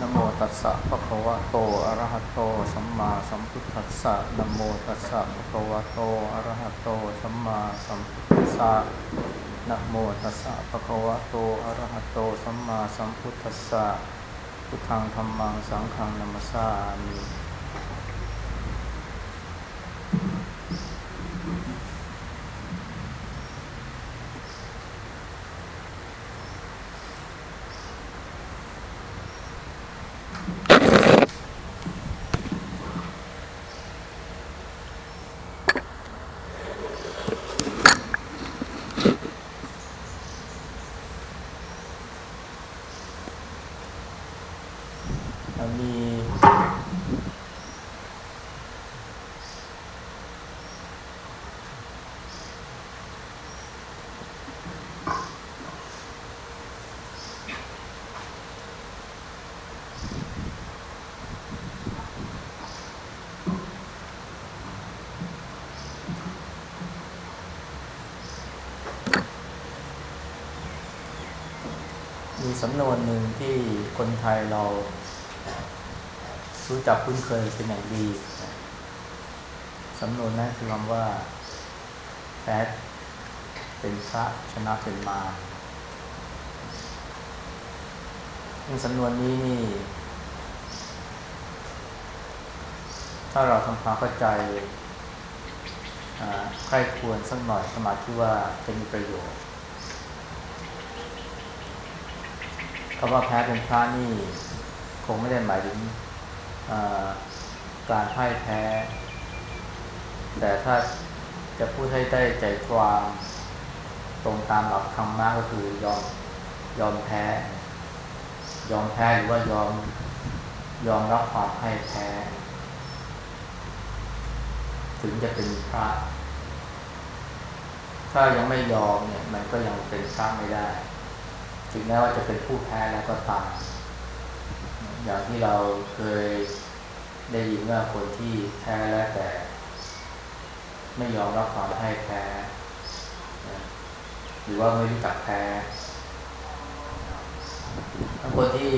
นโมตัสสะภะคะวะโต อะระหะโต สัมมาสัมพุทธัสสะนโมตัสสะภะคะวะโต อะระหะโต สัมมาสัมพุทธัสสะนโมตัสสะภะคะวะโต อะระหะโต สัมมาสัมพุทธัสสะพุทธังธัมมัง สังฆังนัมสสามิมันมีมี สำนวนหนึ่งที่คนไทยเรารู้จักคุ้นเคยเป็นอย่างดีสำนวนนั้นคือคำว่าแพ้เป็นพระชนะเป็นมารในสำนวนนี้นี่ ถ้าเราทำความเข้าใจอ่าใครควรสักหน่อยสมาธิว่าจะมีประโยชน์ คำว่าแพ้เป็นพระนี่คงไม่ได้หมายถึงการพ่ายแพ้ แต่ถ้าจะพูดให้ได้ใจความตรงตามหลักธรรมะก็คือยอมยอมแพ้ ยอมแพ้หรือว่ายอมยอมรับความพ่ายแพ้ ถึงจะเป็นพระ ถ้ายังไม่ยอมเนี่ย มันก็ยังเป็นพระไม่ได้ ถึงแม้ว่าจะเป็นผู้แพ้แล้วก็ตาม อย่างที่เราเคยได้ยินว่าคนที่แพ้แล้วแต่ ไม่ยอมรับความพ่ายแพ้ หรือว่าไม่รู้จักแพ้ถ้าคนที่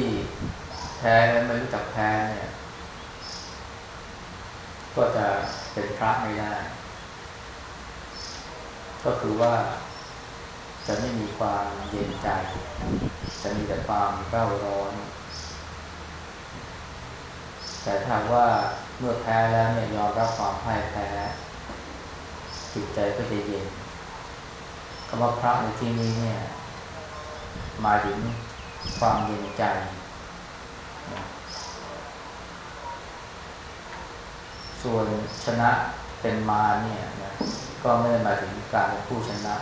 แพ้แล้วไม่รู้จักแพ้เนี่ย ก็จะเป็นพระไม่ได้ ก็คือว่า จะไม่มีความเย็นใจ จะมีแต่ความเร่าร้อน แต่ถ้าว่าเมื่อแพ้แล้วเนี่ยยอมรับความพ่ายแพ้จิตใจก็จะเย็นคำว่าพระในที่นี้เนี่ยหมายถึงความเย็นใจ ส่วนชนะเป็นมาเนี่ยนะก็ไม่ได้หมายถึงการเป็นผู้ชนะ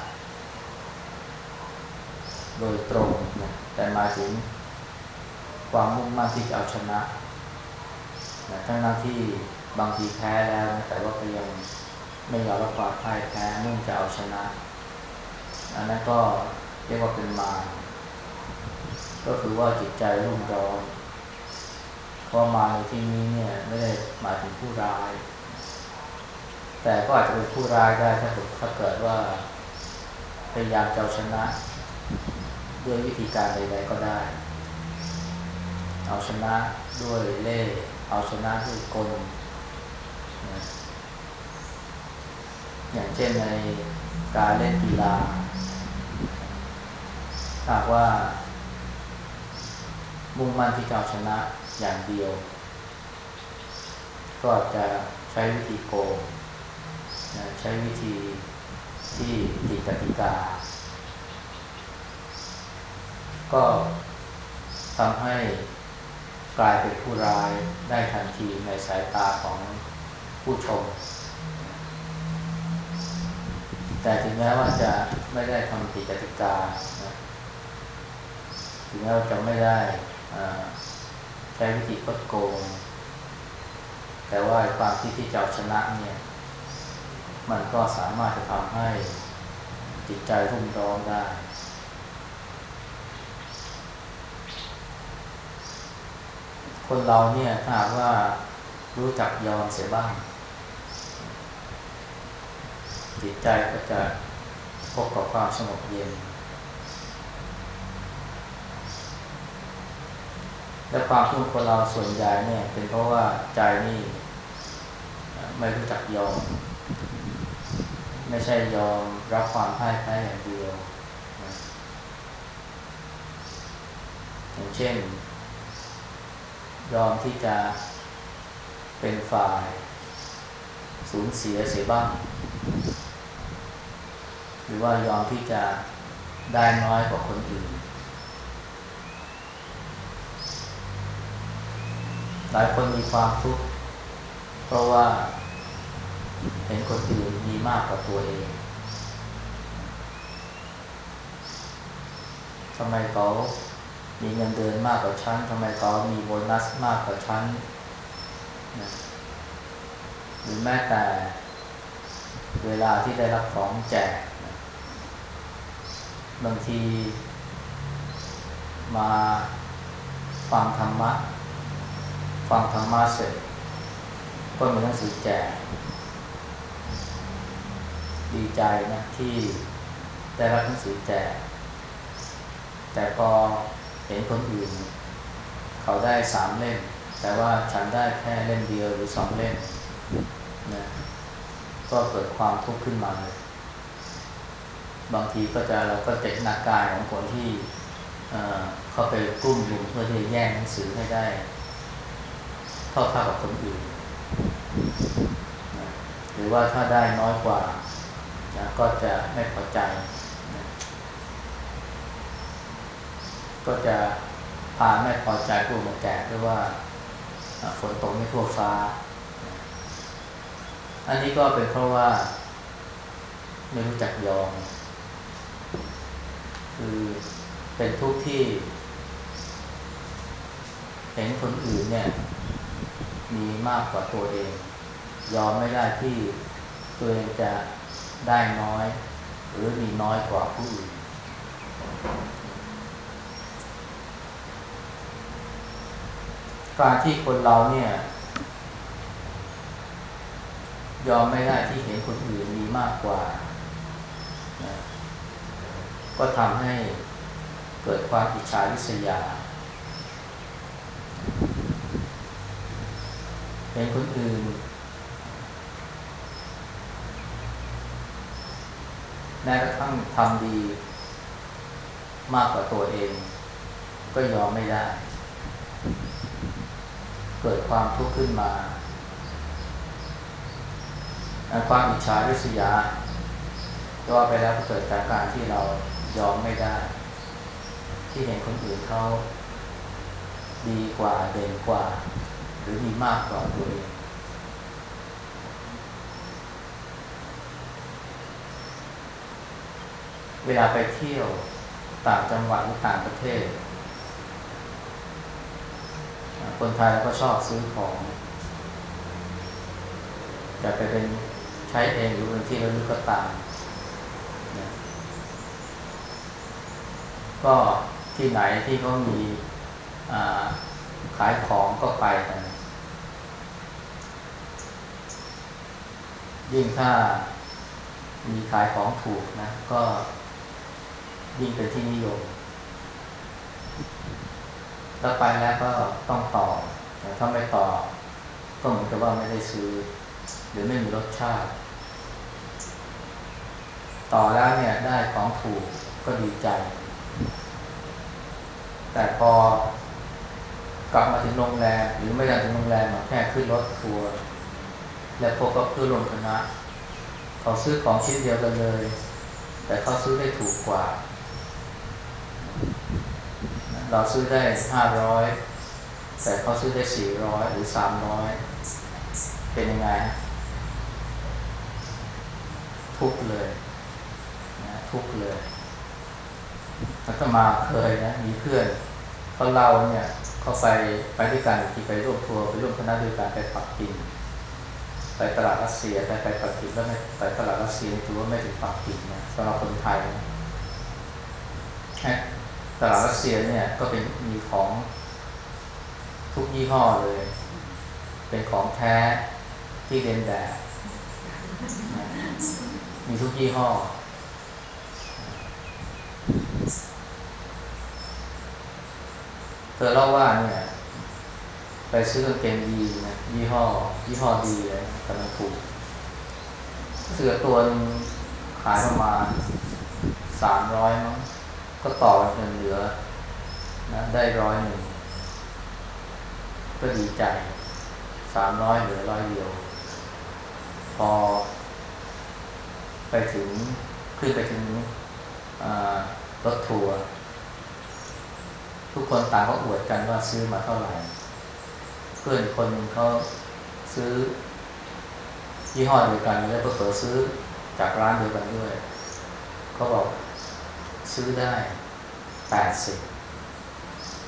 โดยตรงนะแต่มาถึงความมุ่งมั่นที่จะเอาชนะนะทั้งนั้นที่บางทีแพ้แล้ว แต่ว่าก็ยังไม่ยอมรับความพ่ายแพ้มุ่งจะเอาชนะอันนั้นก็เรียกว่าเป็นมา ก็คือว่าจิตใจรุ่มร้อนพราะมาในที่นี้เนี่ยไม่ได้หมายถึงผู้ร้าย แต่ก็อาจจะเป็นผู้ร้ายได้ถ้าถ้าเกิดว่าพยายามจะเอาชนะ ด้วยวิธีการใดๆก็ได้ เอาชนะด้วยเล่เอาชนะด้วยกลนะอย่างเช่นในการเล่นกีฬาหากว่า มุ่งมั่นที่จะเอาชนะอย่างเดียว ก็จะใช้วิธีโกงใช้วิธีที่ติดกติกา ก็ทำให้กลายเป็นผู้ร้ายได้ทันทีในสายตาของผู้ชม แต่ถึงแม้ว่าจะไม่ได้ทำผิดกติกานะถึงแม้ว่าจะไม่ได้ใช้วิธีกดโกง แต่ว่าความที่ที่จะชนะเนี่ย มันก็สามารถจะทำให้จิตใจรุ่มร้อนได้ คนเราเนี่ยถ้าหากว่ารู้จักยอมเสียบ้าง จิตใจก็จะพบกับความสงบเย็น และความทุกข์คนเราส่วนใหญ่เนี่ย เป็นเพราะว่าใจนี่ไม่รู้จักยอม ไม่ใช่ยอมรับความพ่ายแพ้อย่างเดียวอย่างเช่น ยอมที่จะเป็นฝ่าย สูญเสียเสียบ้าง หรือว่ายอมที่จะได้น้อยกว่าคนอื่น หลายคนมีความทุกข์เพราะว่า เห็นคนอื่นมีมากกว่าตัวเองทำไมเขา มีเงินเดือนมากกว่าฉันทำไมเขามีโบนัสมากกว่าฉันนะหรือแม้แต่เวลาที่ได้รับของแจกนะบางทีมาฟังธรรมะ ฟังธรรมะเสร็จก็มีหนังสือแจก ดีใจนะที่ได้รับหนังสือแจก แต่พอ เห็นคนอื่น เขาได้สามเล่ม แต่ว่าฉันได้แค่เล่มเดียวหรือสองเล่มนะก็เกิดความทุกข์ขึ้นมาเลยบางทีก็จะเราก็เจ็บหนักกายของคนที่เเข้าไปกุ้มลุมเพื่อที่จะแย่งหนังสือให้ได้ เท่าเท่ากับคนอื่น หรือว่าถ้าได้น้อยกว่านะก็จะไม่พอใจนะ ก็จะพาไม่พอใจผู้มาแก่ด้วยว่าฝนตกไม่ทั่วฟ้า อันนี้ก็เป็นเพราะว่า ไม่รู้จักยอม คือเป็นทุกข์ที่ เห็นคนอื่นเนี่ย มีมากกว่าตัวเอง ยอมไม่ได้ที่ตัวเองจะได้น้อย หรือมีน้อยกว่าผู้อื่น การที่คนเราเนี่ย ยอมไม่ได้ที่เห็นคนอื่นมีมากกว่านะก็ทำให้เกิดความอิจฉาริษยา เห็นคนอื่น แม้กระทั่งทำดีมากกว่าตัวเอง ก็ยอมไม่ได้ เกิดความทุกข์ขึ้นมาความอิจฉาริษยาก็ว่าไปแล้วก็เกิดจากการที่เรายอมไม่ได้ ที่เห็นคนอื่นเขาดีกว่าเด่นกว่า หรือมีมากกว่าตัวเอง เวลาไปเที่ยวต่างจังหวัดหรือต่างประเทศ คนไทยก็ชอบซื้อของจะไปเป็นใช้เองหรือเป็นที่ระลึกก็ตามนะก็ที่ไหนที่เขามีขายของก็ไปกันยิ่งถ้ามีขายของถูกนะ ก็ยิ่งเป็นที่นิยม ถ้าไปแล้วก็ต้องต่อแต่ถ้าไม่ต่อ ก็เหมือนกับว่าไม่ได้ซื้อ หรือไม่มีรสชาติ ต่อแล้วเนี่ยได้ของถูกก็ดีใจ แต่พอกลับมาถึงโรงแรมหรือไม่ได้ถึงโรงแรมแค่ขึ้นรถทัวร์และพบกับเพื่อนร่วมคณะเขาซื้อของชิ้นเดียวกันเลย แต่เขาซื้อได้ถูกกว่า เราซื้อได้ห้าร้อยแต่เขาซื้อได้สี่ร้อยหรือสามร้อยเป็นยังไง ทุกเลยนะทุกเลยอาตมาเคยนะมีเพื่อนเขาเล่าเนี่ยเขาไปไปด้วยกันที่ไปร่วมทัวร์ไปร่วมคณะด้วยกันไปปักกิ่งไปตลาดรัสเซียไปไปปักกิ่งแล้วไม่ไปตลาดรัสเซียถือว่าไม่ถึงปักกิ่งนะสำหรับคนไทยนะ ตลาดรัสเซียเนี่ยก็เป็นมีของทุกยี่ห้อเลย เป็นของแท้ที่เรียนแบบมีทุกยี่ห้อ เธอเล่าว่าเนี่ยไปซื้อกางเกงยีนะยี่ห้อ ยี่ห้อดีเลยแต่มันถูก เสื้อตัวขายประมาณสามร้อยมั้ง ก็ต่อกันเหลือนะได้ร้อยหนึ่งก็ดีใจสามร้อยเหลือร้อยเดียว พอ ไปถึงขึ้นไปถึงรถทัวร์ทุกคนต่างก็อวดกันว่าซื้อมาเท่าไหร่ เพื่อนคนนึงเขาซื้อยี่ห้อเดียวกันแล้วก็เผอซื้อจากร้านเดียวกันด้วยเขาบอก ซื้อได้แปดสิบ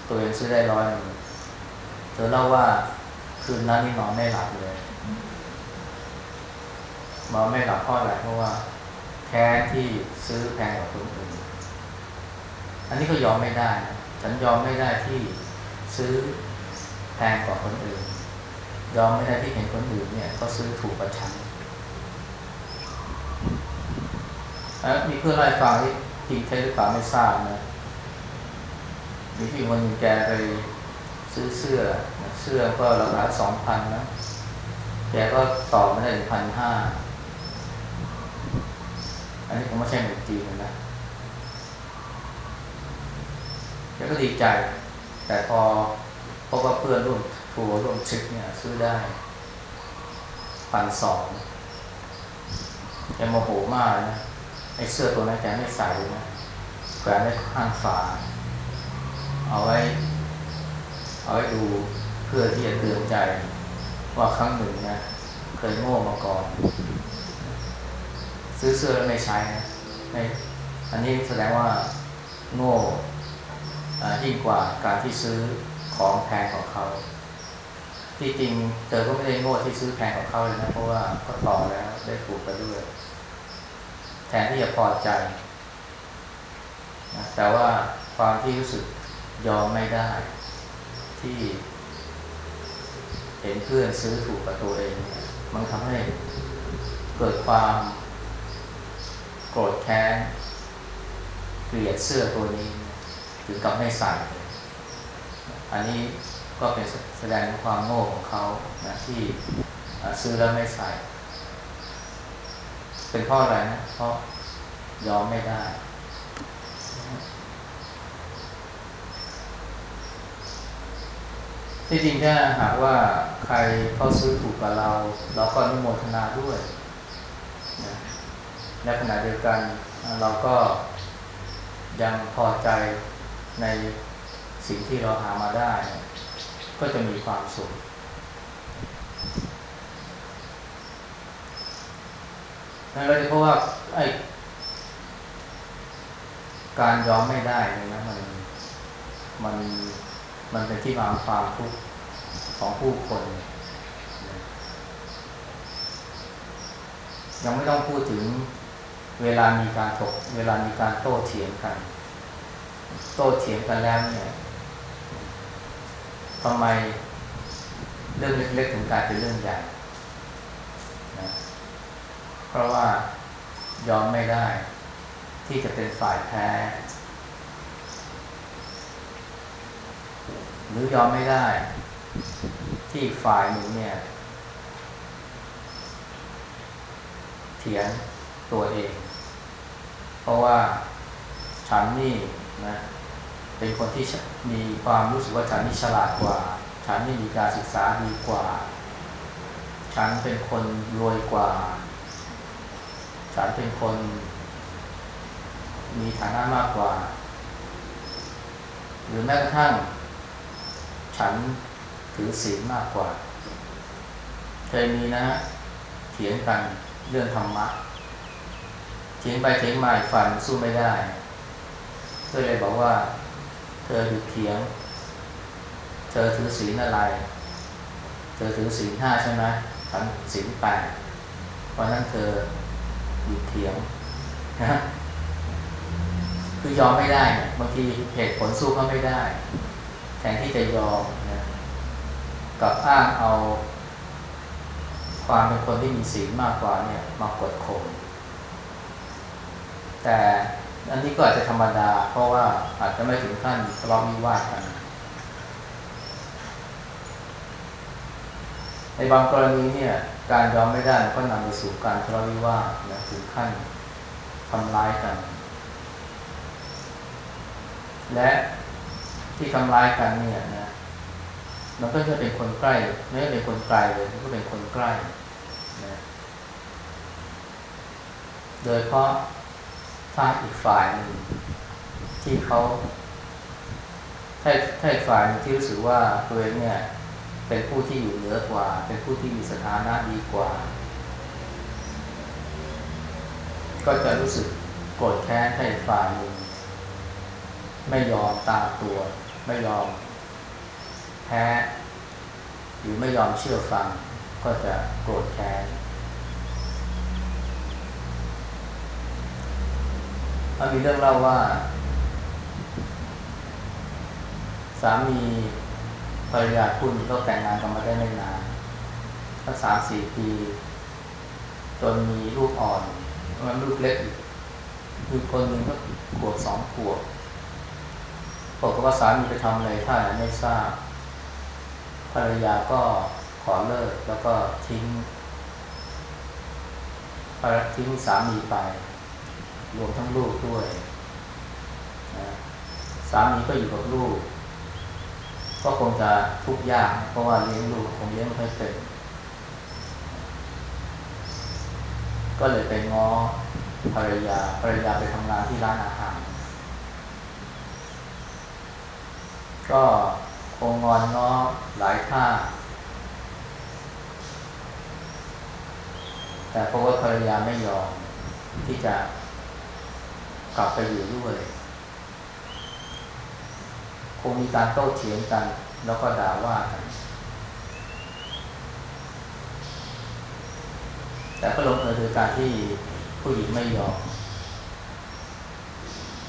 ตัวเองซื้อได้ร้อยหนึ่งเธอเล่าว่าคืนนั้นนี่นอนไม่หลับเลยนอนไม่หลับเพราะอะไรเพราะว่าแค้นที่ซื้อแพงกว่าคนอื่น อันนี้ก็ยอมไม่ได้ ฉันยอมไม่ได้ที่ซื้อแพงกว่าคนอื่น ยอมไม่ได้ที่เห็นคนอื่นเนี่ยเขาซื้อถูกกว่าฉันมีเพื่อนไล่ฟังที่ ริงใช่หรือเปล่าไม่ทราบนะมีพี่คนนึงแกไปซื้อเสื้อเสื้อก็ราคาสองพันนะแกก็ต่อมาได้ถึงพันห้าอันนี้ผมไม่ใช่หนึ่งจีนนะแกก็ดีใจ แต่พอพบว่าเพื่อนร่วมทัวร์ร่วมทริปเนี่ย ซื้อได้พันสองแกโมโหมากนะ อ้เสื้อตัวนั้นแกไม่ใส่นะแขวนไว้ข้างฝา เอาไว้ เอาไว้ดูเพื่อที่จะเตือนใจ ว่าครั้งหนึ่งนะเคยโง่มาก่อน ซื้อเสื้อแล้วไม่ใช้นะในอันนี้แสดงว่าโง่ยิ่งกว่าการที่ซื้อของแพงของเขา ที่จริงเธอก็ไม่ได้โง่ที่ซื้อแพงของเขาเลยนะ เพราะว่าก็ต่อแล้วได้ถูกไปด้วย แทนที่จะพอใจนะแต่ว่าความที่รู้สึกยอมไม่ได้ ที่ เห็นเพื่อนซื้อถูกกับตัวเอง มันทำให้เกิดความโกรธแค้นเกลียดเสื้อตัวนี้ ถึงกับไม่ใส่อันนี้ก็เป็นแสดงความโง่ของเขานะที่ซื้อแล้วไม่ใส่ เป็นเพราะอะไรนะเพราะยอมไม่ได้ ที่จริงถ้าหากว่าใครเขาซื้อถูกกับเรา เราก็นิโมทนาด้วยนะและขณะเดียวกันเราก็ยังพอใจในสิ่งที่เราหามาได้ ก็จะมีความสุข นั่นก็จะเพราะว่าไอ้การยอมไม่ได้เนี่ยนะมันมันมันเป็นที่มาของความทุกข์ของผู้คน ยังไม่ต้องพูดถึงเวลามีการถกเวลามีการโต้เถียงกัน โต้เถียงกันแล้วเนี่ยทำไมเรื่องเล็กๆถึงกลายเป็นเรื่องใหญ่ เพราะว่ายอมไม่ได้ ที่จะเป็นฝ่ายแพ้ หรือยอมไม่ได้ ที่ฝ่ายหนึ่งเนี่ย เถียงตัวเอง เพราะว่าฉันนี่นะเป็นคนที่มีความรู้สึกว่าฉันนี่ฉลาดกว่า ฉันนี่มีการศึกษาดีกว่า ฉันเป็นคนรวยกว่า ฉันเป็นคน มีฐานะมากกว่า หรือแม้กระทั่ง ฉันถือศีลมากกว่าเคยมีนะฮะเถียงกันเรื่องธรรมะเถียงไปเถียงมาฝ่ายสู้ไม่ได้ก็เลยบอกว่า เธอหยุดเถียง เธอถือศีลอะไร เธอถือศีลห้าใช่ไหมฉันศีลแปดเพราะนั้นเธอ หยุดเถียงนะคือยอมไม่ได้บางทีเหตุผลสู้เขาไม่ได้ แทนที่จะยอมนะกับอ้างเอา ความเป็นคนที่มีศีลมากกว่าเนี่ยมากดข่มแต่อันนี้ก็อาจจะธรรมดา เพราะว่าอาจจะไม่ถึงขั้นทะเลาะวิวาทกันในบางกรณีเนี่ย การยอมไม่ได้ก็นำไปสู่การทะเลาะวิวาทนะถึงขั้นทำร้ายกัน และที่ทำร้ายกันเนี่ยนะมันก็จะเป็นคนใกล้ไม่ใช่เป็นคนไกลเลยมันก็เป็นคนใกล้นะโดยเพราะถ้าอีกฝ่ายหนึ่งที่เขาถ้าถ้าอีกฝ่ายที่รู้สึกว่าตัวเองเนี่ย เป็นผู้ที่อยู่เหนือกว่า เป็นผู้ที่มีสถานะดีกว่า ก็จะรู้สึกโกรธแค้นให้ฝ่ายหนึ่งไม่ยอมตามตัว ไม่ยอมแพ้ หรือไม่ยอมเชื่อฟัง ก็จะโกรธแค้นมันมีเรื่องเล่าว่า สามี ภรรยาคุณก็แต่งงานกันมาได้ไม่นานก็สามสี่ปี จนมีลูกอ่อนมันลูกเล็กอีกคือคนหนึ่งก็ขวบสองขวบบอกว่าสามีไปทำอะไรท่าไหนไม่ทราบ ภรรยาก็ขอเลิกแล้วก็ทิ้งภรรทิ้งสามีไป รวมทั้งลูกด้วย สามีก็อยู่กับลูก ก็คงจะทุกข์ยาก เพราะว่าเลี้ยงลูกคงเลี้ยงไม่ค่อยเป็นก็เลยไปง้อภรรยาภรรยาไปทำงานที่ร้านอาหาร ก็คงงอนง้อหลายท่าแต่เพราะว่าภรรยาไม่ยอมที่จะกลับไปอยู่ด้วย คงมีการโต้เถียงกัน แล้วก็ด่าว่ากัน แต่ก็ลงเอยโดยการที่ผู้หญิงไม่ยอม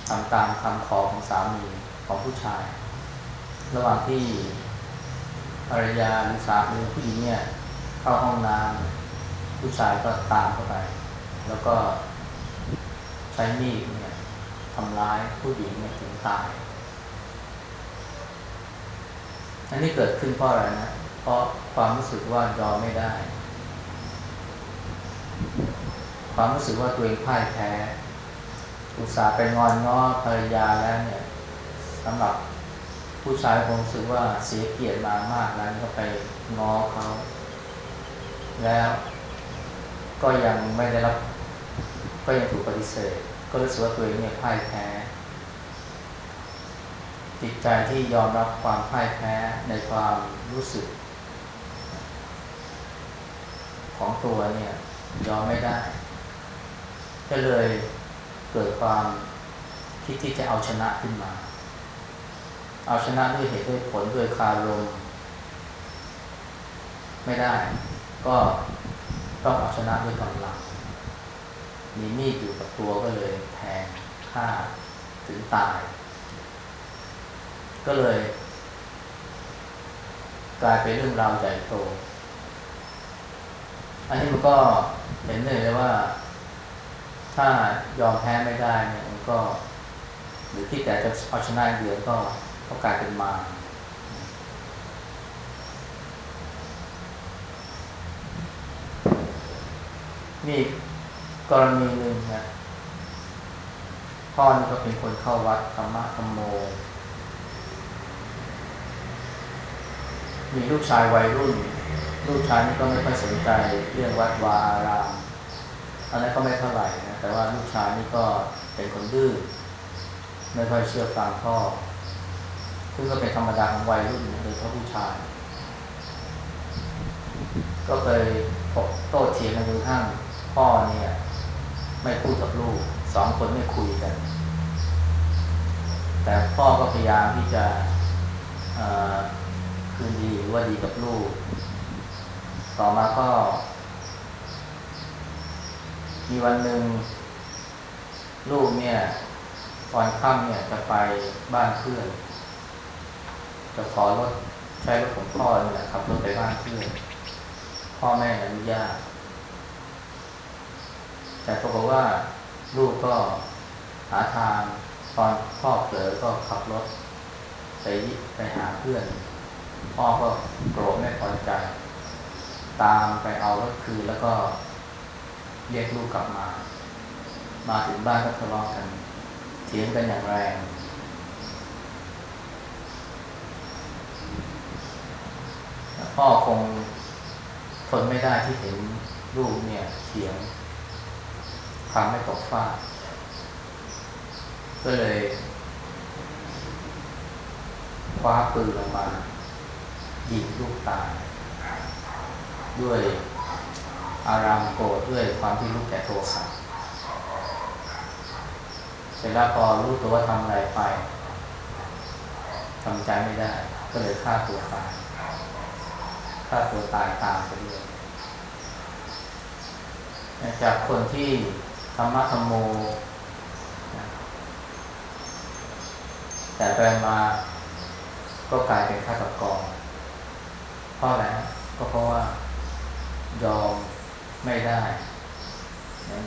ทำตามคำขอของสามีของผู้ชาย ระหว่างที่ภรรยาหรือสามีผู้หญิงเนี่ยเข้าห้องน้ำผู้ชายก็ตามเข้าไป แล้วก็ใช้มีดเนี่ยทำร้ายผู้หญิงเนี่ยถึงตาย อันนี้เกิดขึ้นเพราะอะไรนะ เพราะความรู้สึกว่ายอมไม่ได้ ความรู้สึกว่าตัวเองพ่ายแพ้ อุตส่าห์ไปงอนง้อภรรยาแล้วเนี่ยสำหรับผู้ชายคงรู้สึกว่าเสียเกียรติมามากแล้วก็ไปง้อเขา แล้วก็ยังไม่ได้รับ ก็ยังถูกปฏิเสธ ก็รู้สึกว่าตัวเองเนี่ยพ่ายแพ้ จิตใจที่ยอมรับความพ่ายแพ้ในความรู้สึก ของตัวเนี่ยยอมไม่ได้ ก็เลยเกิดความคิดที่จะเอาชนะขึ้นมา เอาชนะด้วยเหตุด้วยผลด้วยคารมไม่ได้ ก็ต้องเอาชนะด้วยกำลังมีมีดอยู่กับตัวก็เลยแทงฆ่าถึงตาย ก็เลย กลายเป็นเรื่องราวใหญ่โต อันนี้มันก็เห็นเลยว่า ถ้ายอมแพ้ไม่ได้เนี่ยมันก็ หรือที่แต่จะเอาชนะเดียวก็ก็กลายเป็นมารนี่กรณีหนึ่งนะพ่อนี่ก็เป็นคนเข้าวัดธรรมะธรรมโม มีลูกชายวัยรุ่น ลูกชายนี่ก็ไม่ค่อยสนใจเรื่องวัดวาอารามอันนั้นก็ไม่เท่าไหร่นะแต่ว่าลูกชายนี่ก็เป็นคนดื้อไม่ค่อยเชื่อฟังพ่อซึ่งก็เป็นธรรมดาของวัยรุ่นโดยเฉพาะผู้ชาย ก็เคยถกโต้เถียงกันจนทั่งพ่อเนี่ย ไม่พูดกับลูกสองคนไม่คุยกัน แต่พ่อก็พยายามที่จะ คืนดีหรือว่าดีกับลูก ต่อมาก็ มีวันหนึ่งลูกเนี่ยตอนค่ำเนี่ยจะไปบ้านเพื่อน จะขอรถใช้รถของพ่อเนี่ยขับรถไปบ้านเพื่อนพ่อแม่อนุญาตแต่ปรากฏว่าลูกก็หาทางตอนพ่อเผลอก็ขับรถไปไปหาเพื่อน พ่อก็โกรธไม่พอใจ ตามไปเอารถคืนแล้วก็เรียกลูกกลับมา มาถึงบ้านก็ทะเลาะกันเถียงกันอย่างแรง พ่อคงทนไม่ได้ที่เห็นลูกเนี่ยเถียงคำไม่ตกฟากก็เลยคว้าปืนลงมา ยิงลูกตายด้วยอารามโกรธด้วยความที่ลูกแก่โทสะเสร็จแล้วพอรู้ตัวว่าทำอะไรไปทำใจไม่ได้ ก็เลยฆ่าตัวตายฆ่าตัวตายตามไปด้วยจากคนที่ธรรมะธรรมโม แต่ไปมาก็กลายเป็นฆาตกร เพราะอะไรก็เพราะว่ายอมไม่ได้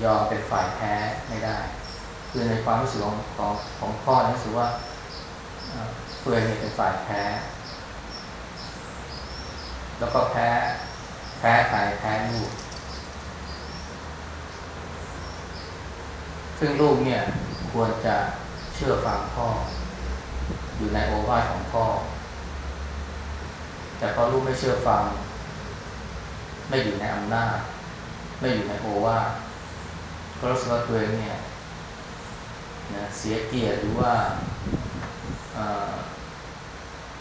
ยอมเป็นฝ่ายแพ้ไม่ได้ คือในความรู้สึกของของของพ่อรู้สึกว่าตัวเองเป็นฝ่ายแพ้ แล้วก็แพ้แพ้ใครแพ้ลูก ซึ่งลูกเนี่ยควรจะเชื่อฟังพ่อ อยู่ในโอวาทของพ่อ แต่พอลูกไม่เชื่อฟัง ไม่อยู่ในอำนาจ ไม่อยู่ในโอวาก็รู้สึกว่าตัวเองเนี่ยนะเสียเกียรติหรือว่า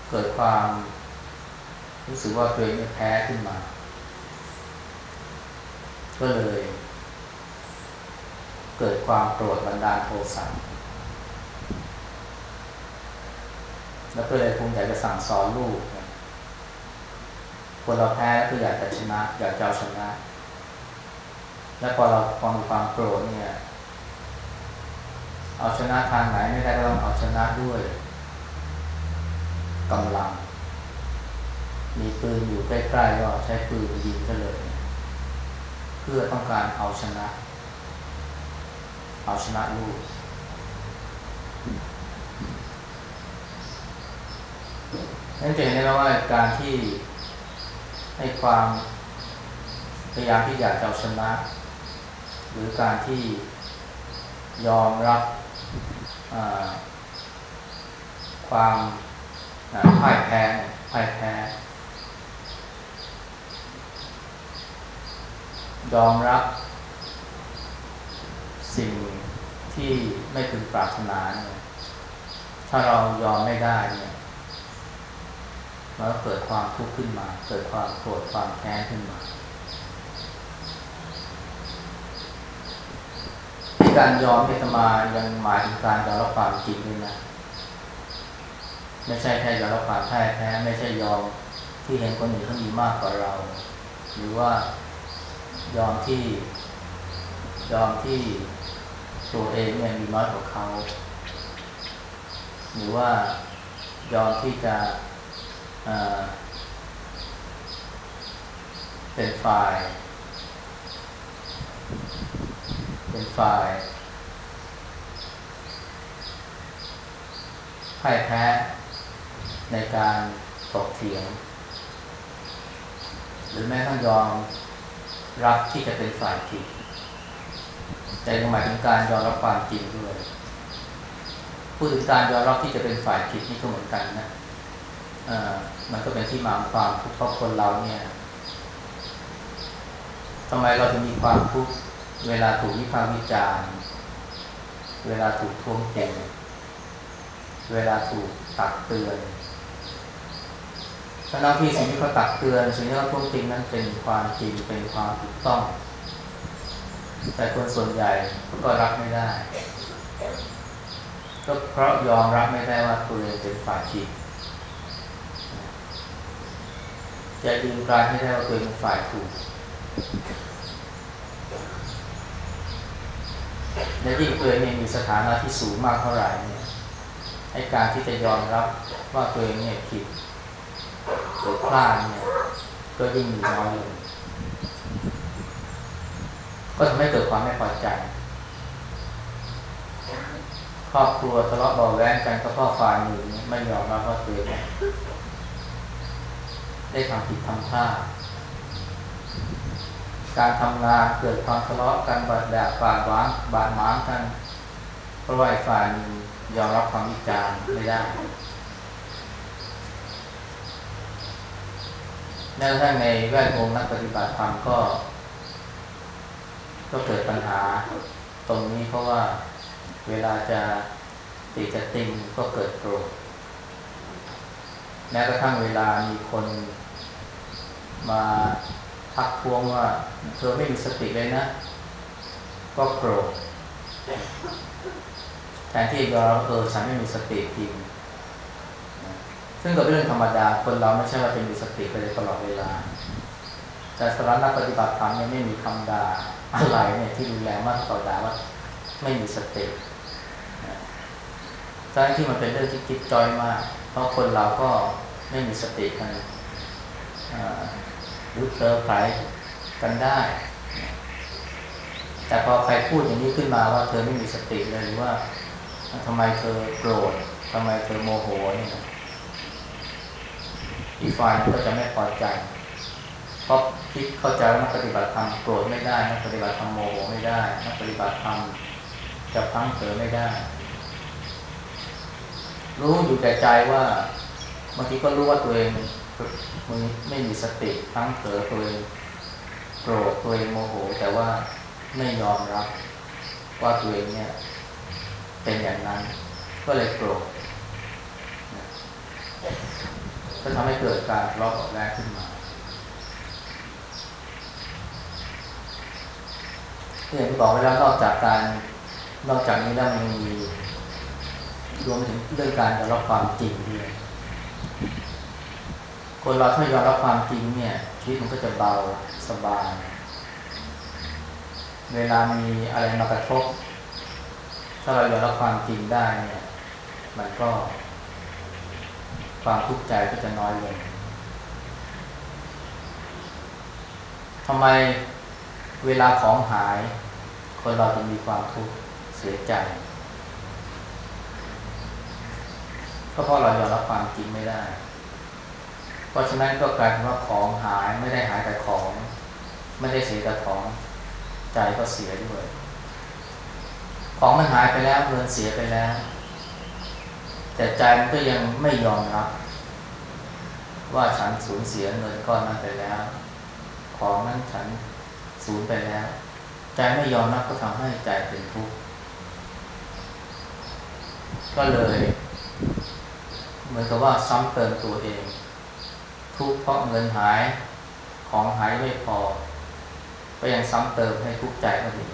เกิดความรู้สึกว่าตัวเองแพ้ขึ้นมา ก็เลย เกิดความโกรธบันดาลโทสะแล้วก็เลยคงอยากจะสั่งสอนลูก คนเราแพ้ก็อยากจะชนะ อยากจะเอาชนะ แล้วพอเราพอมีความโกรธเนี่ย เอาชนะทางไหนไม่ได้ก็ต้องเอาชนะด้วยกำลัง มีปืนอยู่ใกล้ๆก็ใช้ปืนยิงกันเลย เพื่อต้องการเอาชนะ เอาชนะลูกนั่นจะเห็นได้ว่าการที่ ให้ความพยายามที่อยากจะเอาชนะ หรือการที่ยอมรับความพ่ายแพ้พ่ายแพ้ยอมรับสิ่งที่ไม่พึงปรารถนาเนี่ยถ้าเรายอมไม่ได้เนี่ย มันก็เกิดความทุกข์ขึ้นมา เกิดความโกรธความแค้นขึ้นมาการยอมที่จะมายังหมายถึงการยอมรับความจริงด้วยนะ ไม่ใช่แค่ยอมรับความแพ้แพ้ไม่ใช่ยอมที่เห็นคนอื่นเขามีมากกว่าเรา หรือว่ายอมที่ยอมที่ตัวเองเนี่ยมีน้อยกว่าเขา หรือว่ายอมที่จะ เป็นฝ่าย เป็นฝ่ายพ่ายแพ้ในการตกเถียง หรือแม้ทั้งยอมรับที่จะเป็นฝ่ายผิดแต่หมายถึงการยอมรับความจริงด้วย พูดถึงการยอมรับที่จะเป็นฝ่ายผิดนี่ก็เหมือนกันนะ มันก็เป็นที่มาของความทุกข์เพราะคนเราเนี่ยทำไมเราถึงมีความทุกข์เวลาถูกวิพากษ์วิจารณ์ เวลาถูกท้วงติงเวลาถูกตักเตือนทั้งที่สิ่งที่เขาตักเตือนสิ่งที่เขาท้วงติงนั้นเป็นความจริงเป็นความถูกต้อง แต่คนส่วนใหญ่ก็รับไม่ได้ ก็เพราะยอมรับไม่ได้ว่าตัวเองเป็นฝ่ายผิด จะยืนกลายให้ได้ว่าตัวเองฝ่ายถูกและยิ่งตัวเองมีสถานะที่สูงมากเท่าไหร่เนี่ยให้การที่จะยอมรับว่าตัวเองเนี่ยผิดหรือพลาดเนี่ยก็ยิ่งมีน้อยลงก็ทำให้เกิดความไม่พอใจ ครอบครัวทะเลาะเบาแวงกันก็เพราะฝ่ายหนึ่งไม่ยอมรับว่าตัวเอง ได้ทำผิดทำพลาดการทำงานเกิดความทะเลาะกันบาดแดดบาดหวางบาดหมางกัน เพราะว่าอีกฝ่ายนึงยอมรับความวิจารณ์ไม่ได้แม้กระทั่งในแวดวงนักปฏิบัติธรรมก็ ก็เกิดปัญหา ตรงนี้เพราะว่าเวลาจะติจะติงก็เกิดโกรธแม้กระทั่งเวลามีคน มาทักท้วงว่าเธอไม่มีสติเลยนะ ก็โกรธแทนที่จะเออฉันไม่มีสติจริงซึ่งก็เป็นเรื่องธรรมดาคนเราไม่ใช่ว่าจะมีสติไปเลยตลอดเวลา แต่สำหรับนักปฏิบัติธรรมเนี่ยไม่มีคำด่าอะไรเนี่ยที่รุนแรงมากต่อด่าว่าไม่มีสติทั้งที่มันเป็นเรื่องที่จิ๊บจอยมาก เพราะคนเราก็ไม่มีสติกัน หรือเซอร์ไพรส์กันได้ แต่พอใครพูดอย่างนี้ขึ้นมาว่าเธอไม่มีสติเลยหรือว่าทำไมเธอโกรธทำไมเธอโมโหเนี่ยอีกฝ่ายก็จะไม่พอใจ เพราะคิดเข้าใจว่านักปฏิบัติธรรมโกรธไม่ได้นักปฏิบัติธรรมโมโหไม่ได้นักปฏิบัติธรรมจะพลั้งเผลอไม่ได้ รู้อยู่แต่ใจว่าบางทีก็รู้ว่าตัวเอง มึงไม่มีสติพังเผลอตัวเองโกรธตัวเองโมโห แต่ว่าไม่ยอมรับว่าตัวเองเนี่ย เป็นอย่างนั้น ก็เลยโกรธก็ทำให้เกิดการทะเลาะเบาแวกขึ้นมาอย่างที่บอกไว้แล้วนอกจากการนอกจากนี้แล้วมันมีรวมถึงเรื่องการยอมรับความจริงด้วย คนเราถ้ายอมรับความจริงเนี่ยชีวิตมันก็จะเบาสบาย เวลามีอะไรมากระทบ ถ้าเรายอมรับความจริงได้เนี่ย มันก็ ความทุกข์ใจก็จะน้อยลงทำไมเวลาของหาย คนเราจะมีความทุกข์เสียใจ ก็เพราะเรายอมรับความจริงไม่ได้ เพราะฉะนั้นก็กลายเป็นว่าของหายไม่ได้หายแต่ของ ไม่ได้เสียแต่ของใจก็เสียด้วย ของมันหายไปแล้วเงินเสียไปแล้ว แต่ใจมันก็ยังไม่ยอมรับ ว่าฉันสูญเสียเงินก้อนนั้นไปแล้ว ของนั้นฉันสูญไปแล้ว ใจไม่ยอมรับก็ทำให้ใจเป็นทุกข์ก็เลย เหมือนกับว่าซ้ำเติมตัวเอง ทุกข์เพราะเงินหายของหายไม่พอ ก็ยังซ้ำเติมให้ทุกข์ใจก็ดี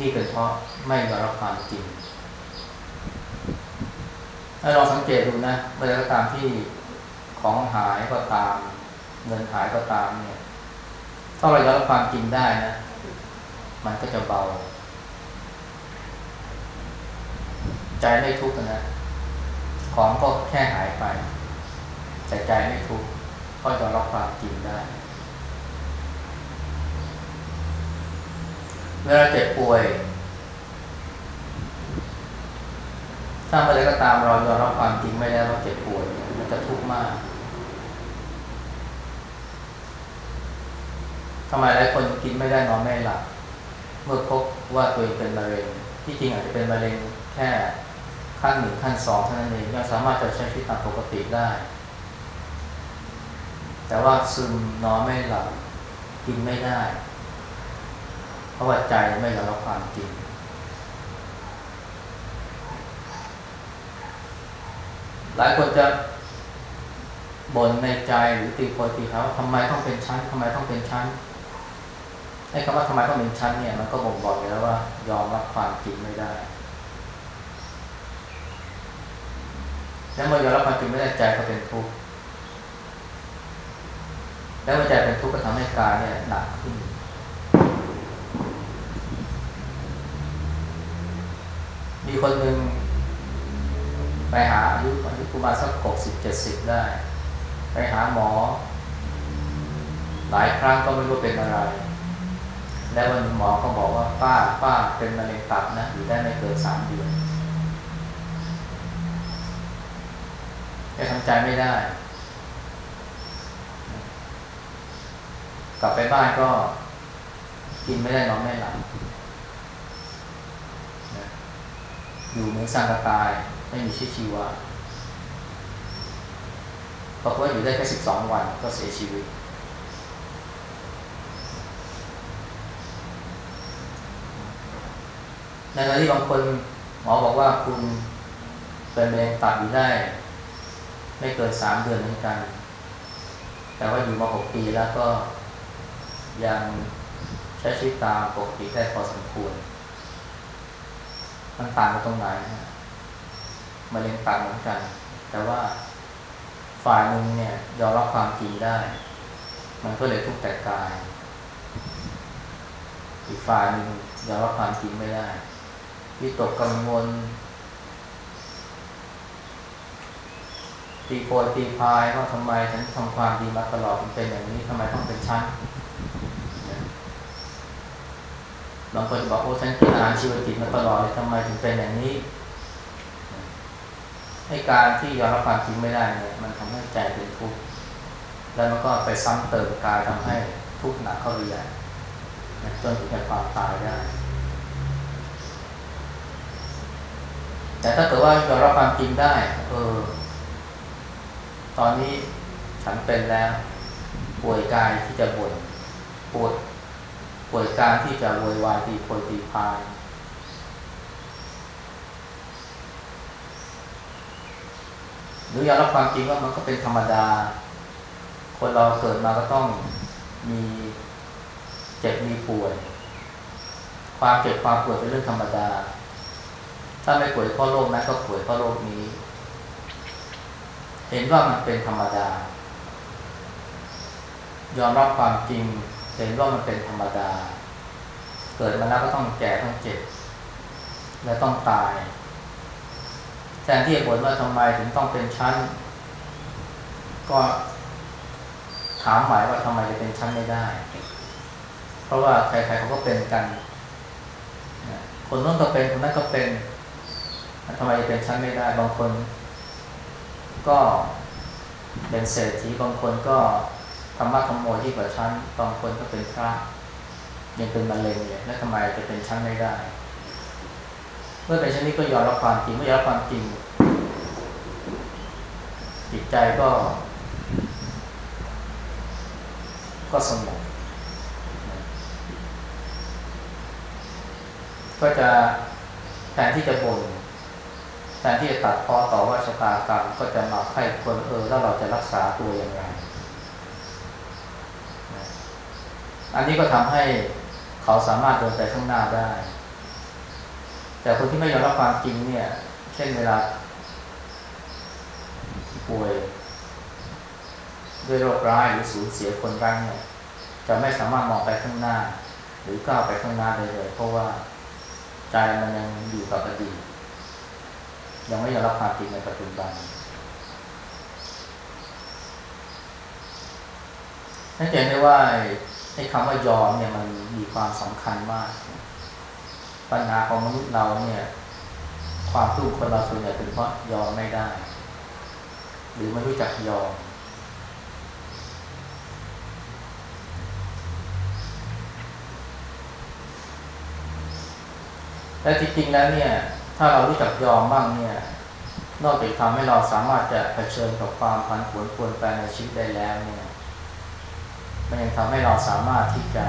นี่เป็นเพราะไม่ยอมรับความจริงถ้าลองสังเกตดูนะเมื่อไรก็ตามที่ของหายก็ตาม เงินหายก็ตามเนี่ยถ้าเรายอมรับความจริงได้นะ มันก็จะเบา ใจไม่ทุกข์นะ ของก็แค่หายไป แต่ใจไม่ทุกข์เพราะยอมรับความจริงได้เวลาเจ็บป่วย ถ้าเมื่อไรก็ตามเรายอมรับความจริงไม่ได้ว่าเจ็บป่วยมันจะทุกข์มากทำไมหลายคนกินไม่ได้นอนไม่หลับเมื่อพบว่าตัวเองเป็นมะเร็ง ที่จริงอาจจะเป็นมะเร็งแค่ขั้นหนึ่งขั้นสองเท่านั้นเองยังสามารถจะใช้ชีวิตตามปกติได้ แต่ว่าซึมนอนไม่หลับกินไม่ได้ เพราะว่าใจไม่ยอมรับความจริง หลายคนจะบ่นในใจหรือตีโพยตีเขาทำไมต้องเป็นชั้นทำไมต้องเป็นชั้นไอ้คำว่าทำไมต้องเป็นชั้นเนี่ยมันก็บ่งบอกอยู่แล้วว่ายอมรับความจริงไม่ได้แล้วเมื่อยอมรับความจริงไม่ได้ใจก็เป็นทุกข์ แล้วใจเป็นทุกข์ก็ทำให้กายเนี่ยหนักขึ้น มีคนหนึ่งไปหาอายุอายุประมาณสักหกสิบเจ็ดสิบได้ ไปหาหมอ หลายครั้งก็ไม่รู้เป็นอะไร แล้ววันหมอก็บอกว่าป้าป้าเป็นมะเร็งตับนะอยู่ได้ไม่เกินสามเดือนแกทำใจไม่ได้ กลับไปบ้านก็กินไม่ได้นอนไม่หลับอยู่เหมือนสร้างกตายไม่มีชีวิตชีวาปรากฏว่าอยู่ได้แค่สิบสองวันก็เสียชีวิต ในขณะที่บางคนหมอบอกว่าคุณเป็นมะเร็งตับอยู่ได้ ไม่เกินสามเดือนเหมือนกัน แต่ว่าอยู่มาหกปีแล้วก็ ยังใช้ชีวิตตามปกติได้พอสมควร มันต่างกันตรงไหนฮะมะเร็งตับเหมือนกัน แต่ว่าฝ่ายหนึ่งเนี่ยยอมรับความจริงได้ มันก็เลยทุกข์แต่กาย อีกฝ่ายหนึ่งยอมรับความจริงไม่ได้วิตกกังวลตีโพยตีพายว่าทำไมฉันทำความดีมาตลอดมันเป็นอย่างนี้ทำไมต้องเป็นฉัน บางคนบอกโอ้ฉันกินอาหารชีวจิตมาตลอดเลยทำไมถึงเป็นอย่างนี้ให้การที่ยอมรับความจริงไม่ได้เนี่ยมันทำให้ใจเป็นทุกข์แล้วมันก็ไปซ้ำเติมกายทำให้ทุกข์หนักเข้าไปใหญ่จนถึงแก่ความตายได้ แต่ถ้าเกิดว่ายอมรับความจริงได้ เออ ตอนนี้ฉันเป็นแล้ว ป่วยกายที่จะบ่นปวด ป่วยการที่จะโวยวายตีโพยตีพาย หรือยอมรับความจริงว่ามันก็เป็นธรรมดา คนเราเกิดมาก็ต้องมีเจ็บมีป่วย ความเจ็บความป่วยเป็นเรื่องธรรมดา ถ้าไม่ป่วยเพราะโรคนั้นก็ป่วยเพราะโรคนี้ เห็นว่ามันเป็นธรรมดา ยอมรับความจริง เห็นว่ามันเป็นธรรมดา เกิดมาแล้วก็ต้องแก่ต้องเจ็บ และต้องตาย แทนที่จะบ่นว่าทำไมถึงต้องเป็นชั้น ก็ถามหมายว่าทำไมจะเป็นชั้นไม่ได้ เพราะว่าใครๆเขาก็เป็นกัน คนนู้นก็เป็นคนนั้นก็เป็นทำไมจะเป็นชั้นไม่ได้ บางคน ก็เป็นเศรษฐีบางคนก็ ธรรมะธรรมโมที่กว่าชั้นบางคนก็เป็นพระยังเป็นมะเร็งเลยแล้วทำไมจะเป็นชั้นไม่ได้ เมื่อเป็นชั้นนี้ก็ยอมรับความจริงเมื่อยอมรับความจริงจิตใจก็ ก็สงบก็จะแทนที่จะบ่นแทนที่จะตัดพอต่อว่าชะตากรรมก็จะมาไข้ควรเออแล้วเราจะรักษาตัวอย่างไร อันนี้ก็ทำให้เขาสามารถเดินไปข้างหน้าได้ แต่คนที่ไม่ยอมรับความจริงเนี่ย เช่นเวลาป่วยด้วยโรคร้ายหรือสูญเสียคนรักเนี่ยจะไม่สามารถมองไปข้างหน้า หรือก้าวไปข้างหน้าได้เลย เพราะว่าใจมันยังอยู่กับอดีตยังไม่ยอมรับความจริงในปัจจุบันนั่นเห็นได้ว่า ไอ้คำว่ายอมเนี่ยมันมีความสำคัญมาก ปัญหาของมนุษย์เราเนี่ย ความทุกข์คนเราส่วนใหญ่เป็นเพราะยอมไม่ได้ หรือไม่รู้จักยอม และจริงๆแล้วเนี่ย ถ้าเรารู้จักยอมบ้างเนี่ย นอกจากทำให้เราสามารถจะเผชิญกับความพันผวนปวนแปรในชีวิตได้แล้วเนี่ย มันยังทำให้เราสามารถที่จะ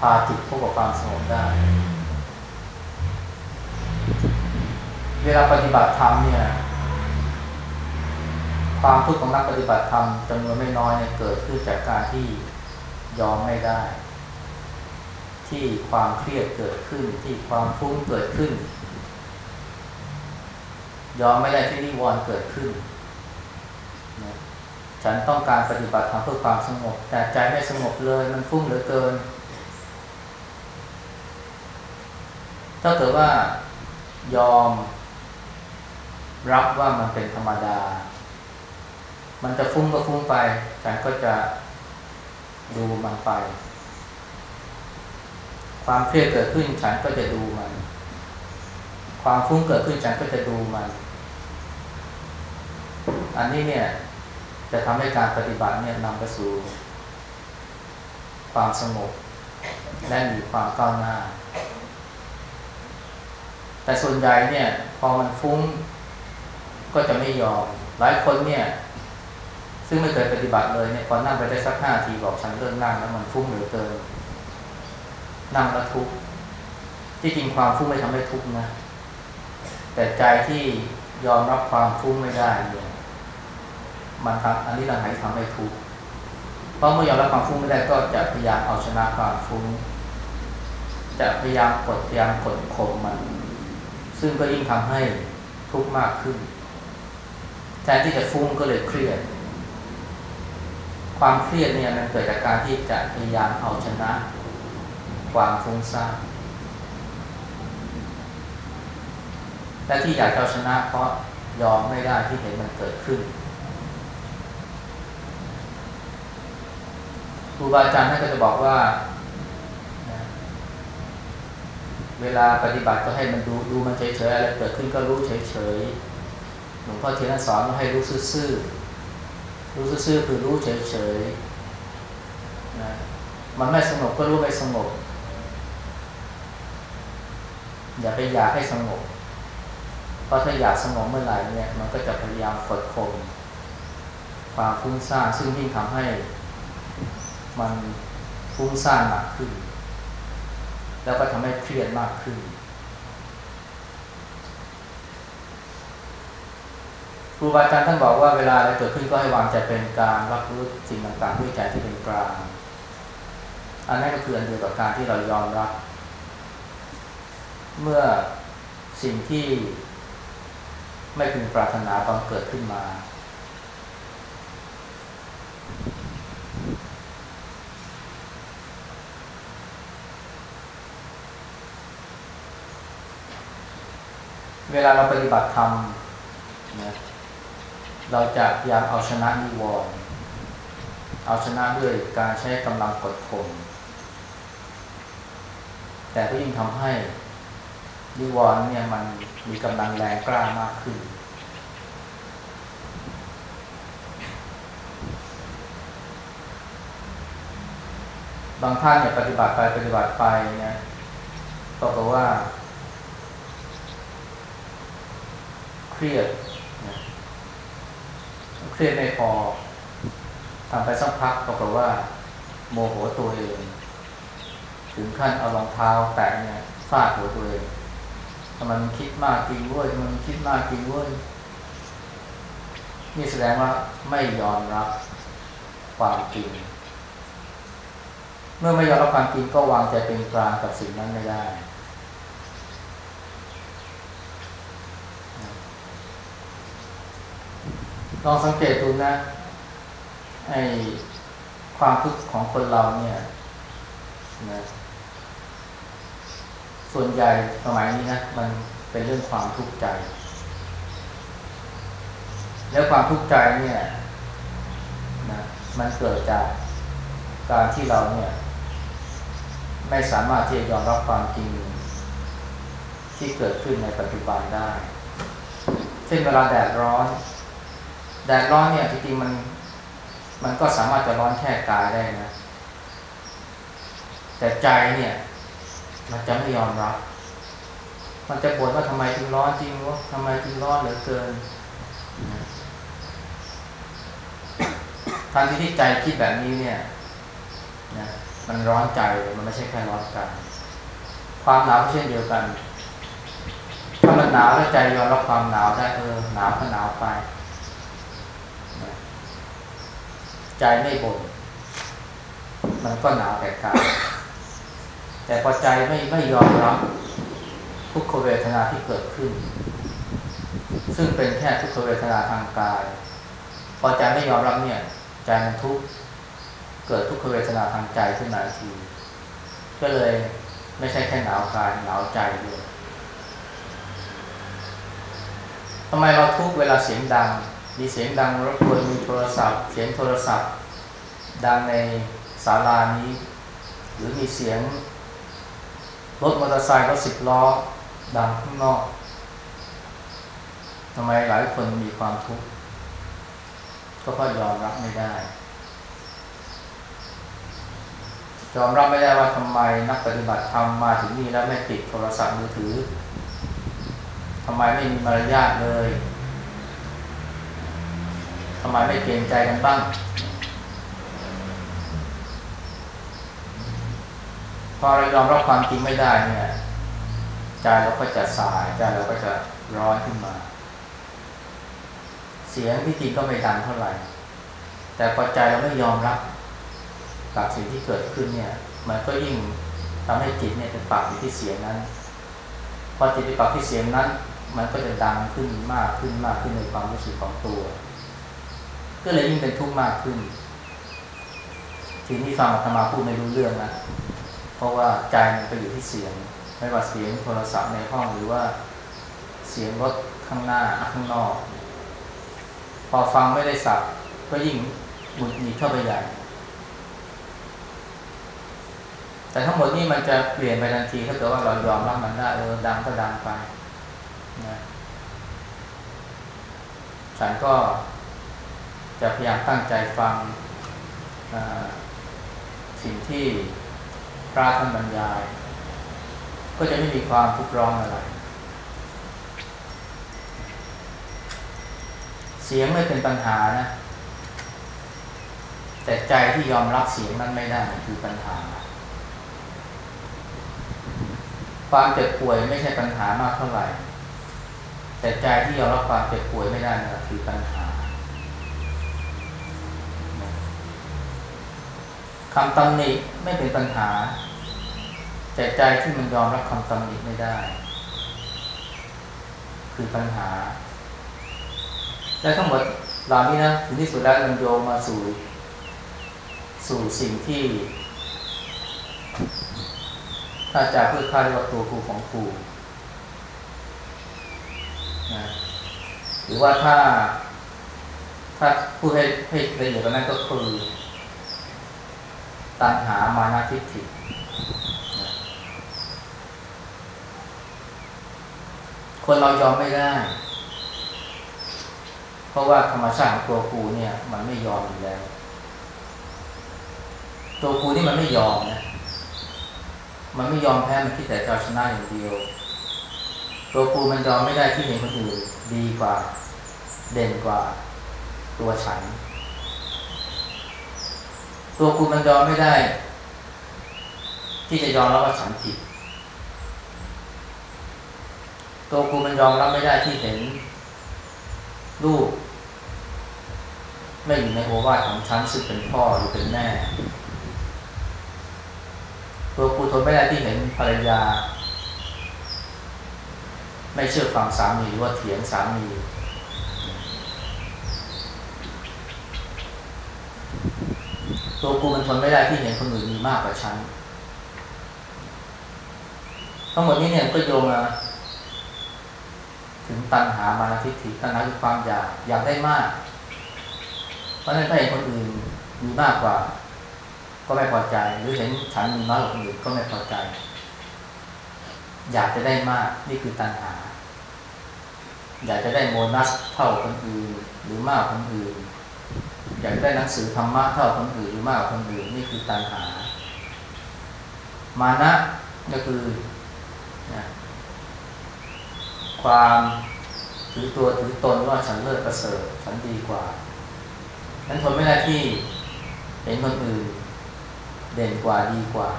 พาจิตพบกับความสงบได้ เวลาปฏิบัติธรรมเนี่ย ความทุกข์ของนักปฏิบัติธรรมจำนวนไม่น้อยเนี่ยเกิดขึ้นจากการที่ยอมไม่ได้ ที่ความเครียดเกิดขึ้น ที่ความฟุ้งเกิดขึ้น ยอมไม่ได้ที่นิวรณ์เกิดขึ้น ฉันต้องการปฏิบัติธรรมเพื่อความสงบ แต่ใจไม่สงบเลย มันฟุ้งเหลือเกิน ถ้าเกิดว่ายอมรับว่ามันเป็นธรรมดา มันจะฟุ้งก็ฟุ้งไป ฉันก็จะดูมันไป ความเครียดเกิดขึ้นฉันก็จะดูมัน ความฟุ้งเกิดขึ้นฉันก็จะดูมัน อันนี้เนี่ย จะทำให้การปฏิบัติเนี่ยนำไปสู่ความสงบและมีความก้าวหน้า แต่ส่วนใหญ่เนี่ย พอมันฟุ้งก็จะไม่ยอม หลายคนเนี่ย ซึ่งไม่เคยปฏิบัติเลยเนี่ยพอนั่งไปได้สักห้าทีบอกฉันเริ่มนั่งแล้วมันฟุ้งเหลือเกินนั่งแล้วทุกข์ที่จริงความฟุ้งไม่ทำให้ทุกข์นะ แต่ใจที่ยอมรับความฟุ้งไม่ได้เนี่ย มันทำอันนี้เราหายทำให้ทุกข์เพราะเมื่อยอมรับความฟุ้งไม่ได้ก็จะพยายามเอาชนะความฟุ้ง จะพยายามกดพยายามกดข่มมัน ซึ่งก็ยิ่งทำให้ทุกข์มากขึ้นแทนที่จะฟุ้งก็เลยเครียด ความเครียดเนี่ยมันเกิดจากการที่จะพยายามเอาชนะ ความฟุ้งซ่านและที่อยากเอาชนะเพราะยอมไม่ได้ที่เห็นมันเกิดขึ้น รูบาอาจารย์ท่านก็จะบอกว่า เวลาปฏิบัติก็ให้มันดูดูมันเฉยๆอะไรเกิดขึ้นก็รู้เฉยๆหลวงพ่อเทียนสอนว่าให้รู้ซื่อๆรู้ซื่อๆคือรู้เฉยๆนะมันไม่สงบก็รู้ไม่สงบอย่าไปอยากให้สงบ เพราะถ้าอยากสงบเมื่อไหร่เนี่ย มันก็จะพยายามกดข่มความฟุ้งซ่านซึ่งยิ่งทำให้ มันฟุ้งซ่านมากขึ้น แล้วก็ทำให้เครียดมากขึ้น ครูบาอาจารย์ท่านบอกว่าเวลาอะไรเกิดขึ้นก็ให้วางใจเป็นกลางรับรู้สิ่งต่างๆด้วยใจที่เป็นกลาง อันนั้นก็คืออันเดียวกับการที่เรายอมรับ เมื่อสิ่งที่ไม่พึงปรารถนาบังเกิดขึ้นมา เวลาเราปฏิบัติธรรมนะเราจะพยายามเอาชนะนิวรณ์เอาชนะด้วยการใช้กำลังกดข่มแต่ก็ยิ่งทำให้นิวรณ์เนี่ยมันมีกำลังแรงกล้ามากขึ้น บางท่านเนี่ยปฏิบัติไปปฏิบัติไปเนี่ยบอกว่า เค รียดนะเครียดไม่พอทำไปสักพักก็บอกว่า โมโหตัวเอง ถึงขั้นเอารองเท้าแตะเนี่ยฟาดหัวตัวเองทำไมมันคิดมากจริงเว้ยมันคิดมากจริงเว้ยนี่แสดงว่าไม่ยอมรับความจริง เมื่อไม่ยอมรับความจริงก็วางใจเป็นกลางกับสิ่งนั้นไม่ได้ ลองสังเกตดูนะไอความทุกข์ของคนเราเนี่ยนะส่วนใหญ่สมัยนี้นะมันเป็นเรื่องความทุกข์ใจ แล้วความทุกข์ใจเนี่ยนะมันเกิดจากการที่เราเนี่ยไม่สามารถที่จะยอมรับความจริงที่เกิดขึ้นในปัจจุบันได้ เช่นเวลาแดดร้อน แดดร้อนเนี่ยจริงๆมันมันก็สามารถจะร้อนแค่กายได้นะ แต่ใจเนี่ย มันจะไม่ยอมรับ มันจะบ่นว่าทำไมจึงร้อนจริงวะทำไมจึงร้อนเหลือเกินทันที่ที่ใจคิดแบบนี้เนี่ยนะมันร้อนใจมันไม่ใช่แค่ร้อนกันความหนาวเช่นเดียวกัน ถ้ามันหนาวแล้วใจยอมรับความหนาวได้เออหนาวก็หนาวไปนะ ใจไม่บ่นมันก็หนาวแต่กายแต่พอใจไม่ไม่ยอมรับทุกขเวทนาที่เกิดขึ้น ซึ่งเป็นแค่ทุกขเวทนาทางกาย พอใจไม่ยอมรับเนี่ย ใจมันทุกข์เกิดทุกขเวทนาทางใจขึ้นมาที ก็เลยไม่ใช่แค่หนาวกายหนาวใจด้วยทำไมเราทุกเวลาเสียงดัง มีเสียงดังรบกวนมีโทรศัพท์ เสียงโทรศัพท์ ดังในศาลานี้ หรือมีเสียงรถมอเตอร์ไซค์รถสิบล้อ ดังข้างนอกทำไมหลายคนมีความทุกข์ก็เพราะยอมรับไม่ได้ยอมรับไม่ได้ว่าทำไมนักปฏิบัติธรรมมาถึงนี่แล้วไม่ติดโทรศัพท์มือถือทำไมไม่มีมารยาทเลย ทำไมไม่เกรงใจกันบ้าง พอเรายอมรับความจริงไม่ได้เนี่ย ใจเราก็จะสายใจเราก็จะร้อนขึ้นมา เสียงที่จริงก็ไม่ดังเท่าไหร่ แต่พอใจเราไม่ยอมรับกับสิ่งที่เกิดขึ้นเนี่ย มันก็ยิ่งทำให้จิตเนี่ยเป็นปักอยู่ที่เสียงนั้น พอจิตไปปักที่เสียงนั้น มันก็จะดังขึ้นมากขึ้นมากขึ้นในความรู้สึกของตัว ก็เลยยิ่งเป็นทุกข์มากขึ้นทีนี้ฟังธรรมาพูดไม่รู้เรื่องนะเพราะว่าใจมันไปอยู่ที่เสียง ไม่ว่าเสียงโทรศัพท์ในห้องหรือว่าเสียงรถข้างหน้าข้างนอก พอฟังไม่ได้สับก็ยิ่งหมุดหนีเข้าไปใหญ่ แต่ทั้งหมดนี้มันจะเปลี่ยนไปทันทีถ้าเกิดว่าเรายอมรับมันได้เออดังก็ดังไปนะฉันก็ จะพยายามตั้งใจฟังสิ่งที่พระท่านบรรยาย ก็จะไม่มีความทุกข์ร้อนอะไร เสียงไม่เป็นปัญหานะ แต่ใจที่ยอมรับเสียงนั้นไม่ได้คือปัญหา ความเจ็บป่วยไม่ใช่ปัญหามากเท่าไหร่ แต่ใจที่ยอมรับความเจ็บป่วยไม่ได้นะคือปัญหา คำตำหนิไม่เป็นปัญหา แต่ใจที่มันยอมรับคำตำหนิไม่ได้ คือปัญหา และทั้งหมดเหล่านี้นะถึงที่สุดแล้วมันโยงมาสู่ สู่สิ่งที่ ถ้าจากเพื่อค่าเรียกว่าตัวครูของครูนะหรือว่าถ้า ถ้าพูดให้ให้ละเอียดกว่านั้นก็คือ ตัณหามานาทิฏฐิคนเรายอมไม่ได้ เพราะว่าธรรมชาติของตัวกูเนี่ย มันไม่ยอมอยู่แล้ว ตัวกูนี่มันไม่ยอมนะ มันไม่ยอมแพ้มันคิดแต่จะชนะอย่างเดียว ตัวกูมันยอมไม่ได้ที่เห็นคนอื่นดีกว่า เด่นกว่า ตัวฉัน ตัวคุณมันยอมไม่ได้ ที่จะยอมรับว่าฉันผิด ตัวคุณมันยอมรับไม่ได้ที่เห็นลูกไม่อยู่ในโอวาทของฉันซึ่งเป็นพ่อหรือเป็นแม่ ตัวกูทนไม่ได้ที่เห็นภรรยา ไม่เชื่อฟังสามีหรือว่าเถียงสามี ตัวกูมันทนไม่ได้ที่เห็นคนอื่นมีมากกว่าฉันทั้งหมดนี้เนี่ยก็โยงมาถึงตัณหามานาทิฏฐิตัณหาคือความอยากอยากได้มาก เพราะฉะนั้นถ้าเห็นคนอื่นมีมากกว่า ก็ไม่พอใจ หรือเห็นฉันมีน้อยกว่าคนอื่นก็ไม่พอใจ อยากจะได้มากนี่คือตัณหา อยากจะได้โมนัสเท่าคนอื่นหรือมากคนอื่น อยากได้หนังสือธรรมะเท่าคนอื่นหรือมากกว่าคนอื่นนี่คือตัณหา มานะก็คือนะความถือตัวถือตนว่าฉันเลิศประเสริฐฉันดีกว่าฉันทนไม่ได้ที่เห็นคนอื่น เด่นกว่าดีกว่า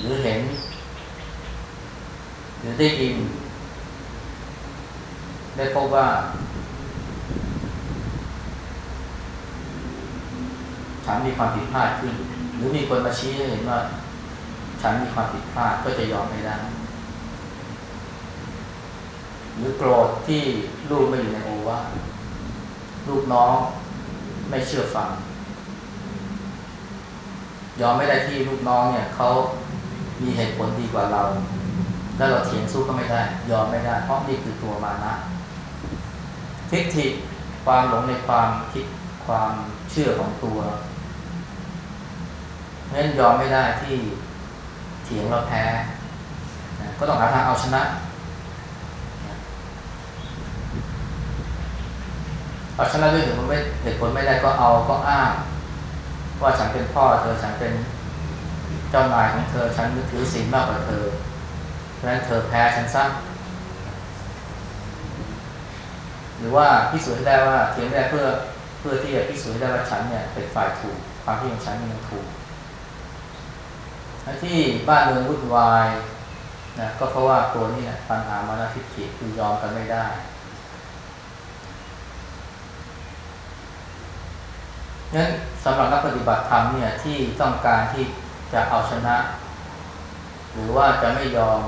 หรือเห็น หรือได้ยินได้พบว่า ฉันมีความผิดพลาดขึ้น หรือมีคนมาชี้ให้เห็นว่า ฉันมีความผิดพลาดก็จะยอมไม่ได้ หรือโกรธที่ลูกไม่อยู่ในโอวาลูกน้องไม่เชื่อฟัง ยอมไม่ได้ที่ลูกน้องเนี่ยเขามีเหตุผลดีกว่าเรา แล้วเราเถียงสู้ก็ไม่ได้ ยอมไม่ได้ เพราะนี่คือตัวมานะทิฏฐิความหลงในความคิดความเชื่อของตัว งั้นยอมไม่ได้ที่เถียงเราแพ้ก็ต้องหาทางเอาชนะเอาชนะด้วยเหตุผลไม่เหตุผลไม่ได้ก็เอาก็อ้างว่าฉันเป็นพ่อเธอฉันเป็นเจ้านายของเธอฉันถือศีลมากกว่าเธอเพราะฉะนั้นเธอแพ้ฉันซะหรือว่าพิสูจน์ได้ว่าเทียงได้เพื่อเพื่อที่จะพิสูจน์ได้ว่าฉันเนี่ยเป็นฝ่ายถูกความที่ของฉันมันถูก ที่บ้านเมืองวุ่นวายนะก็เพราะว่าตัวนี้นะปัญหามานาทิฏฐิคือยอมกันไม่ได้งั้นสำหรับนักปฏิบัติธรรมเนี่ยที่ต้องการที่จะเอาชนะ หรือว่าจะไม่ยอม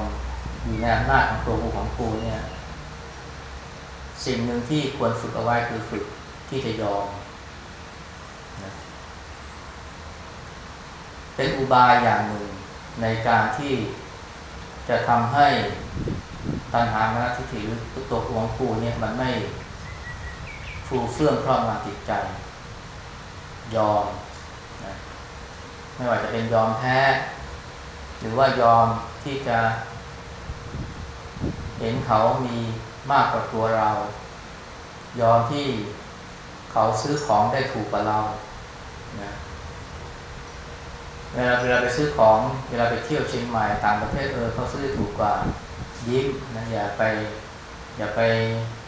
อยู่ในอำนาจของตัวกูของกูเนี่ยสิ่งหนึ่งที่ควรฝึกเอาไว้คือฝึกที่จะยอมนะเป็นอุบายอย่างหนึ่ง ในการที่จะทำให้ตัณหามาทิฏฐิหรือตัวกูของกูเนี่ยมันไม่ฟูเฟื่องครอบงำจิตใจ ยอมนะไม่ว่าจะเป็นยอมแพ้ หรือว่ายอมที่จะ เห็นเขามีมากกว่าตัวเรา ยอมที่เขาซื้อของได้ถูกกว่าเรา เวลาเวลาไปซื้อของเวลาไปเที่ยวเชียงใหม่ต่างประเทศเออเขาซื้อถูกกว่ายิ้มนะอย่าไปอย่าไป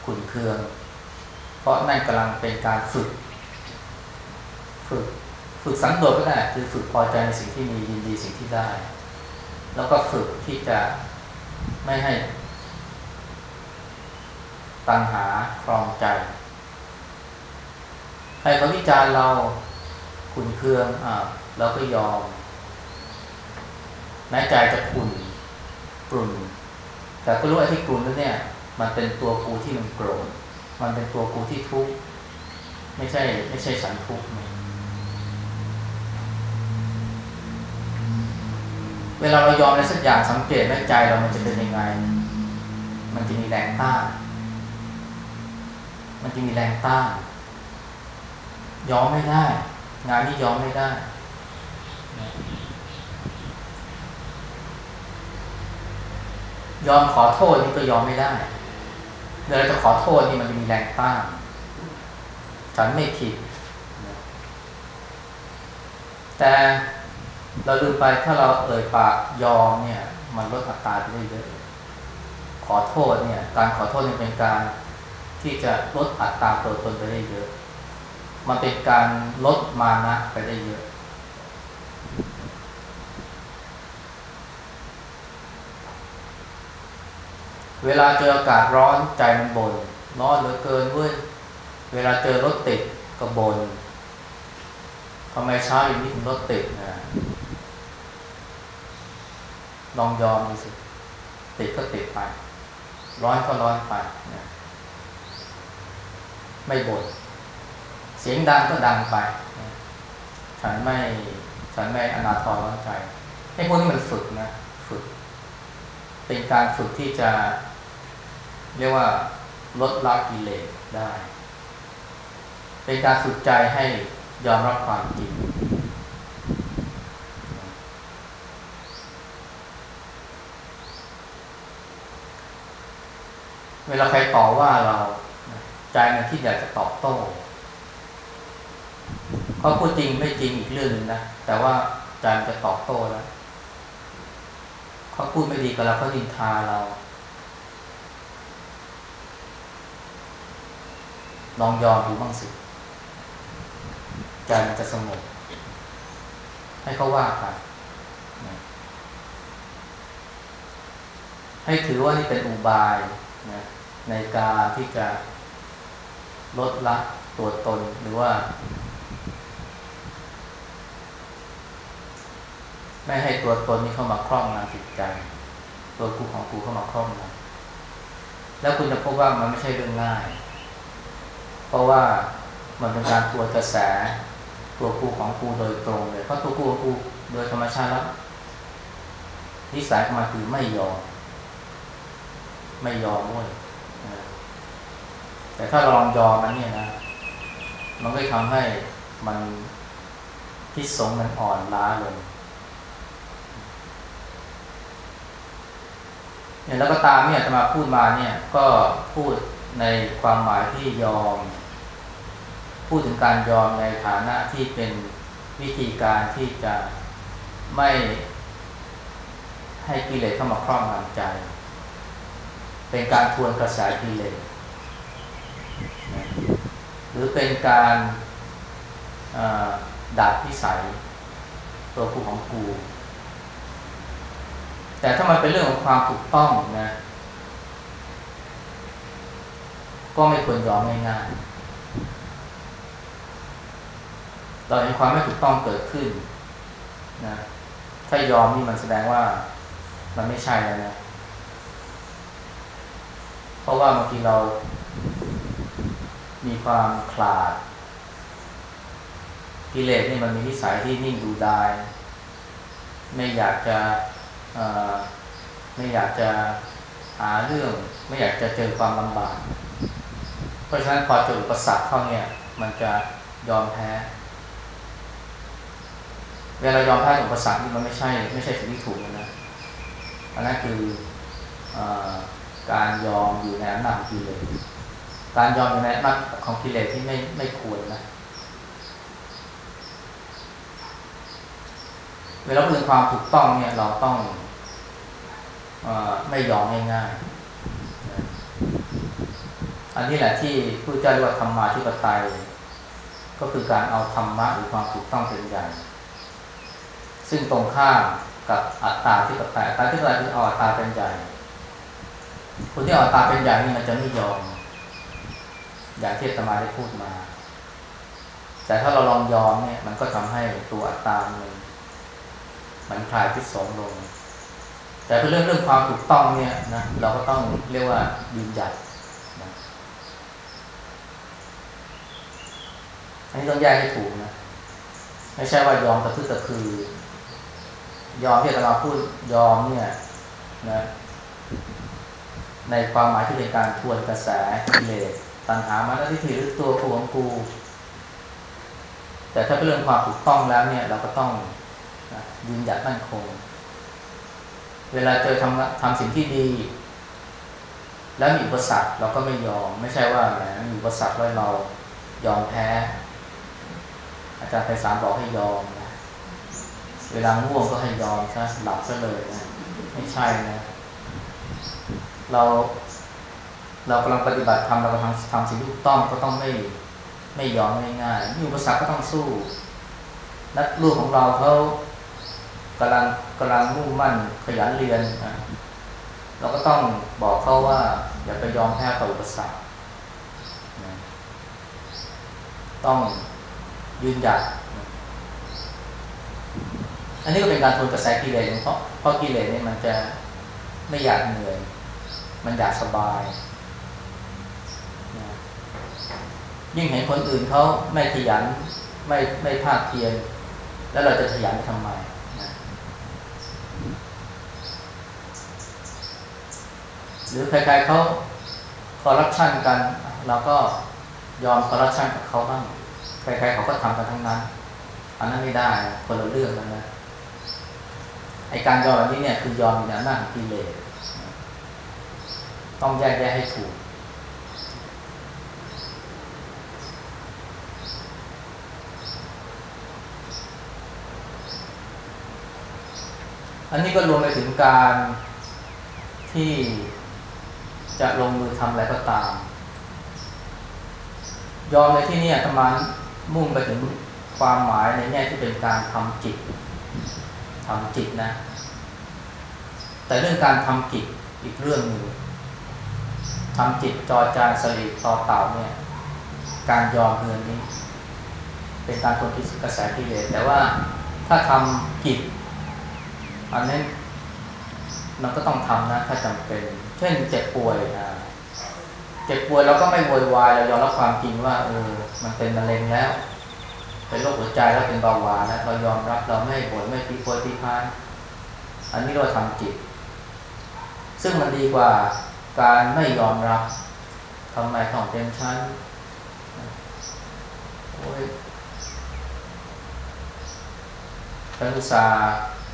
ขุนเคือง เพราะนั่นกำลังเป็นการฝึก ฝึกฝึกสังโดษก็ได้คือฝึกพอใจในสิ่งที่มียินดีสิ่งที่ได้ แล้วก็ฝึกที่จะไม่ให้ตัณหาครองใจ ให้เขาวิจารณ์เราขุนเคืองอ่า เราก็ยอม แม้ใจจะขุ่นกลุ่น แต่ก็รู้ไอ้ที่กลุ่นนั้นเนี่ย มันเป็นตัวกูที่มันโกรธมันเป็นตัวกูที่ทุกข์ไม่ใช่ ไม่ใช่ฉันทุกข์เวลาเรายอมอะไรสักอย่างสังเกตไหมใจเรามันจะเป็นยังไง มันจะมีแรงต้าน มันจะมีแรงต้านยอมไม่ได้ งานที่ยอมไม่ได้ ยอมขอโทษนี่ก็ยอมไม่ได้เวลาจะขอโทษนี่มันจะมีแรงต้านฉันไม่ผิด แต่เราลืมไปถ้าเราเอ่ยปากยอมเนี่ย มันลดอัตราไปได้เยอะขอโทษเนี่ย การขอโทษนี่เป็นการที่จะลดอัตราตัวตนไปได้เยอะ มันเป็นการลดมานะไปได้เยอะ เวลาเจออากาศร้อนใจมันบน่นร้อนเหลือเกินเว้ยเวลาเจอรถติดก็บน่นทำไมเช้าอย่างนี้ถึงรถติดนะลองยอมดูสิติดก็ติดไป ร้อนก็ร้อนไปนะไม่บน่นเสียงดังก็ดังไปฉันไม่ฉันไม่อนาทรร้อนใจไอ้พวกนี้มันฝึกนะ ฝึก เป็นการฝึกที่จะ เรียกว่าลดละกิเลสได้เป็นการฝึกใจให้ยอมรับความจริง เวลาใครต่อว่าเราใจมันคิดอยากจะตอบโต้เขาพูดจริงไม่จริงอีกเรื่องนึงนะ แต่ว่าใจมันจะตอบโต้แล้วเขาพูดไม่ดีกับเราเขาดินทาเรา ลองยอมดูบ้างสิใจมันจะสงบ ให้เขาว่าไปให้ถือว่านี่เป็นอุบายนะในการที่จะลดละตัวตนหรือว่า ไม่ให้ตัวตนนี้เข้ามาครอบงำจิตใจ ตัวกูของกูเข้ามาครอบงำแล้วคุณจะพบว่ามันไม่ใช่เรื่องง่าย เพราะว่ามันเป็นการตัวกระแสตัวกูของกูโดยตรงเลยเพราะตัวกูของกูโดยธรรมชาติแล้วนิสัยของมันคือไม่ยอม ไม่ยอมด้วยแต่ถ้าลองยอมมันเนี่ยนะมันก็ทำให้มันพิษสงมันอ่อนล้าลงเนี่ยแล้วก็ตามเนี่ยจะมาพูดมาเนี่ยก็พูดในความหมายที่ยอม พูดถึงการยอมในฐานะที่เป็นวิธีการที่จะไม่ให้กิเลสเข้ามาครอบงำใจ เป็นการทวนกระแสกิเลสหรือเป็นการดัดพิสัยตัวกูของกู แต่ถ้ามันเป็นเรื่องของความถูกต้องนะ ก็ไม่ควรยอมง่ายๆ เราเห็นความไม่ถูกต้องเกิดขึ้นนะถ้ายอมนี่มันแสดงว่ามันไม่ใช่แล้วนะเพราะว่าบางทีเรามีความขลาดกิเลสนี่มันมีนิสัยที่นิ่งดูดาย ไม่อยากจะไม่อยากจะหาเรื่อง ไม่อยากจะเจอความลำบาก เพราะฉะนั้นพอเจออุปสรรคเข้าเนี่ย มันจะยอมแพ้ เวลายอมแพ้อุปสรรคนี่มันไม่ใช่ไม่ใช่สิ่งที่ถูกนะอันนั้นคืออการยอมอยู่ในอำนาจกิเลสการยอมอยู่ในอำนาจของกิเลสที่ไม่ไม่ควรนะเวลาพูดถึงความถูกต้องเนี่ยเราต้องอไม่ยอมง่ายๆ อันนี้แหละที่ผู้เจ้าเรียกว่าธรรมาธิปไตย ก็คือการเอาธรรมะหรือความถูกต้องเป็นใหญ่ ซึ่งตรงข้ามกับอัตตาที่ปไตยอัตตาที่ปไตยคือเอาอัตตาเป็นใหญ่ คนที่เอาอัตตาเป็นใหญ่นี่มันจะไม่ยอม อย่างที่ตมาได้พูดมา แต่ถ้าเราลองยอมเนี่ย มันก็ทำให้ตัวอัตตามันมันคลายพิษสงลง แต่เป็นเรื่องเรื่องความถูกต้องเนี่ยนะเราก็ต้องเรียกว่ายืนหยัดนะอันนี้ต้องแยกให้ถูกนะ ไม่ใช่ว่ายอมตะพื้ตะคือ ยอมที่จะมาพูดยอมเนี่ยนะในความหมายที่เป็นการทวนกระแสกิเลสตัณหามาแล้วที่ถือตัวกูของกู แต่ถ้าเป็นเรื่องความถูกต้องแล้วเนี่ย เราก็ต้องยืนหยัดมั่นคง เวลาเจอทำทำสิ่งที่ดี แล้วมีอุปสรรคเราก็ไม่ยอม ไม่ใช่ว่าแหมมีอุปสรรคแล้วเรายอมแพ้ อาจารย์ไพศาลบอกให้ยอมนะ เวลาง่วงก็ให้ยอมซะหลับซะเลยนะไม่ใช่นะ เรา เรากำลังปฏิบัติธรรมเรากำลังทำสิ่งที่ถูกต้องก็ต้องไม่ไม่ยอมง่ายๆมีอุปสรรคก็ต้องสู้ นักลูกของเราเขากำลังกำลังมุ่งมั่นขยันเรียนนะเราก็ต้องบอกเขาว่า อย่าไปยอมแพ้ต่ออุปสรรคต้องยืนหยัด อันนี้ก็เป็นการทนกระแสกิเลสเพราะเพราะกิเลสเนี่ยมันจะไม่อยากเหนื่อย มันอยากสบาย ยิ่งเห็นคนอื่นเขาไม่ขยันไม่ไม่ภาคเพียรแล้วเราจะขยันทำไมหรือใครๆเขาคอร์รัปชันกัน เราก็ยอมคอร์รัปชันกับเขาบ้างใครๆเขาก็ทำกันทั้งนั้น อันนั้นไม่ได้คนละเรื่องกันนะ ไอการยอมแบบนี้เนี่ยคือยอมในหน้าของกิเลสต้องแยกแยะให้ถูก อันนี้ก็รวมไปถึงการที่จะลงมือทำอะไรก็ตาม ยอมในที่นี้ธรรมามุ่งไปถึงความหมายในแง่ที่เป็นการทำจิต ทำจิตนะ แต่เรื่องการทำจิตอีกเรื่องหนึ่งทำจิตจอจานสลิต่อเต่าเนี่ย การยอมเงินนี้ เป็นการทนพิสกระแสกิเลสแต่ว่าถ้าทำจิตอันนี้มันก็ต้องทำนะ ถ้าจำเป็น เช่นเจ็บป่วยนะเจ็บป่วยเราก็ไม่โวยวายเรายอมรับความจริงว่าเออมันเป็นมะเร็งแล้ว เป็นโรคหัวใจแล้วเป็นเบาหวานแล้วเรายอมรับเราไม่บ่นไม่ตีโพยตีพานอันนี้เราทำจิต ซึ่งมันดีกว่าการไม่ยอมรับทำไมของเป็นชั้นโอ้ยฉันอุตสาห์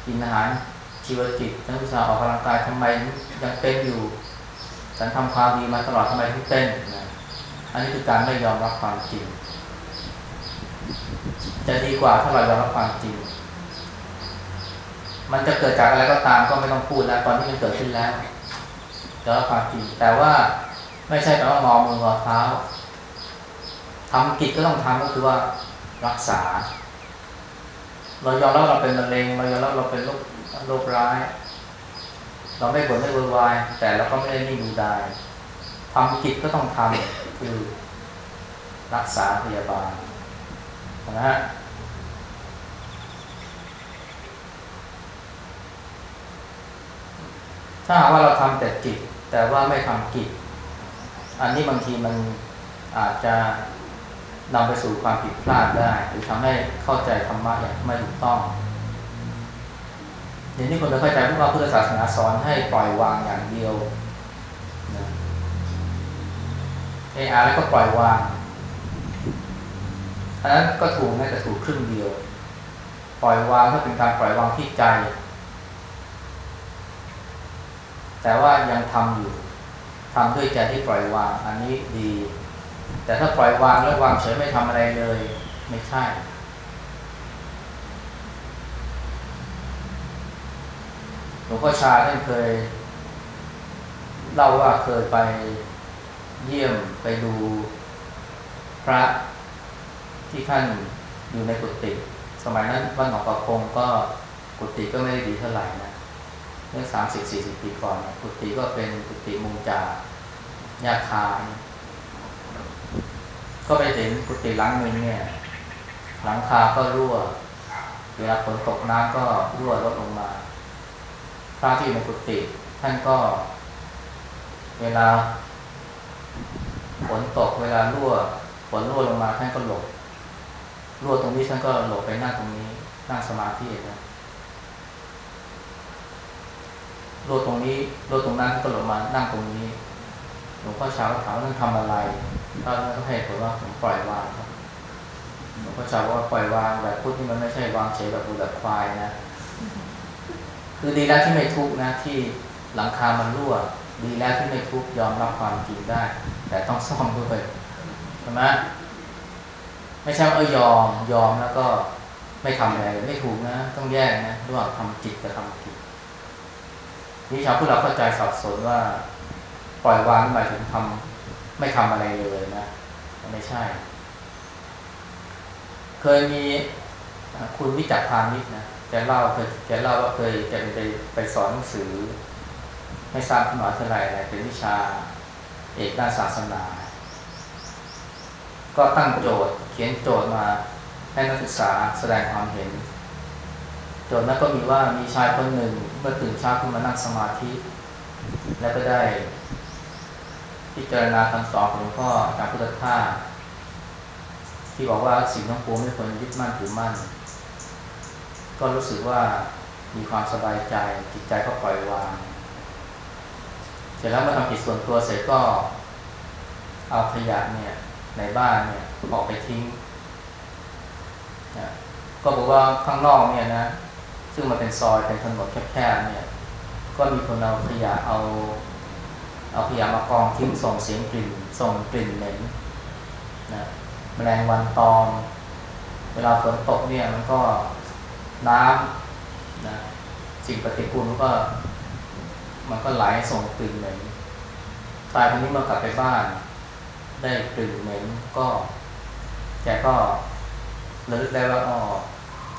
กินอาหารชีวจิตฉันอุตสาออกกำลังกายทำไมยังเป็นอยู่ฉันทำความดีมาตลอดทำไมถึงเต้นนะอันนี้คือการไม่ยอมรับความจริง จะดีกว่าถ้าเรายอมรับความจริง มันจะเกิดจากอะไรก็ตามก็ไม่ต้องพูดแล้ว ตอนที่มันเกิดขึ้นแล้วยอมรับความจริง แต่ว่าไม่ใช่แปลว่างอมืองอเท้าทำกิจก็ต้องทำก็คือว่ารักษา เรายอมรับเราเป็นมะเร็งเรายอมรับเราเป็นโรคโรคร้าย เราไม่บ่นไม่วุ่นวาย แต่เราก็ไม่ได้นิ่งดูดายทำกิจก็ต้องทำคือรักษาพยาบาลนะฮะ ถ้าหากว่าเราทำแต่จิตแต่ว่าไม่ทำกิจ อันนี้บางทีมันอาจจะนำไปสู่ความผิดพลาดได้ หรือทำให้เข้าใจธรรมะอย่างไม่ถูกต้องเดี๋ยวนี้คนไม่เข้าใจว่าพุทธศาสนาสอนให้ปล่อยวางอย่างเดียวเออาแล้วก็ปล่อยวางอันนั้นก็ถูกนะแต่ถูกครึ่งเดียว ปล่อยวางถ้าเป็นการปล่อยวางที่ใจ แต่ว่ายังทำอยู่ทำด้วยใจที่ปล่อยวาง อันนี้ดี แต่ถ้าปล่อยวางแล้ววางเฉยไม่ทำอะไรเลย ไม่ใช่ หลวงพ่อชาท่านเคยเล่าว่าเคยไปเยี่ยมไปดูพระที่ท่านอยู่ในกุฏิสมัยนั้นวัดหนองประพงก็กุฏิก็ไม่ได้ดีเท่าไหร่นะ เมื่อสามสิบสี่สิบปีก่อนนะกุฏิก็เป็นกุฏิมุงจากยาคาก็ไปเห็นกุฏิหลังหนึ่งเนี่ยหลังคาก็รั่ว เวลาฝนตกน้ำก็รั่วลดลงมา พระที่อยู่ในกุฏิท่านก็ เวลาฝนตกเวลารั่วฝนรั่วลงมาท่านก็หลบรั่วตรงนี้ท่านก็หลบไปหน้าตรงนี้นั่งสมาธินะ รัวตรงนี้รัวตรงนั้นก็หลบมานั่งตรงนี้หลวงพ่อชาวถามว่าท่านทำอะไรท่านก็ให้ผลว่าผมปล่อยวางครับหลวงพ่อชาวว่าปล่อยวางแบบพุทธที่มันไม่ใช่วางเฉยแบบบุแบบควายนะคือดีแล้วที่ไม่ทุกนะที่หลังคามันรั่ว ดีแล้วที่ไม่ทุกยอมรับความจริงได้ แต่ต้องซ่อมด้วยใช่ไหมไม่ใช่ว่าเออยอมยอมแล้วก็ไม่ทำอะไรไม่ถูกนะ ต้องแยกนะระหว่างทำจิตกับทำกิจ นี่ชาวพุทธเราเข้าใจสับสนว่า ปล่อยวางหมายถึงทำไม่ทำอะไรเลยนะไม่ใช่ เคยมีคุณวิจักรพานิชนะแกเล่าเคยแกเล่าว่าเคยแกไปไปสอนหนังสือไม่ทราบที่มหาวิทยาลัยอะไรเป็นวิชาเอกด้านศาสนา ก็ตั้งโจทย์เขียนโจทย์มาให้นักศึกษาแสดงความเห็น จทย์นั้นก็มีว่ามีชายคนหนึ่งเมื่อตื่นเช้าขึ้นมานั่งสมาธิ แล้วก็ได้ พิจารณาคำสอนของหลวงพ่ออาจารพุทธทาสที่บอกว่าสิ่งทั้งปวงไม่ควรยึดมั่นถือมั่น ก็รู้สึกว่ามีความสบายใจจิตใจก็ปล่อยวาง เสร็จแล้วมื่อทำกิจส่วนตัวเสร็จก็เอาขยะเนี่ยในบ้านเนี่ยออกไปทิ้งนะก็บอกว่าข้างนอกเนี่ยนะ ซึ่งมันเป็นซอยเป็นถนนแคบๆเนี่ย ก็มีคนเอาขยะเอา เอาขยะมากองทิ้งส่งเสียงกลิ่นส่งกลิ่นเหม็นนะแมลงวันตอม เวลาฝนตกเนี่ยมันก็น้ำนะสิ่งปฏิกูลมันก็ มันก็ไหลส่งกลิ่นเหม็นชายคนนี้มื่อกลับไปบ้าน ได้กลิ่นเหม็นก็แกก็ระลึกได้ว่าอ๋อ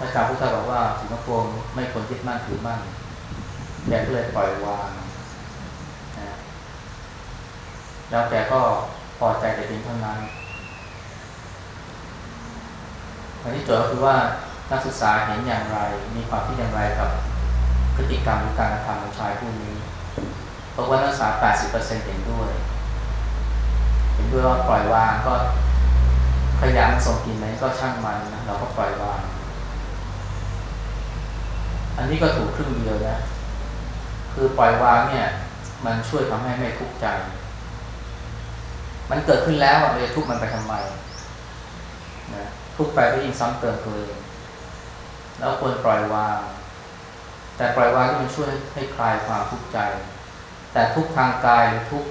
ถ้าจารย์พุทธบอกว่าสิงทั้งปวงไม่ควรยึดมั่นถือมั่นแกก็เลยปล่อยวางนะแล้วแกก็พอใจแต่เพียงเท่านั้นอันที่โจทย์ก็คือว่านักศึกษาเห็นอย่างไร มีความคิดอย่างไรกับพฤติกรรมหรือการกระทำของชายผู้นี้เพราะว่านักศึกษา 80%เห็นด้วย เห็นด้วยว่าปล่อยวางก็ขยันส่งกินไหนก็ช่างมันนะเราก็ปล่อยวาง อันนี้ก็ถูกครึ่งเดียวนะ คือปล่อยวางเนี่ย มันช่วยทำให้ไม่ทุกข์ใจ มันเกิดขึ้นแล้วเราจะทุกข์มันไปทำไมนะทุกข์ไปก็ยิ่งซ้ำเติมตัวเองแล้วควรปล่อยวาง แต่ปล่อยวางที่มันช่วยให้คลายความทุกข์ใจ แต่ทุกทางกายทุก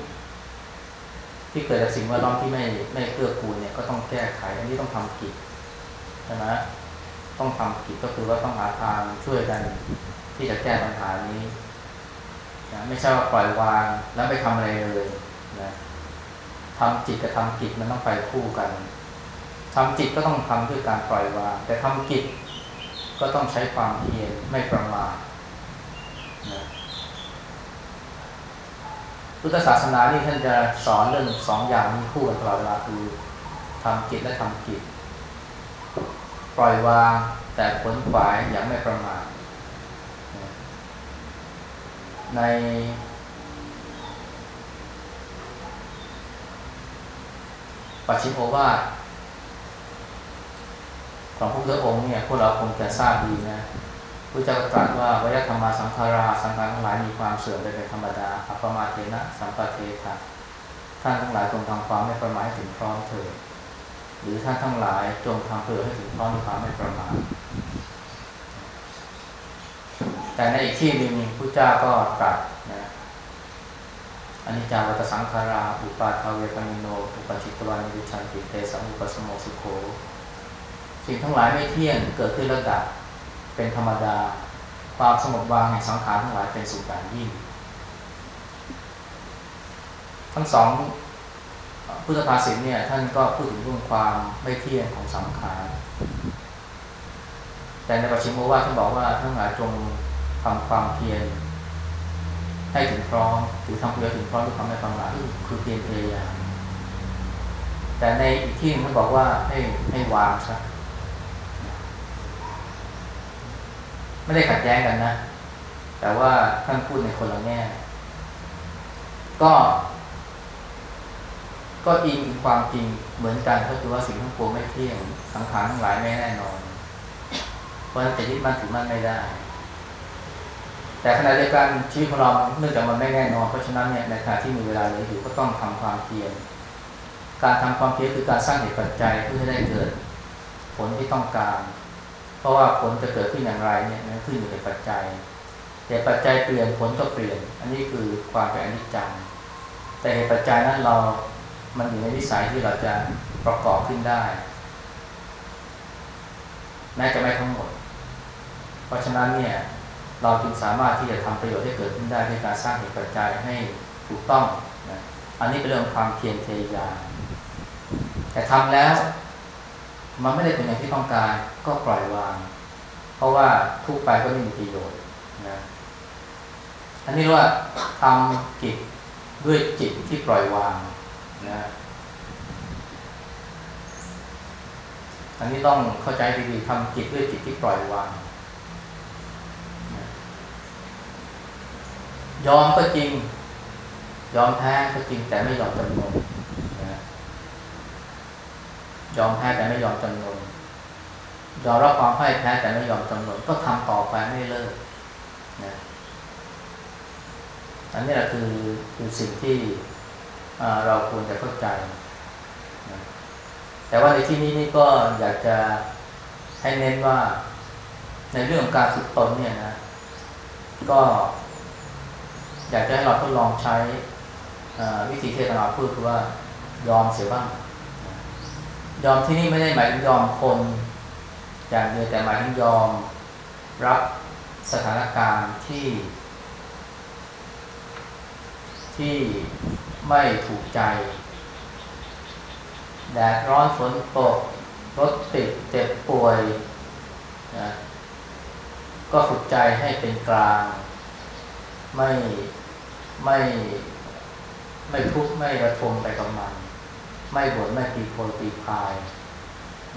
ที่เกิดจากสิ่งแวดล้อมที่ไม่ไม่เกื้อกูลเนี่ยก็ต้องแก้ไข อันนี้ต้องทำกิจใช่ไหม ต้องทำกิจก็คือว่าต้องหาทางช่วยกันที่จะแก้ปัญหานี้นะไม่ใช่ว่าปล่อยวางแล้วไม่ทำอะไรเลยนะทำจิตกับทำกิจมันต้องไปคู่กันทำจิตก็ต้องทำด้วยการปล่อยวาง แต่ทำกิจก็ต้องใช้ความเพียรไม่ประมาทนะพุทธศาสนานี่ท่านจะสอนเรื่องสองอย่างนี้คู่กันตลอดเวลาคือทำจิตและทำกิจ ปล่อยวางแต่ผลฝ่ายอย่างไม่ประมาทใน ปัจฉิมโอวาทของพระพุทธองค์เนี่ยพวกเราคงจะทราบดีนะพระเจ้าตรัสว่าวยธัมมาสังขาราสังขารทั้งหลายมีความเสื่อมไปเป็นธรรมดาอัปปมาเทนะสัมปาเทถะท่านทั้งหลายจงทำความไม่ประมาทถึงพร้อมเถิด หรือท่านทั้งหลายจงทำเพื่อให้ถึงพร้อมในความไม่ประมาทแต่ในอีกที่หนึ่งพระเจ้าก็ตรัสนะอนิจจาวตสังขารา อุปปาทวยธัมมิโน อุปปัชชิตวานิรุชฌันติเตสังวูปสโมสุโขสิ่งทั้งหลายไม่เที่ยงเกิดขึ้นแล้วดับเป็นธรรมดา ความสงบวางแห่งสังขารทั้งหลายเป็นสุขอย่างยิ่ง ทั้งสอง พุทธภาษิตเนี่ยท่านก็พูดถึงเรื่องความไม่เที่ยงของสังขารแต่ในปัจฉิมโมวาท่านบอกว่าทั้งหลายจงทำความเพียรให้ถึงพร้อมหรือทำเพียรถึงพร้อมด้วยความไม่ประมาทคือเพียรพยายามแต่ในอีกที่นึงท่านบอกว่าให้ให้วางซะไม่ได้ขัดแย้งกันนะ แต่ว่าท่านพูดในคนละแง่ก็ ก็อิงความจริงเหมือนกันก็คือว่าสิ่งทั้งปวงไม่เที่ยงสังขารทั้งหลายไม่แน่นอน เพราะฉะนั้นจะยึดมั่นถือมั่นไม่ได้ แต่ขณะเดียวกันชีวิตของเราเนื่องจากมันไม่แน่นอนเพราะฉะนั้นเนี่ยในขณะที่มีเวลาเหลืออยู่ก็ต้องทำความเพียรการทำความเพียรคือการสร้างเหตุปัจจัยเพื่อให้ได้เกิด ผลที่ต้องการ เพราะว่าผลจะเกิดขึ้นอย่างไรเนี่ยมันขึ้นอยู่ในปัจจัยเหตุปัจจัยเปลี่ยนผลก็เปลี่ยน อันนี้คือความเป็นอนิจจังแต่เหตุปัจจัยนั้นเรา มันอยู่ในวิสัยที่เราจะประกอบขึ้นได้ แม้จะไม่ทั้งหมด เพราะฉะนั้นเนี่ยเราจึงสามารถที่จะทำประโยชน์ให้เกิดขึ้นได้ด้วยการสร้างเหตุปัจจัยให้ถูกต้องนะอันนี้เป็นเรื่องความเพียรพยายามแต่ทำแล้วมันไม่ได้เป็นอย่างที่ต้องการก็ปล่อยวาง เพราะว่าทุกไปก็ไม่มีประโยชน์นะอันนี้เรียกว่าทำกิจด้วยจิตที่ปล่อยวาง นะอันนี้ต้องเข้าใจดีๆทำจิตด้วยจิตที่ปล่อยวางยอมก็จริง ยอมแพ้ก็จริงแต่ไม่ยอมจำนนยอมแพ้แต่ไม่ยอมจำนนยอมรับความพ่ายแพ้แต่ไม่ยอมจำนนก็ทำต่อไปไม่เลิกนะอันนี้แหละคือคือสิ่งที่ เราควรจะเข้าใจนะแต่ว่าในที่นี้นี่ก็อยากจะให้เน้นว่าในเรื่องของการฝึกตนเนี่ยนะ ก็ อยากจะให้เราทดลองใช้วิธีเทศนาพูดคือว่ายอมเสียบ้าง ยอมที่นี่ไม่ได้หมายถึงยอมคนอย่างเดียวแต่หมายถึงยอมรับสถานการณ์ที่ที่ ไม่ถูกใจ แดดร้อนฝนตกรถติดเจ็บป่วยนะก็ฝึกใจให้เป็นกลาง ไม่ไม่ไม่ทุกข์ไม่ระทมไปกับมัน ไม่บ่นไม่ตีโพยตีพาย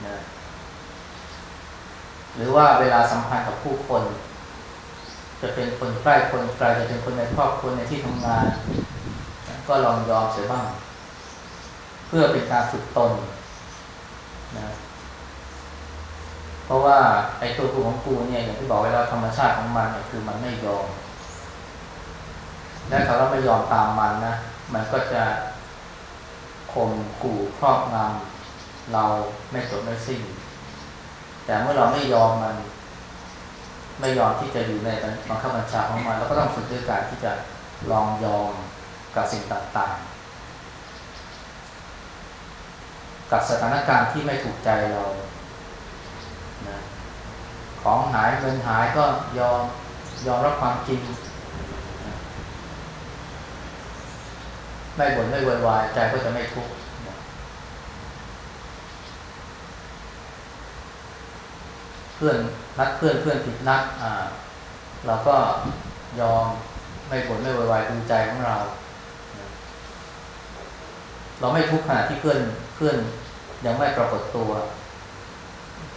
นะหรือว่าเวลาสัมพันธ์กับผู้คน จะเป็นคนใกล้คนไกลจะเป็นคนในครอบครัวในที่ทำงาน ก็ลองยอมเสียบ้าง เพื่อเป็นการฝึกตนนะเพราะว่าไอ้ตัวกูของกูเนี่ยอย่างที่บอกไว้แล้วธรรมชาติของมันเนี่ยคือมันไม่ยอมและถ้าเราไม่ยอมตามมันนะมันก็จะข่มขู่ครอบงำเราไม่จบไม่สิ้น แต่เมื่อเราไม่ยอมมัน ไม่ยอมที่จะอยู่ในบังคับบัญชาของมันเราก็ต้องฝึกด้วยการที่จะลองยอม กับสิ่งต่างๆ กับสถานการณ์ที่ไม่ถูกใจเรานะของหายเงินหายก็ยอมยอมรับความจริงไม่บ่นไม่โวยวายใจก็จะไม่ทุกข์เพื่อนนัดเพื่อนเพื่อนผิดนัดอ่าเราก็ยอมไม่บ่นไม่โวยวายดูใจของเรา เราไม่ทุกข์ขณะที่เพื่อนเพื่อนยังไม่ปรากฏตัว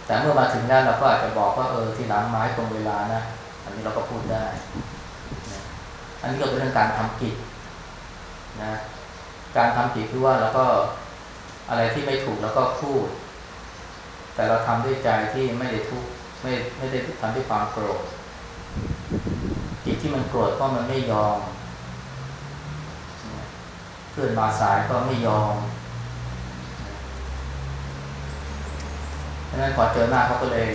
แต่เมื่อมาถึงแล้วเราก็อาจจะบอกว่าเออทีหลังไม้ตรงเวลานะ อันนี้เราก็พูดได้ อันนี้ก็เป็นเรื่องการทำกิจนะ การทำกิจคือว่าเราก็อะไรที่ไม่ถูกแล้วก็พูด แต่เราทำด้วยใจที่ไม่ได้ทุกข์ไม่ไม่ได้ทำด้วยความโกรธจิตที่มันโกรธเพราะมันไม่ยอม พื่อนมาสายก็ไม่ยอมดังนั้นพอเจอหน้าเขาก็เลย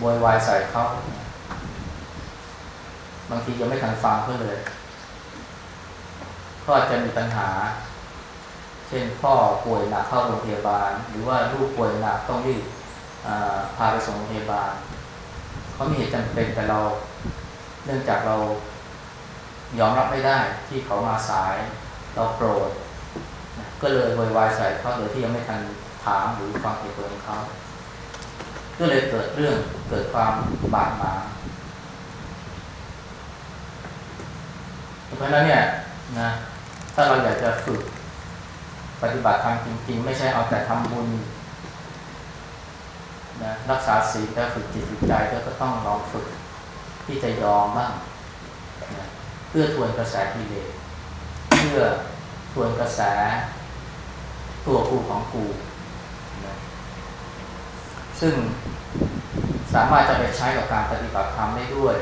บวยวายใส่เขา บางทียังไม่ทันฟังเพื่อเลย ก็อาจจะมีปัญหา เช่นพ่อป่วยหนักเข้าโรงพยาบาล หรือว่าลูกป่วยหนักต้องรีบพาไปส่งโรงพยาบาล เขามีเหตุจำเป็นแต่เรา เนื่องจากเรายอมรับไม่ได้ที่เขามาสาย เราโกรธก็เลยโวยวายใส่เขาโดยที่ยังไม่ทันถามหรือฟังเหตุผลของเขา ก็เลยเกิดเรื่องเกิดความบาดหมางเพราะฉะนั้นเนี่ยนะถ้าเราอยากจะฝึกปฏิบัติธรรมจริง ๆ ไม่ใช่เอาแต่ทำบุญนะรักษาศีลแต่ฝึกจิตฝึกใจก็ต้องลองฝึกที่จะยอมบ้างนะเพื่อทวนกระแสกิเลส เพื่อทวนกระแส ตัวกูของกูนะซึ่งสามารถจะไปใช้กับการปฏิบัติธรรมได้ด้วย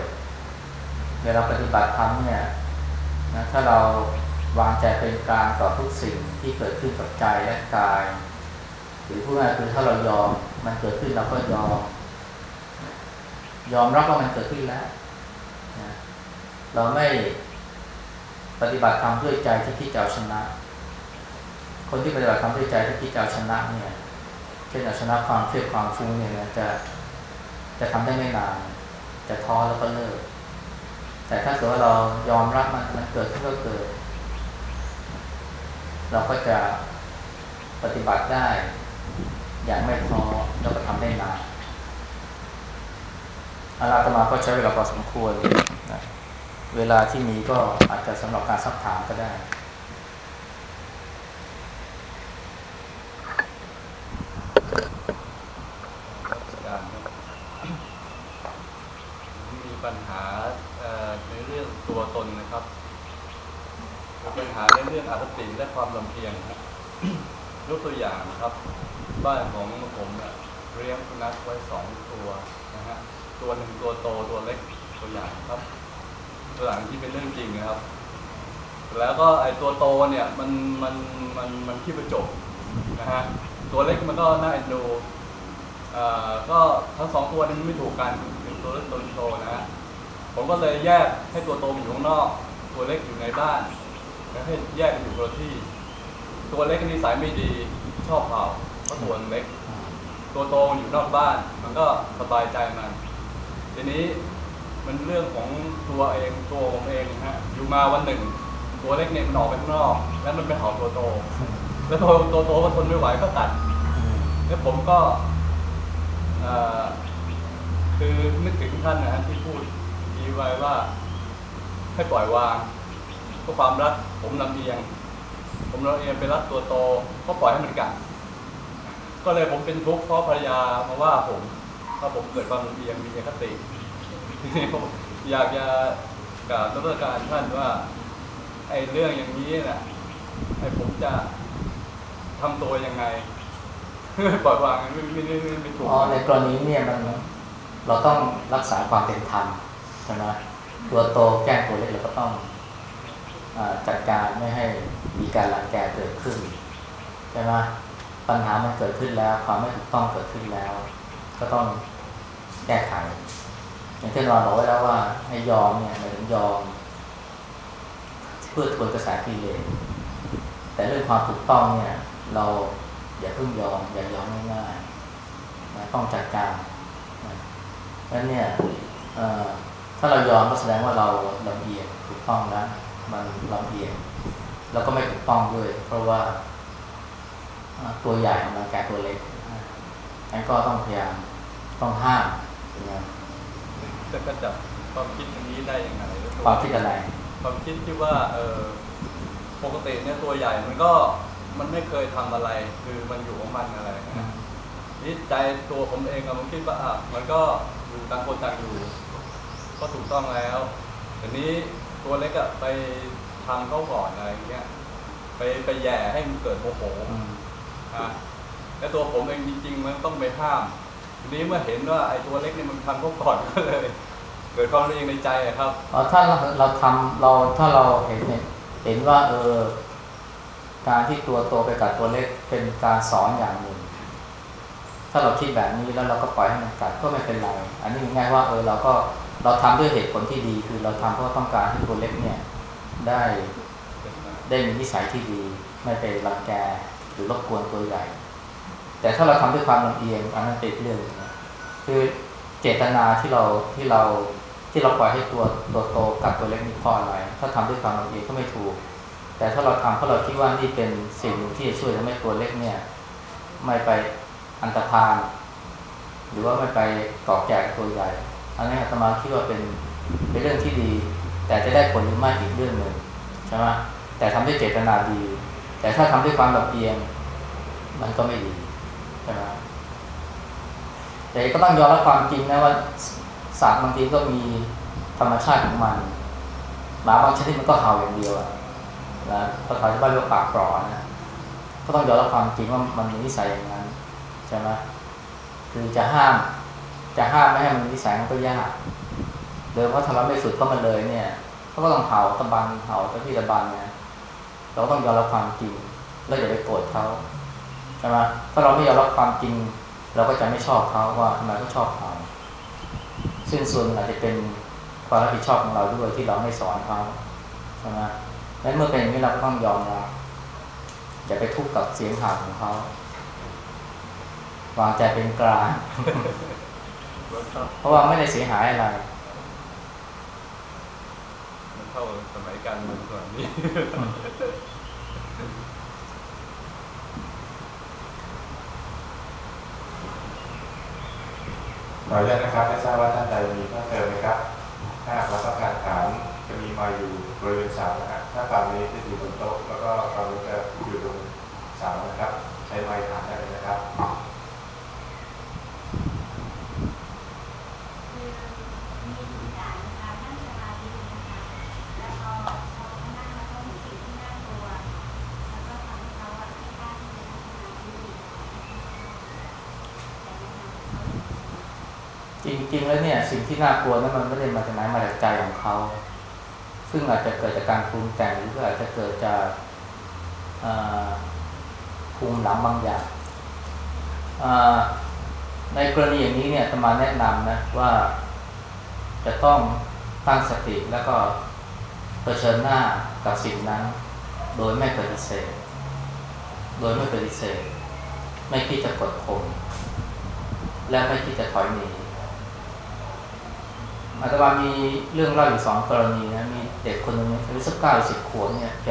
เวลาปฏิบัติธรรมเนี่ยนะถ้าเราวางใจเป็นกลางต่อทุกสิ่งที่เกิดขึ้นกับใจและกาย หรือพูดง่ายคือถ้าเรายอมมันเกิดขึ้นเราก็ยอม ยอมรับว่ามันเกิดขึ้นแล้วนะเราไม่ ปฏิบัติธรรมด้วยใจที่คิดจะเอาชนะ คนที่ปฏิบัติธรรมด้วยใจที่คิดจะเอาชนะเนี่ยเช่นเอาชนะความเครียดความฟุ้งเนี่ยจะจะทำได้ไม่นานจะท้อแล้วก็เลิก แต่ถ้าเกิดว่าเรายอมรับมันมันเกิดขึ้นก็เกิด เราก็จะปฏิบัติได้ อย่างไม่ท้อแล้วก็ทำได้นานอาราตมาก็ใช้เวลาพอสมควรนะ เวลาที่มีก็อาจจะสำหรับการซักถามก็ได้ มีปัญหาในเรื่องตัวตนนะครับมีปัญหาในเรื่องอคติและความลำเอียงยกตัวอย่างนะครับ บ้านของผมเลี้ยงสุนัขไว้สองตัวนะฮะ ตัวหนึ่งตัวโตตัวเล็กตัวอย่างครับ ตัวอย่างที่เป็นเรื่องจริงนะครับ แล้วก็ไอตัวโตเนี่ยมันมันมันมันขี้ประจบนะฮะตัวเล็กมันก็น่าเอ็นดูเอ่อก็ทั้งสองตัวนี้มันไม่ถูกกันเป็นตัวเล็กตัวโตนะฮะผมก็เลยแยกให้ตัวโตมันอยู่ข้างนอก ตัวเล็กอยู่ในบ้านแล้วให้แยกกันอยู่คนละที่ ตัวเล็กนิสัยไม่ดีชอบเผาเพราะตัวมันเล็ก ตัวโตอยู่นอกบ้าน มันก็สบายใจมันทีนี้ มันเรื่องของตัวเองตัวผมเองนะฮะอยู่มาวันหนึ่ง ตัวเล็กเนี่ยมันออกไปข้างนอก แล้วมันไปเห่าตัวโต แล้วตัวตัวโตก็ทนไม่ไหวก็กัด แล้วผมก็คือนึกถึงท่านนะที่พูดทีไว้ว่าให้ปล่อยวางเพราะความรักผมลำเอียง ผมลำเอียงไปรักตัวโตก็ปล่อยให้มันกัดก็เลยผมเป็นทุกข์เพราะภรรยามาว่าผมถ้าผมเกิดความลำเอียงมีอคติ อยากจะกราบนมัสการท่านว่า ไอ้เรื่องอย่างนี้น่ะไอ้ผมจะทำตัวยังไงปล่อยวางไม่ไม่ไม่ไม่ถูกอ๋อในกรณีเนี่ยมันเราต้องรักษาความเป็นธรรมใช่ไหมตัวโตแกล้งตัวเล็กเราก็ต้องจัดการไม่ให้มีการรังแกเกิดขึ้นใช่ไหมปัญหามันเกิดขึ้นแล้ว ความไม่ถูกต้องเกิดขึ้นแล้ว ก็ต้องแก้ไข อย่างที่เราบอกไว้แล้วว่าให้ยอมเนี่ยหมายถึงยอม เพื่อทวนกระแสกิเลสแต่เรื่องความถูกต้องเนี่ย เราอย่าเพิ่งยอม อย่ายอมง่ายๆนะต้องจัดการนะนั้นเนี่ยถ้าเรายอมก็แสดงว่าเราลำเอียงถูกต้องแล้วมันลำเอียงแล้วก็ไม่ถูกต้องด้วย เพราะว่าตัวใหญ่มันแก่ตัวเล็กงั้นก็ต้องพยายามต้องห้ามนะ จะกระจับความคิดอันนี้ได้ยังไงความคิดอะไร ความคิดที่ว่าเออปกติเนี่ยตัวใหญ่มันก็มันไม่เคยทำอะไร คือมันอยู่ของมันอะไรนะนี่ใจตัวผมเองอะผมคิดว่าอะมันก็อยู่ต่างคนต่างอยู่ ก็ถูกต้องแล้วแต่นี้ตัวเล็กอะไปทำเขาก่อนอะไรอย่างเงี้ยไปไปแย่ให้มันเกิดโมโหอืมอะแล้วตัวผมเองจริงๆ มันต้องไปห้าม ทีนี้เมื่อเห็นว่าไอ้ตัวเล็กเนี่ยมันทำเขาก่อนก็เลย เกิดความรู้เองในใจครับเอ่อถ้าเราเราทำเราถ้าเราเห็นเนี่ยเห็นว่าเออการที่ตัวโตไปกัดตัวเล็กเป็นการสอนอย่างหนึ่ง ถ้าเราคิดแบบนี้แล้วเราก็ปล่อยให้มันกัดก็ไม่เป็นไร อันนี้ง่ายว่าเออเราก็เราทำด้วยเหตุผลที่ดี คือเราทำเพราะต้องการให้ตัวเล็กเนี่ยได้ได้มีนิสัยที่ดี ไม่ไปรังแกหรือรบกวนตัวใหญ่ แต่ถ้าเราทำด้วยความลำเอียงอันนั้นเป็นเรื่องนะคือเจตนาที่เราที่เราที่เราปล่อยให้ตัวตัวโตกับตัวเล็กนี่เพราะอะไร ถ้าทำด้วยความลำเอียงก็ไม่ถูก แต่ถ้าเราทำเพราะเราคิดว่านี่เป็นสิ่งที่จะช่วยทำให้ตัวเล็กเนี่ย ไม่ไปอันตรพาน หรือว่าไม่ไปก่อแก่กับตัวใหญ่อันนี้อาตมาคิดว่าเป็นเป็นเรื่องที่ดี แต่จะได้ผลหรือไม่อีกเรื่องหนึ่งใช่ไหมแต่ทำด้วยเจตนาดี แต่ถ้าทำด้วยความลำเอียง มันก็ไม่ดี แต่ก็ต้องยอมรับความจริงนะว่าสัตว์บางทีก็มีธรรมชาติของมันหมาบางชนิดมันก็เห่าอย่างเดียวอะนะภาษาชาวบ้านเรียกปากปลอนะก็ต้องยอมรับความจริงว่ามันมีนิสัยอย่างนั้นใช่ไหมคือจะห้าม จะห้ามไม่ให้มันมีนิสัยมันก็ยากเดิมเพราะทำแล้วไม่ฝึกก็มันเลยเนี่ยเขาก็ต้องเห่าตะบันเห่าตะพี่ตะบันนะเราก็ต้องยอมรับความจริงแล้วอย่าไปโกรธเขา ใช่ไหมถ้าเราไม่ยอมรับความจริง เราก็จะไม่ชอบเขาว่าทำไมเขาชอบเราซึ่งส่วนหนึ่งอาจจะเป็นความรับผิดชอบของเราด้วยที่เราไม่สอนเขาใช่ไหมนั้นเมื่อเป็นอย่างนี้เราก็ต้องยอมรับอย่าไปทุกข์กับเสียงห่าวของเขาวางใจเป็นกลางเพราะว่าไม่ได้เสียหายอะไรมันเข้าสมัยการเมืองสมัยนี้ ขออนุญาตนะครับไม่ทราบว่าท่านใดมีเพิ่มเติมไหมครับถ้าเราต้องการถามจะมีไมาอยู่บริเวณเสานะฮะถ้าฝั่งนี้จะอยู่บนโต๊ะแล้วก็ฝั่งนี้จะอยู่ตรงเสานะครับ ใช้ไม้ถามได้เลยนะครับ คือมีทุกอย่างนะคะนั่งสมาธินะคะ แล้วพอพอเขานั่งแล้วเขาเห็นสิ่งที่น่ากลัว แล้วก็ทำให้เขาอะไม่กล้าที่จะนั่งสมาธิแต่แนะนำเขา จ ริง ๆ แล้วเนี่ย สิ่งที่น่ากลัวนั้นมันไม่ได้มาจากไหนมาจากใจของเขา ซึ่งอาจจะเกิดจากการปรุงแต่งหรืออาจจะเกิดจากภูมิหลังบางอย่างในกรณีอย่างนี้เนี่ยอาตมาแนะนำนะว่าจะต้องตั้งสติแล้วก็เผชิญหน้ากับสิ่งนั้น โดยไม่ปฏิเสธ โดยไม่ปฏิเสธ ไม่คิดจะกดข่มและไม่คิดจะถอยหนี อาตมามีเรื่องเล่าอยู่สองกรณีนะมีเด็กคนหนึ่งอายุสักเก้าสิบขวบเนี่ยแก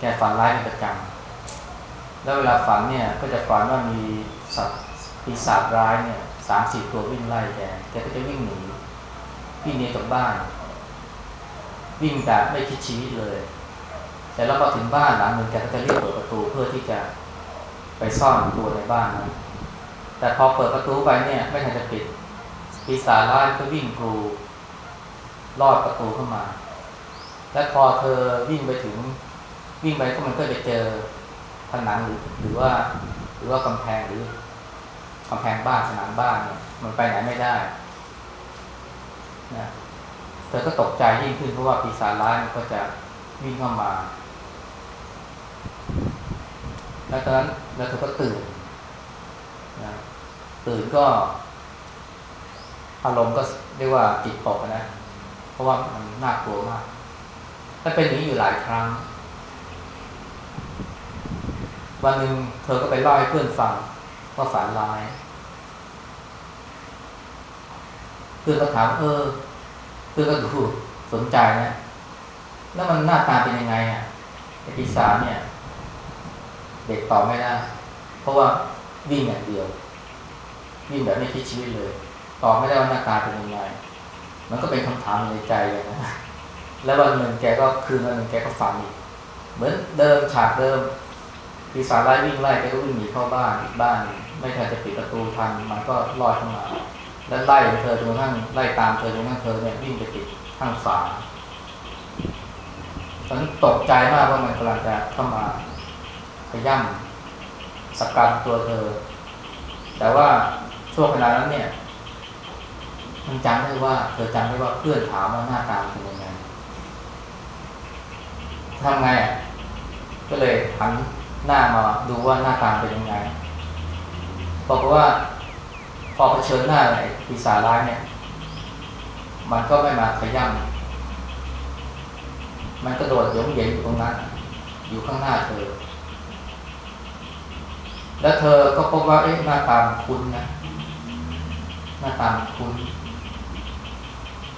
แกฝันร้ายเป็นประจำแล้วเวลาฝันเนี่ยก็จะฝันว่ามีสัตว์ปีศาจร้ายเนี่ยสามสี่ตัววิ่งไล่แกแกก็จะวิ่งหนีวิ่งหนีจากบ้าน วิ่งแบบไม่คิดชีวิตเลยแต่แล้วพอถึงบ้านหลังหนึ่งแกก็จะรีบเปิดประตูเพื่อที่จะไปซ่อนตัวในบ้านนะแต่พอเปิดประตูไปเนี่ยไม่ทันจะปิด ปีศาจร้ายก็วิ่งกรูลอดประตูเข้ามา และพอเธอวิ่งไปถึงวิ่งไปก็มันก็จะเจอผนังหรือหรือว่าหรือว่ากำแพงหรือกำแพงบ้านผนังบ้านเนี่ยมันไปไหนไม่ได้นะเธอก็ตกใจยิ่งขึ้นเพราะว่าปีศาจร้ายมันก็จะวิ่งเข้ามา แล้วตอนนั้นแล้วเธอก็ตื่นนะตื่นก็ อารมณ์ก็เรียกว่าจิตตกนะ เพราะว่ามันน่ากลัวมากถ้าเป็นอย่างนี้อยู่หลายครั้ง วันหนึ่งเธอก็ไปเล่าให้เพื่อนฟังว่าฝันร้าย เพื่อนก็ถามเออ เพื่อนก็ดูสนใจนะ แล้วมันหน้าตาเป็นยังไงอะไอปีศาจเนี่ย เด็กตอบไม่ได้ เพราะว่าวิ่งอย่างเดียว วิ่งแบบไม่คิดชีวิตเลย ตอบไม่ได้ว่าหน้าตาเป็นยังไงมันก็เป็นคำถามในใจเลยนะแล้ววันหนึ่งแกก็คืนวันหนึ่งแกก็ฝันอีกเหมือนเดิมฉากเดิมปีศาจไล่วิ่งไล่แกก็วิ่งหนีเข้าบ้านอีกบ้าน ไม่ทันจะปิดประตูทันมันก็ลอยเข้ามา แล้วไล่เธอจนกระทั่งไล่ตามเธอจนกระทั่งเธอเนี่ยวิ่งไปติดข้างฝาฉันตกใจมากว่ามันกำลังจะเข้ามาขย่ำสกัดตัวเธอ แต่ว่าช่วงเวลานั้นเนี่ย มันจำได้ว่าเธอจำได้ว่าเพื่อนถามว่าหน้าตาเป็นยังไงทำไงอะก็เลยหันหน้ามาดูว่าหน้าตาเป็นยังไงบอกว่า พอเผชิญหน้าไอ้ปีศาจร้ายเนี่ย มันก็ไม่มาขย่ำมันกระโดดหยงเหยิงอยู่ตรงนั้น อยู่ข้างหน้าเธอ แล้วเธอก็พบว่าเอ๊ะหน้าตามคุ้นนะหน้าตามคุ้น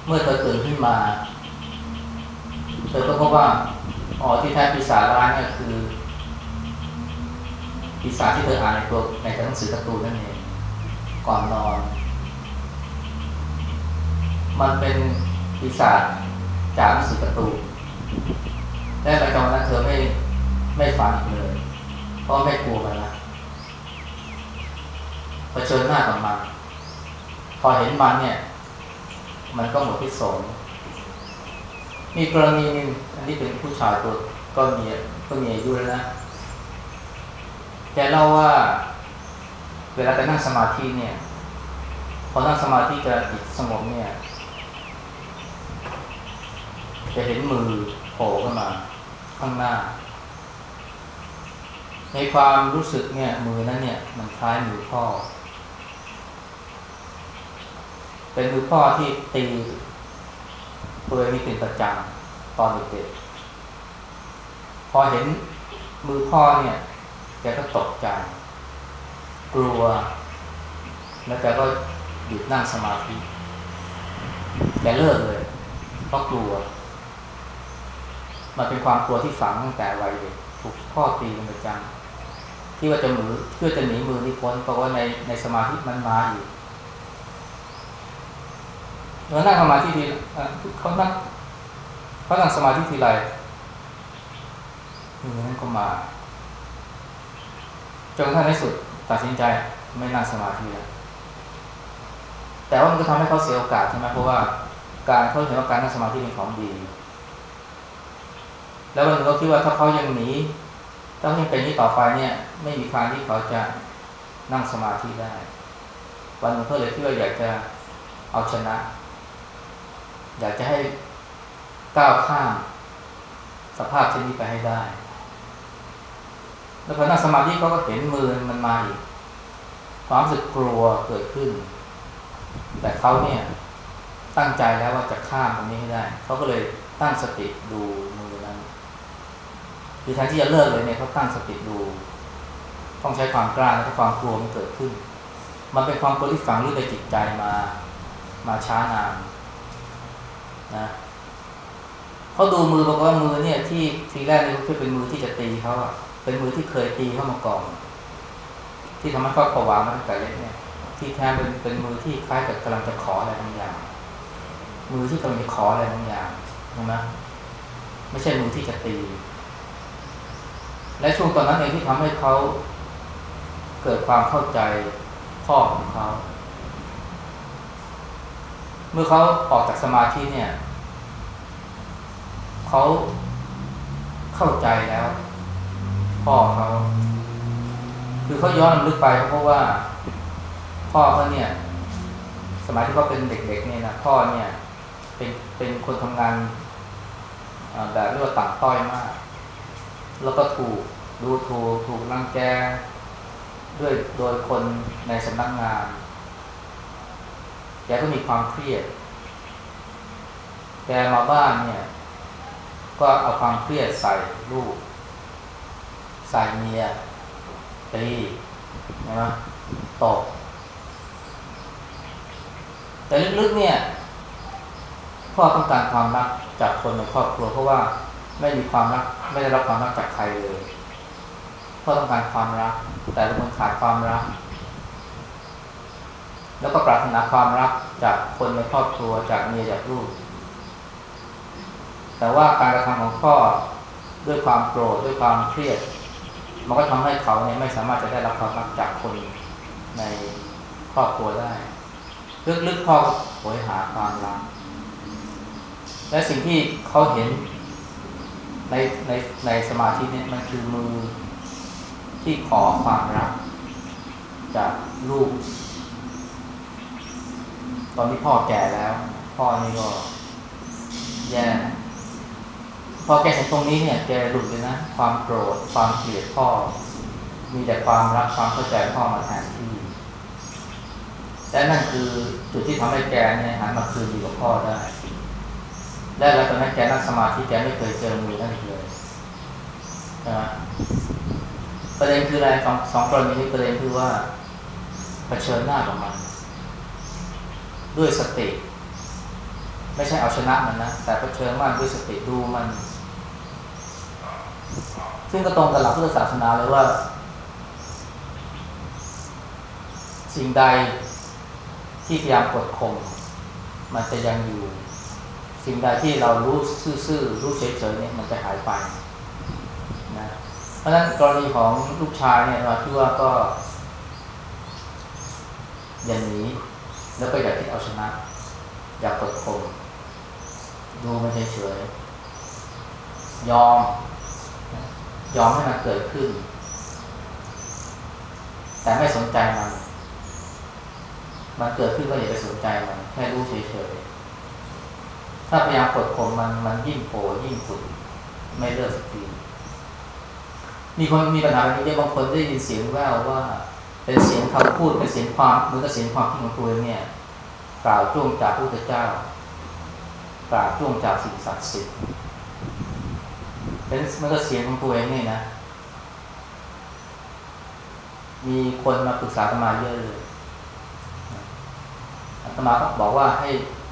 เมื่อเธอตื่นขึ้นมา เธอก็พบว่าอ๋อที่แท้ปีศาจร้ายเนี่ยคือปีศาจที่เธออ่านในตัวในหนังสือการ์ตูนนั่นเองก่อนนอน มันเป็นปีศาจจากหนังสือการ์ตูนและประจำนั้นเธอไม่ไม่ฝันเลย เพราะไม่กลัวมันละเผชิญหน้ากับมันพอเห็นมันเนี่ย มันก็หมดพิษสงมีกรณีหนึงอันนี้เป็นผู้ชายตัวก็มีก็มีอายุแล้วนะแกเล่าว่า เวลาจะนั่งสมาธิเนี่ย พอนั่งสมาธิจะจิตสงบเนี่ยจะเห็นมือโผล่ขึ้นมา ข้างหน้า ในความรู้สึกเนี่ย มือนั้นเนี่ย มันคล้ายมือพ่อ เป็นมือพ่อที่ตีตัวเองนี่เป็นประจำตอนเด็กๆพอเห็นมือพ่อเนี่ยแกก็ตกใจ กลัว แล้วแกก็หยุดนั่งสมาธิแกเลิกเลยเพราะกลัว มันเป็นความกลัวที่ฝังตั้งแต่วัยเด็กถูกพ่อตีเป็นประจำที่ว่าจะมือเพื่อจะหนีมือนี่พ้นเพราะว่าในในสมาธิมันมาอยู่ เมื่อนั่งสมาธิทีเขานั่งเขานั่งสมาธิทีไรมือนั้นก็มาจนทั่งในสุดตัดสินใจไม่นั่งสมาธิแล้วแต่ว่ามันก็ทำให้เขาเสียโอกาสใช่ไหมเพราะว่าการเขาเห็นว่าการนั่งสมาธิเป็นของดี แล้ววันหนึงเขาคิดว่าถ้าเขายังหนีถ้ายังเป็นนี้ต่อไปเนี่ย ไม่มีทางที่เขาจะนั่งสมาธิได้ วันหนึงเขาเลยคิดว่าอยากจะเอาชนะ อยากจะให้ก้าวข้ามสภาพเช่นนี้ไปให้ได้ แล้วพอนั่งสมาธิเขาก็เห็นมือมันมาอีกความรู้สึกกลัวเกิดขึ้น แต่เขาเนี่ยตั้งใจแล้วว่าจะข้ามตรงนี้ให้ได้ เขาก็เลยตั้งสติดูมือนั้น คือแทนที่จะเลิกเลยเนี่ยเขาตั้งสติดู ต้องใช้ความกล้าและความกลัวมันเกิดขึ้น มันเป็นความกลัวที่ฝังลึกในจิตใจมา มาช้านาน นะเขาดูมือบอกว่ามือเนี่ย ที่ทีแรกเนี่ยเขาคิดเป็นมือที่จะตีเขาอะเป็นมือที่เคยตีเขามาก่อน ที่ทำให้เขาผวามาตั้งแต่เล็กเนี่ย ที่แท้เป็นเป็นมือที่คล้ายกับกำลังจะขออะไรบางอย่าง มือที่กำลังจะขออะไรบางอย่างใช่ไหมไม่ใช่มือที่จะตี และช่วงตอนนั้นเองที่ทำให้เขาเกิดความเข้าใจพ่อของเขา เมื่อเขาออกจากสมาธิเนี่ยเขาเข้าใจแล้วพ่อเขาคือเขาย้อนลึกไปเพราะว่า พ่อเขาเนี่ย สมัยที่เขาเป็นเด็ก ๆ เนี่ยนะพ่อเนี่ย เป็นเป็นคนทำงานแบบเรียกว่าต่ำต้อยมาก แล้วก็ถูกดูถูกถูกรังแกด้วยโดยคนในสำนักงาน แกก็มีความเครียด แกมาบ้านเนี่ย ก็เอาความเครียดใส่ลูก ใส่เมียตีนะตบตแต่ลึกๆเนี่ยพ่อต้องการความรักจากคนในครอบครัวเพราะว่าไม่มีความรัก ไม่ได้รับความรักจากใครเลยพ่อต้องการความรัก แต่เป็นคนขาดความรัก แล้วก็ปรารถนาความรักจากคนในครอบครัวจากเมียจากลูก แต่ว่าการกระทำของพ่อด้วยความโกรธด้วยความเครียด มันก็ทำให้เขาเนี่ยไม่สามารถจะได้รับความรักจากคนในครอบครัวได้ ลึกๆพ่อโหยหาความรัก และสิ่งที่เขาเห็นในในในสมาธิเนี่ยมันคือมือที่ขอความรัก จากลูก ตอนที่พ่อแก่แล้ว พ่อนี่ก็แย่พอแกเห็นตรงนี้เนี่ยแกหลุดเลยนะ ความโกรธความเกลียดพ่อ มีแต่ความรักความเข้าใจพ่อมาแทนที่และนั่นคือจุดที่ทำให้แกเนี่ยหันมาคืนดีกับพ่อได้ และแล้วตอนนั้นแกนั่งสมาธิแกไม่เคยเจอมือนั่นเลยนะประเด็นคืออะไรสองสองกรณีนี้ประเด็นคือว่าเผชิญหน้ากับมัน ด้วยสติ ไม่ใช่เอาชนะมันนะ แต่เผชิญมันด้วยสติดูมัน ซึ่งก็ตรงกับหลักพุทธศาสนาเลยว่า สิ่งใดที่พยายามกดข่มมันจะยังอยู่ สิ่งใดที่เรารู้ซื่อๆรู้เฉยๆเนี่ยมันจะหายไปนะเพราะฉะนั้นกรณีของลูกชายเนี่ยเราคิดว่าก็อย่างนี้ แล้วก็อย่าคิดเอาชนะ อย่ากดข่มดูมันเฉยๆยอม ยอมให้มันเกิดขึ้น แต่ไม่สนใจมัน มันเกิดขึ้นก็อย่าไปสนใจมัน แค่รู้เฉยๆถ้าพยายามกดข่มมันมันยิ่งโผล่ยิ่งขุดไม่เลิกสักทีมีคนมีปัญหาแบบนี้บางคนได้ยินเสียงแววว่า เป็นเสียงคำพูดเป็นเสียงความหมือนกับเสียงความคิดของตัวเองเนี่ยกล่าวจ้วงจากพระพุทธเจ้ากล่าวจ้วงจากสิ่งศักดิ์สิทธิ์เป็นมันก็เสียงของตัวเองนี่ยนะ มีคนมาปรึกษาตมาเยอะเลยอาตมาก็บอกว่าให้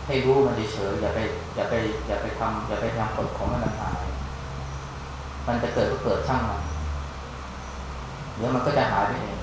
ให้รู้มันเฉยอย่าไปอย่าไปอย่าไปทำอย่าไปทำกฎของมันหายมันจะเกิดก็เกิดช่างมันเดี๋ยวมันก็จะหายไปเอง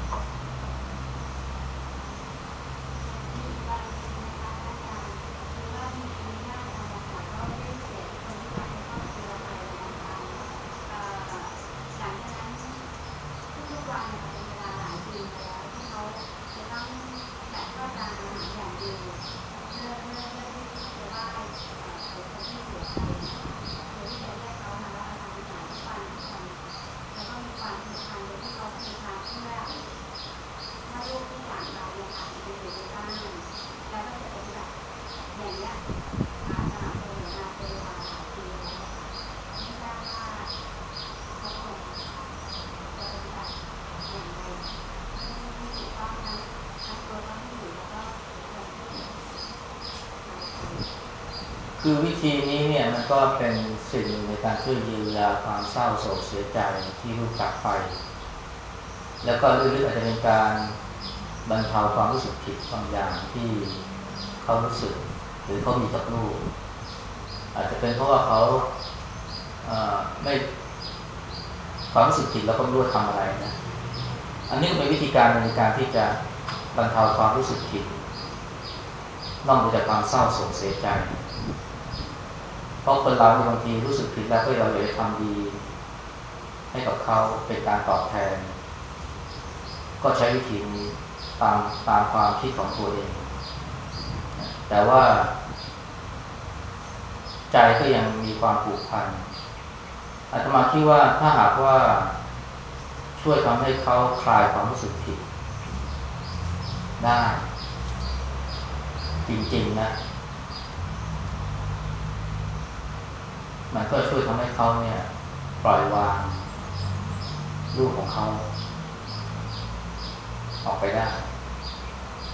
ถ้าลูกที่หลานเราเนี่ยค่ะเป็นอยู่ในบ้านแล้วก็จะปฏิบัติอย่างเนี้ยมาสม่ำเสมอมาเป็นเวลาหลายปีแล้วไม่ทราบว่าเขาคงจะปฏิบัติอย่างไรที่ถูกต้องทั้งทั้งตัวทั้งผู้หญิงแล้วก็คนที่หมายถึง คือวิ ธีนี้เนี่ยมันก็เป็นสิ่งในการช่วยเยียวยาความเศร้าโศกเสียใจที่ลูกจากไป แล้วก็ลึกๆอาจจะเป็นการบรรเทาความรู้สึกผิดบางอย่างที่เขารู้สึก หรือเขามีกับลูก อาจจะเป็นเพราะว่าเขาไม่ความรู้สึกผิดแล้วก็ไม่รู้ว่าทำอะไรนะอันนี้ก็เป็นวิธีการในการที่จะบรรเทาความรู้สึกผิดนอกจากความเศร้าโศกเสียใจ ราะคนเราบางทีรู้สึกผิดแล้วก็เราอยากจะทำดี ให้กับเขาเป็นการตอบแทน ก็ใช้วิธีนี้ตามตามความคิดของตัวเอง แต่ว่า ใจก็ยังมีความผูกพันอาตมาคิดว่าถ้าหากว่าช่วยทำให้เขาคลายความรู้สึกผิด ได้ จริงๆนะ มันก็ช่วยทำให้เขาเนี่ย ปล่อยวางลูกของเขาออกไปได้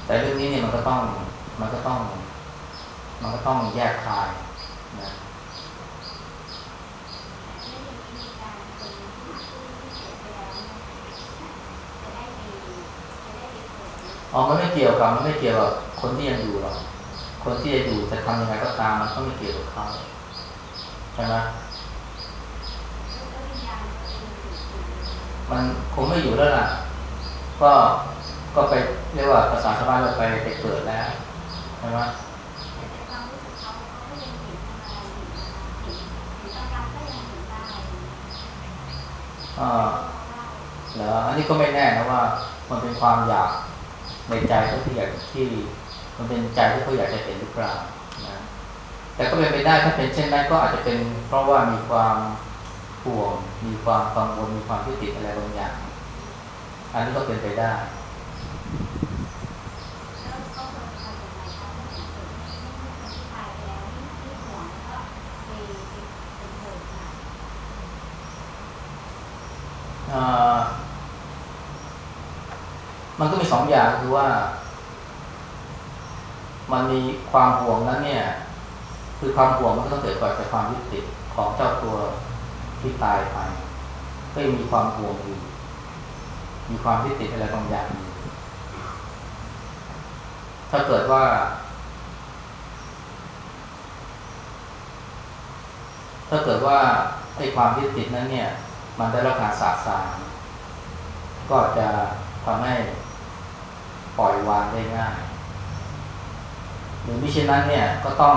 แต่เรื่องนี้เนี่ยมันก็ต้องมันก็ต้อง มันก็ต้องแยกคายนะอ๋อมันไม่เกี่ยวกับมันไม่เกี่ยวกับคนที่ยังอยู่หรอกคคนที่จะอยู่จะทำยังไงก็ตามมันก็ไม่เกี่ยวกับเขา ใช่ไหมมันคงไม่อยู่แล้วล่ะ ก็ก็ไปเรียกว่าภาษาชาวบ้านเราไปไปเกิดแล้วใช่ไหมแต่ควาเขาเขาก็ยังเห็นอะไรอยู่นะคะเห็นเห็นอาการก็ยังเห็นได้อ่าแล้วอันนี้ก็ไม่แน่นะว่า มันเป็นความอยากในใจเขาที่อยากที่ มันเป็นใจที่เขาอยากจะเห็นหรือเปล่า แต่ก็เป็นไปได้ถ้าเป็นเช่นนั้นก็อาจจะเป็นเพราะว่ามีความห่วง มีความกังวลมีความยึดติดอะไรบางอย่าง อันนี้ก็เป็นไปได้มันก็มีสองอย่างคือว่า มันมีความห่วงนั้นเนี่ย คือความห่วงมันก็ต้องเกิดก่อนจากความยึดติดของเจ้าตัวที่ตายไป ก็ยังมีความห่วงอยู่ มีความยึดติดอะไรบางอย่างอยู่ถ้าเกิดว่า ถ้าเกิดว่าไอ้ความยึดติดนั้นเนี่ย มันได้รับการสาสางก็จะทำให้ปล่อยวางได้ง่าย หรือมิฉะนั้นเนี่ยก็ต้อง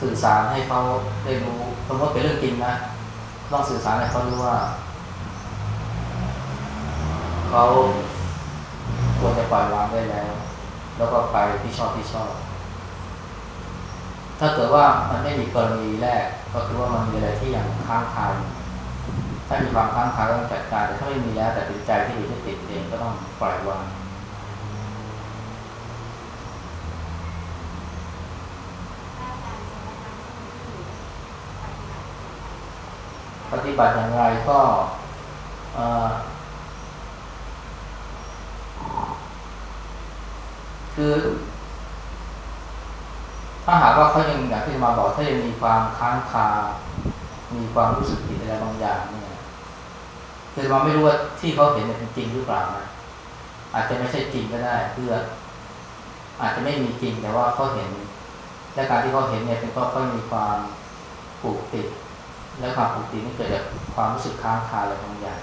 สื่อสารให้เขาได้รู้สมมติเป็นเรื่องจริงนะต้องสื่อสารให้เขารู้ว่าเขาควรจะปล่อยวางได้แล้ว แล้วก็ไปที่ชอบที่ชอบ ถ้าเกิดว่ามันไม่มีกรณีแรก ก็คือว่ามันมีอะไรที่ยังค้างคาอยู่ถ้ามีความค้างคาก็ต้องจัดการแต่ถ้าไม่มีแล้วแต่เป็นใจที่อยู่ที่ติดเองก็ต้องปล่อยวาง ถ้าอาจารย์จะแนะนำให้คนที่อยู่ ปฏิบัติอย่างไรก็คือ ถ้าหากว่าเขายังอย่างที่มาบอกถ้ายังมีความค้างคา มีความรู้สึกผิดอะไรบางอย่างเนี่ยคือเราไม่รู้ว่าที่เขาเห็นเนี่ยเป็นจริงหรือเปล่านะอาจจะไม่ใช่จริงก็ได้ เพื่อ อาจจะไม่มีจริงแต่ว่าเขาเห็นและการที่เขาเห็นเนี่ยเป็นเพราะเขามีความผูกติด และความผูกตินี่เกิดจากความรู้สึกค้างคาอะไรบางอย่าง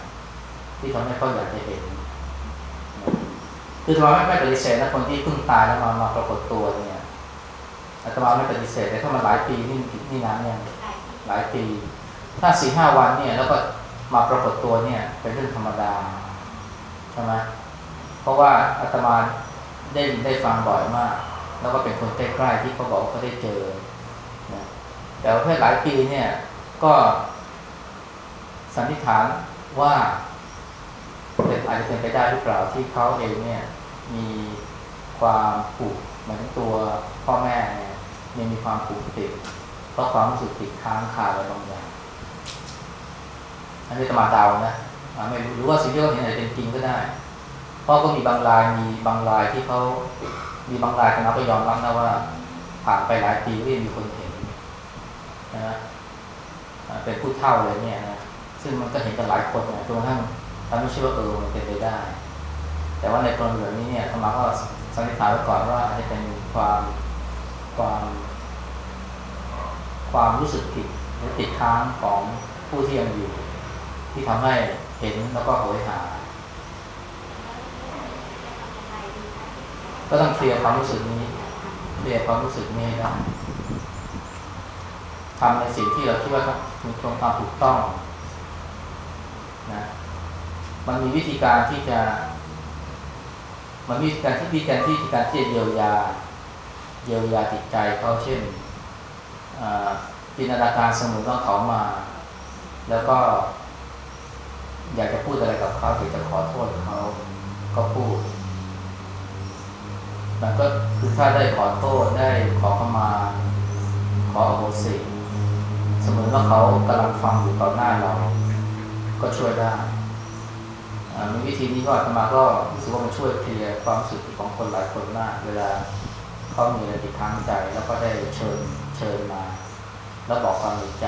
ที่ทำให้เขาอยากจะเห็นคืออาตมาไม่ไม่ปฏิเสธนะคนที่เพิ่งตายแล้วมามาปรากฏตัวเนี่ยอาตมาไม่ปฏิเสธแต่ถ้ามันหลายปีนี่นี่นานยังหลายที่หลายปี ถ้าสี่ห้าวันเนี่ย แล้วก็มาปรากฏตัวเนี่ย เป็นเรื่องธรรมดาใช่ไหมเพราะว่าอาตมาได้ยินได้ฟังบ่อยมาก แล้วก็เป็นคนใกล้ๆที่เขาบอกเขาได้เจอนะแต่ว่าเพื่อหลายปีเนี่ย ก็สันนิษฐานว่าเป็นอาจจะเป็นไปได้หรือเปล่าที่เขาเองเนี่ยมีความผูกเหมือนตัวพ่อแม่เนี่ยยังมีความผูกติดเพราะความรู้สึกติดค้างคาอะไรบางอย่างอันนี้ตมาเดานะไม่รู้หรือว่าสิ่งที่เขาเห็นอาจจะเป็นจริงก็ได้ เพราะก็มีบางรายมีบางรายที่เขามีบางรายคณะก็ยอมรับนะว่าผ่านไปหลายปีก็ยังมีคนเห็นนะ เป็นผู้เฒ่าเลยเนี่ยนะซึ่งมันก็เห็นกันหลายคนนะจนกระทั่งทำให้เชื่อว่าเออมันเป็นไปได้ แต่ว่าในกรณีแบบนี้เนี่ยธรรมะก็สันนิษฐานไว้ก่อนว่าอาจจะเป็นความความความรู้สึกผิดหรือติดค้างของผู้ที่ยังอยู่ ที่ทำให้เห็นแล้วก็โหยหา ก็ต้องเคลียร์ความรู้สึกนี้เคลียร์ความรู้สึกนี้ให้ได้ทำในสิ่งที่เราคิดว่า มีตรงความถูกต้องนะมันมีวิธีการที่จะ มันมีวิธีการที่วิธีการที่การที่จะเยียวยา เยียวยาจิตใจเขาเช่นจินตนาการสมมติว่าเขามา แล้วก็ อยากจะพูดอะไรกับเขาอยากจะขอโทษเขาก็พูดมันก็คือถ้าได้ขอโทษได้ขอเข้ามา ขออโหสิ สมมติว่าเขากำลังฟังอยู่ต่อหน้าเรา ก็ช่วยได้มีวิธีนี้ก็อาตมาก็รู้สึกว่ามันช่วยเคลียร์ความสึกของคนหลายคนมาก เวลาเขามีอะไรติดค้างใจ แล้วก็ได้เชิญเชิญมา แล้วบอกความในใจ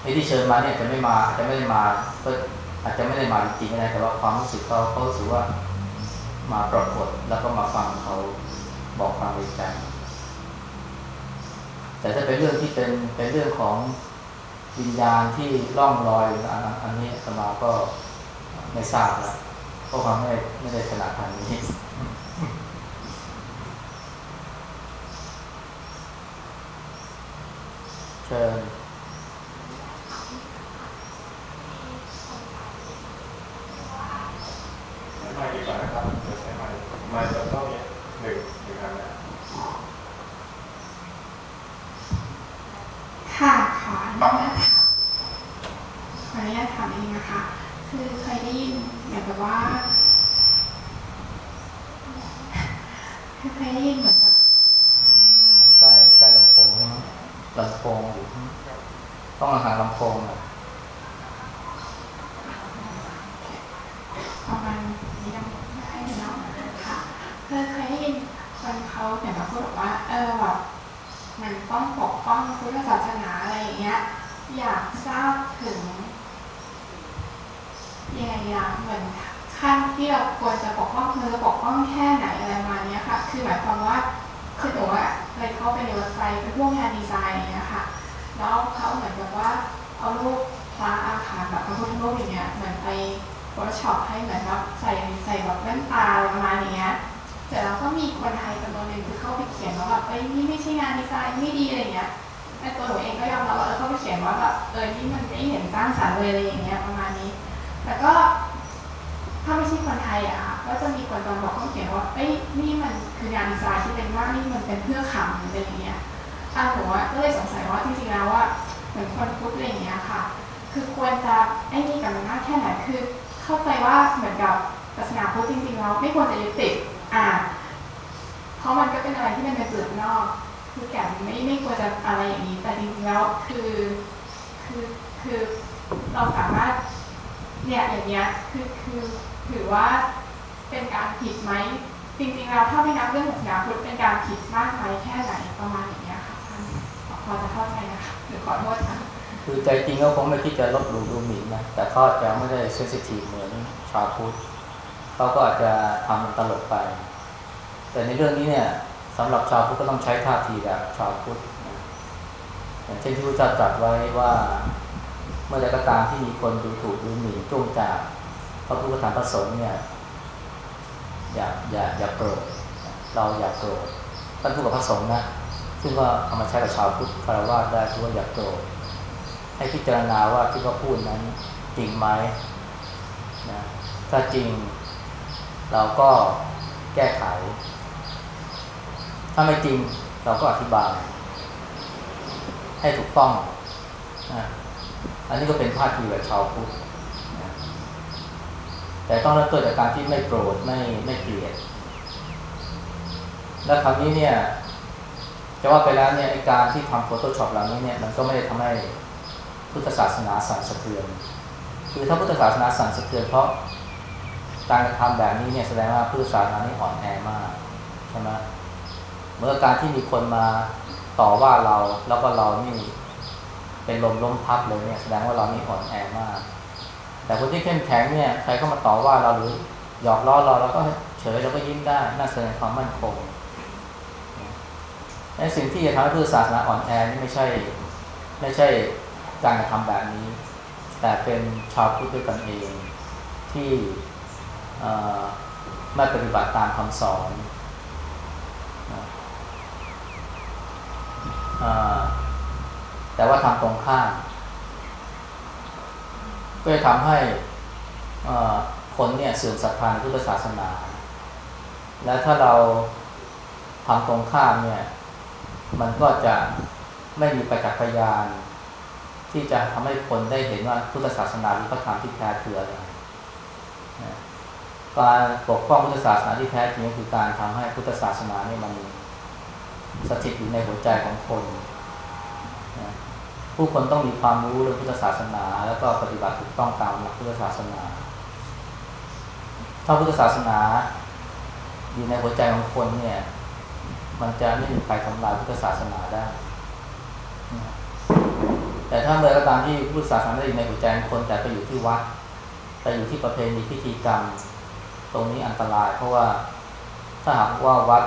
ไอ้ที่เชิญมาเนี่ยจะไม่มาอาจจะไม่ได้มาก็อาจจะไม่ได้มาจริงๆก็ได้แต่ว่าความรู้สึกเขาเขารู้สึกว่ามาปรากฏแล้วก็มาฟังเขาบอกความในใจ แต่ถ้าเป็นเรื่องที่เป็นเป็นเรื่องของวิญญาณที่ล่องลอยอันอันนี้สมาก็ไม่ทราบแล้วเพราะความไม่ไม่ได้ขนาดทางนี้เชิญ ใช้ไม้ดีกว่านะครับเดี๋ยวใช้ไม้ไม้จะต้องมีหนึ่งหนึ่งอันนะ ค่ะขออนุญาตถามขออนุญาตถามเองนะคะ คือเคยได้ยินเหมือน กับว่าคือเคยได้ยินเหมือนกับใกล้ใกล้ลำโพงนะลำโพงอยู่ต้องหาลำโพงอะประมาณนี้ยังไม่ให้เนาะค่ะคือเคยได้ยินคนเขาเหมือนกับพูดบอกว่า เออแบบมันต้องปกป้องพุทธศาสนาอะไรอย่างเงี้ย อยากทราบถึง ยังไงล่ะเหมือนขั้นที่เราควรจะปกป้องคือจะปกป้องแค่ไหนอะไรมาเนี้ยค่ะ คือหมายความว่าคือหนูอะเคยเข้าไปในเว็บไซต์เป็นพวกงานดีไซน์อย่างเงี้ยค่ะ แล้วเขาเหมือนกับว่าเอารูปพระอาคารแบบพระพุทธรูปอย่างเงี้ยเหมือนไปโฟโต้ช็อปให้เหมือนแบบใส่ใส่แบบแว่นตาอะไรประมาณเงี้ยเสร็จแล้วก็มีคนไทยจำนวนหนึ่งคือเข้าไปเขียนว่าแบบเอ้ยนี่ไม่ใช่งานดีไซน์ไม่ดีอะไรเงี้ยแต่ตัวหนูเองก็ยอมรับว่าเออเขาไปเขียนว่าแบบเออนี่มันไม่เห็นสร้างสรรค์เลยอะไรอย่างเงี้ยประมาณ แต่ก็ถ้าไม่ใช่คนไทยอะค่ะก็จะมีคนตอนบอกเขาเขียนว่าเอ้ยนี่มันคืองานดีไซน์ที่เป็นว่านี่มันเป็นเพื่อขำหรืออะไรอย่างเงี้ยอะผมว่าก็เลยสงสัยว่าจริงๆแล้วว่าเหมือนคนพุทธอะไรอย่างเงี้ยค่ะ คือควรจะไอ้นี่กับมันมากแค่ไหนคือเข้าใจว่าเหมือนกับศาสนาพุทธจริงๆแล้วไม่ควรจะยึดติดอ่าเพราะมันก็เป็นอะไรที่มันเป็นเปลือกนอก คือแก่ไม่ไม่ควรจะอะไรอย่างนี้ แต่จริงๆแล้วคือคือคือเราสามารถ เนี่ยอย่างเงี้ยคือคือถือว่าเป็นการผิดไหมจริงๆแล้วถ้าไม่นับเรื่องศาสนาพุทธเป็นการผิดมากไหมแค่ไหนประมาณอย่างเงี้ยค่ะท่านพอจะเข้าใจนะคะหรือขอโทษค่ะคือใจจริงก็คงไม่คิดจะลบหลู่ดูหมิ่นนะแต่เขาจะไม่ได้เซนซิทีฟเหมือนชาวพุทธเขาก็อาจจะทำตลกไป แต่ในเรื่องนี้เนี่ยสำหรับชาวพุทธก็ต้องใช้ท่าทีแบบชาวพุทธอย่างเช่นที่พระเจ้าตรัสไว้ว่า เมื่อใดก็ตามที่มีคนดูถูกดูหมิ่นจ้วงจาบพระพุทธธรรมพระสงฆ์เนี่ยอย่าอย่าอย่าโกรธเราอย่าโกรธท่านพูดกับพระสงฆ์นะซึ่งก็เอามาใช้กับชาวพุทธคารวะได้คือว่าอย่าโกรธให้พิจารณาว่าที่เขาพูดนั้นจริงไหมนะถ้าจริงเราก็แก้ไข ถ้าไม่จริงเราก็อธิบาย ให้ถูกต้องนะ อันนี้ก็เป็นท่าทีแบบชาวพุทธนะแต่ต้องเริ่มต้นจากการที่ไม่โกรธไม่ไม่เกลียด และคำนี้เนี่ยจะว่าไปแล้วเนี่ยไอการที่ทำ Photoshop เหล่านี้เนี่ยมันก็ไม่ได้ทำให้พุทธศาสนาสั่นสะเทือน คือถ้าพุทธศาสนาสั่นสะเทือนเพราะการกระทำแบบนี้เนี่ยแสดงว่าพุทธศาสนานี่อ่อนแอมากใช่ไหมเมื่อการที่มีคนมาต่อว่าเราแล้วก็เรานี่ เป็นลมล้มพับเลยเนี่ยแสดงว่าเรานี่อ่อนแอมาก แต่คนที่เข้มแข็งเนี่ยใครเข้ามาต่อว่าเราหรือหยอกล้อเราแล้วก็เฉยแล้วก็ยิ้มได้น่าแสดงความมั่นคงในสิ่งที่จะทำให้พุทธศาสนาอ่อนแอนี่ไม่ใช่ ไม่ใช่การกระทำแบบนี้ แต่เป็นชาวพุทธด้วยกันเองที่ไม่ปฏิบัติตามคำสอนอ่อ แต่ว่าทำตรงข้ามก็จะทำให้คนเนี่ยเสื่อมศรัทธาในพุทธศาสนา และถ้าเราทำตรงข้ามเนี่ยมันก็จะไม่มีประจักษ์พยาน ที่จะทำให้คนได้เห็นว่าพุทธศาสนาหรือพระธรรมที่แท้คืออะไรนการปกป้องพุทธศาสนาที่แท้จริงก็คือการทำให้พุทธศาสนาเนี่ยมันสถิตอยู่ในหัวใจของคนนะ ผู้คนต้องมีความรู้เรื่องพุทธศาสนา แล้วก็ปฏิบัติถูกต้องตามหลักพุทธศาสนา ถ้าพุทธศาสนาอยู่ในหัวใจของคนเนี่ย มันจะไม่มีใครทำลายพุทธศาสนาได้ แต่ถ้าเมื่อก็ตามที่พุทธศาสนาได้อยู่ในหัวใจของคนแต่ไปอยู่ที่วัดไปอยู่ที่ประเพณีพิธีกรรม ตรงนี้อันตราย เพราะว่าถ้าหากว่าวัด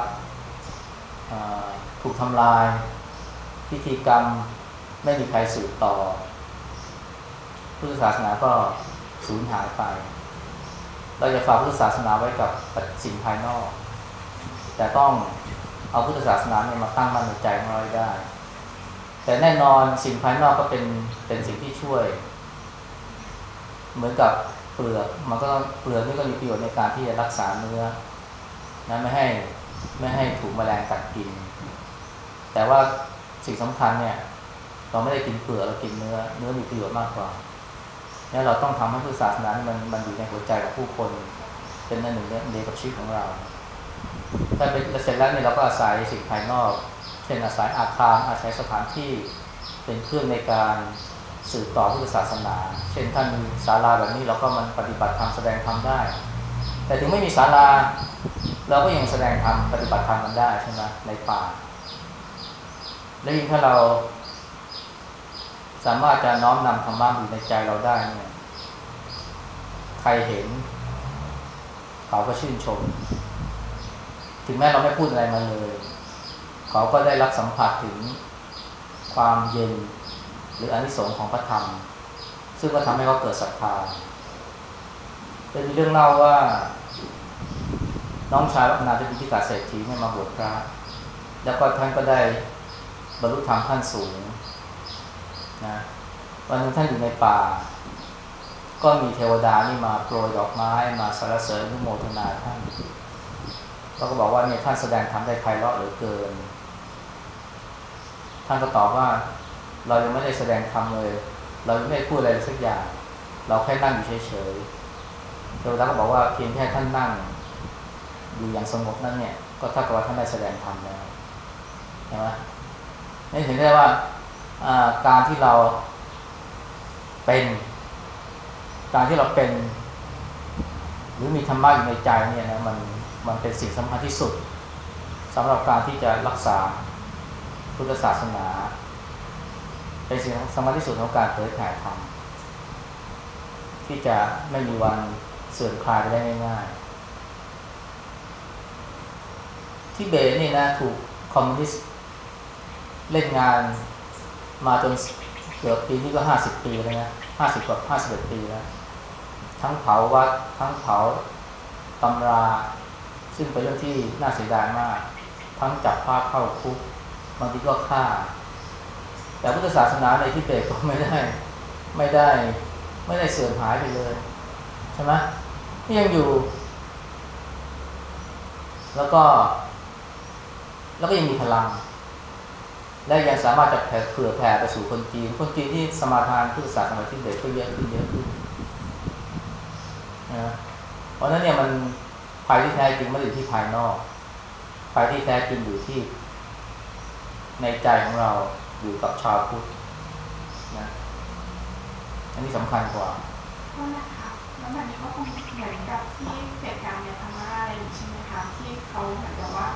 ถูกทำลายพิธีกรรม ไม่มีใครสืบต่อ พุทธศาสนาก็สูญหายไป เราจะฝากพุทธศาสนาไว้กับสิ่งภายนอก แต่ต้องเอาพุทธศาสนาเนี่ยมาตั้งมั่นในใจของเราได้ แต่แน่นอนสิ่งภายนอกก็เป็นเป็นสิ่งที่ช่วย เหมือนกับเปลือกมันก็เปลือกนี่ก็มีประโยชน์ในการที่จะรักษาเนื้อนะไม่ให้ไม่ให้ถูกแมลงกัดกิน แต่ว่าสิ่งสำคัญเนี่ย เราไม่ได้กินเปลือกเรากินเนื้อ เนื้อมีประโยชน์มากกว่าเนี่ยเราต้องทำให้พุทธศาสนานมันมันอยู่ในหัวใจของผู้คน เป็นอันหนึ่งเดียวกับชีวิตของเราถ้าเป็นเสร็จแล้วเนี่ยเราก็อาศัยสิ่งภายนอกเช่นอาศัยอาคารอาศัยสถานที่เป็นเครื่องในการสืบต่อพุทธศาสนา เช่นท่านมีศาลาแบบนี้เราก็มันปฏิบัติธรรมแสดงธรรมได้ แต่ถึงไม่มีศาลาเราก็ยังแสดงธรรมปฏิบัติธรรมกันได้ใช่ไหมในป่าและยิ่งถ้าเรา สามารถจะน้อมนำธรรมะอยู่ในใจเราได้เนี่ยใครเห็น เขาก็ชื่นชม ถึงแม้เราไม่พูดอะไรมาเลย เขาก็ได้รับสัมผัสถึงความเย็นหรืออนิสงส์ของพระธรรม ซึ่งก็ทำให้เขาเกิดศรัทธาเป็นเรื่องเล่าว่า น้องชายวัฒนาจะเป็นพิกาเศรษฐีเนี่มาบวชพระแล้วก็ท่านก็ได้บรรลุธรรมขั้นสูง นะวันหนึงท่านอยู่ในป่า ก็มีเทวดานี่มาโปรยดอกไม้มาสรรเสริญอนุโมทนาท่านเขาก็บอกว่าเนี่ยท่านแสดงธรรมได้ไพเราะเหลือเกิน ท่านก็ตอบว่า เรายังไม่ได้แสดงธรรมเลย เรายังไม่ได้พูดอะไรสักอย่าง เราแค่นั่งอยู่เฉยๆเทวดาก็บอกว่าเพียงแค่ท่านนั่งอยู่อย่างสงบนั่นเนี่ย ก็เท่ากับว่าท่านได้แสดงธรรมแล้วเห็นไหมนี่เห็นได้ว่า การที่เราเป็น การที่เราเป็น หรือมีธรรมะอยู่ในใจเนี่ยนะมันมันเป็นสิ่งสำคัญที่สุดสำหรับการที่จะรักษาพุทธศาสนา เป็นสิ่งสำคัญที่สุดของการเผยแผ่ธรรมที่จะไม่มีวันเสื่อมคลายไปได้ง่ายๆที่เบตนี่นะถูกคอมมิวนิสต์เล่นงาน มาจนเกือบปีนี้ก็ห้าสิบปีแล้วนะห้าสิบกว่าห้าสิบเอ็ดปีแล้ว ทั้งเผาวัดทั้งเผาตำรา ซึ่งเป็นเรื่องที่น่าเสียดายมาก ทั้งจับพาเข้าคุกบางทีก็ฆ่า แต่พุทธศาสนาในทิเบตก็ไม่ได้ไม่ได้ไม่ได้เสื่อมหายไปเลย ใช่ไหมยังอยู่ แล้วก็ แล้วก็ยังมีพลัง และยังสามารถจะแผ่เผื่อแผ่ไปสู่คนจีน คนจีนที่สมาทานพุทธศาสนาทิเบตก็เยอะขึ้นเยอะขึ้นนะเพราะนั้นเนี่ยมันภัยที่แท้จริงไม่ได้อยู่ที่ภายนอกภัยที่แท้จริงอยู่ที่ ในใจของเราอยู่กับชาวพุทธนะอันนี้สำคัญกว่าโทษนะคะแล้วแบบนี้ก็คงเหมือนกับที่เหตุการณ์ในพม่าอะไรอย่างนี้ใช่ไหมคะที่เขาเหมือนกับว่า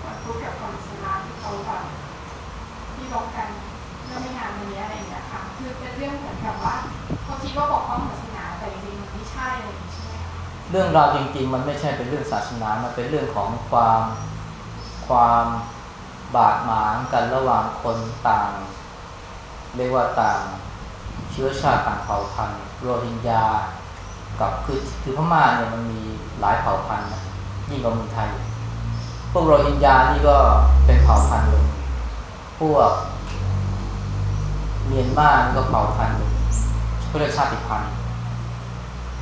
คนพูดกับคนอิสลามที่เขาแบบ ที่ลบกันเรื่องไม่นานมานี้อะไรอย่างเงี้ยค่ะคือเป็นเรื่องเหมือนกับว่าเขาคิดว่าปกป้องศาสนาแต่จริงๆมันไม่ใช่อะไรอย่างนี้ใช่ไหมคะเรื่องราวจริง ๆ มันไม่ใช่เป็นเรื่องศาสนา มันเป็นเรื่องของความความบาดหมางกันระหว่างคนต่าง เรียกว่าต่างเชื้อชาติต่างเผ่าพันธุ์โรฮิงญา กับคือคือพม่าเนี่ยมันมีหลายเผ่าพันธุ์นะยิ่งกว่าเมืองไทย พวกโรฮิงญานี่ก็เป็นเผ่าพันธุ์หนึ่ง พวกเมียนมากก็เผ่าพันธุ์ก็เรียกชาติพันธุ์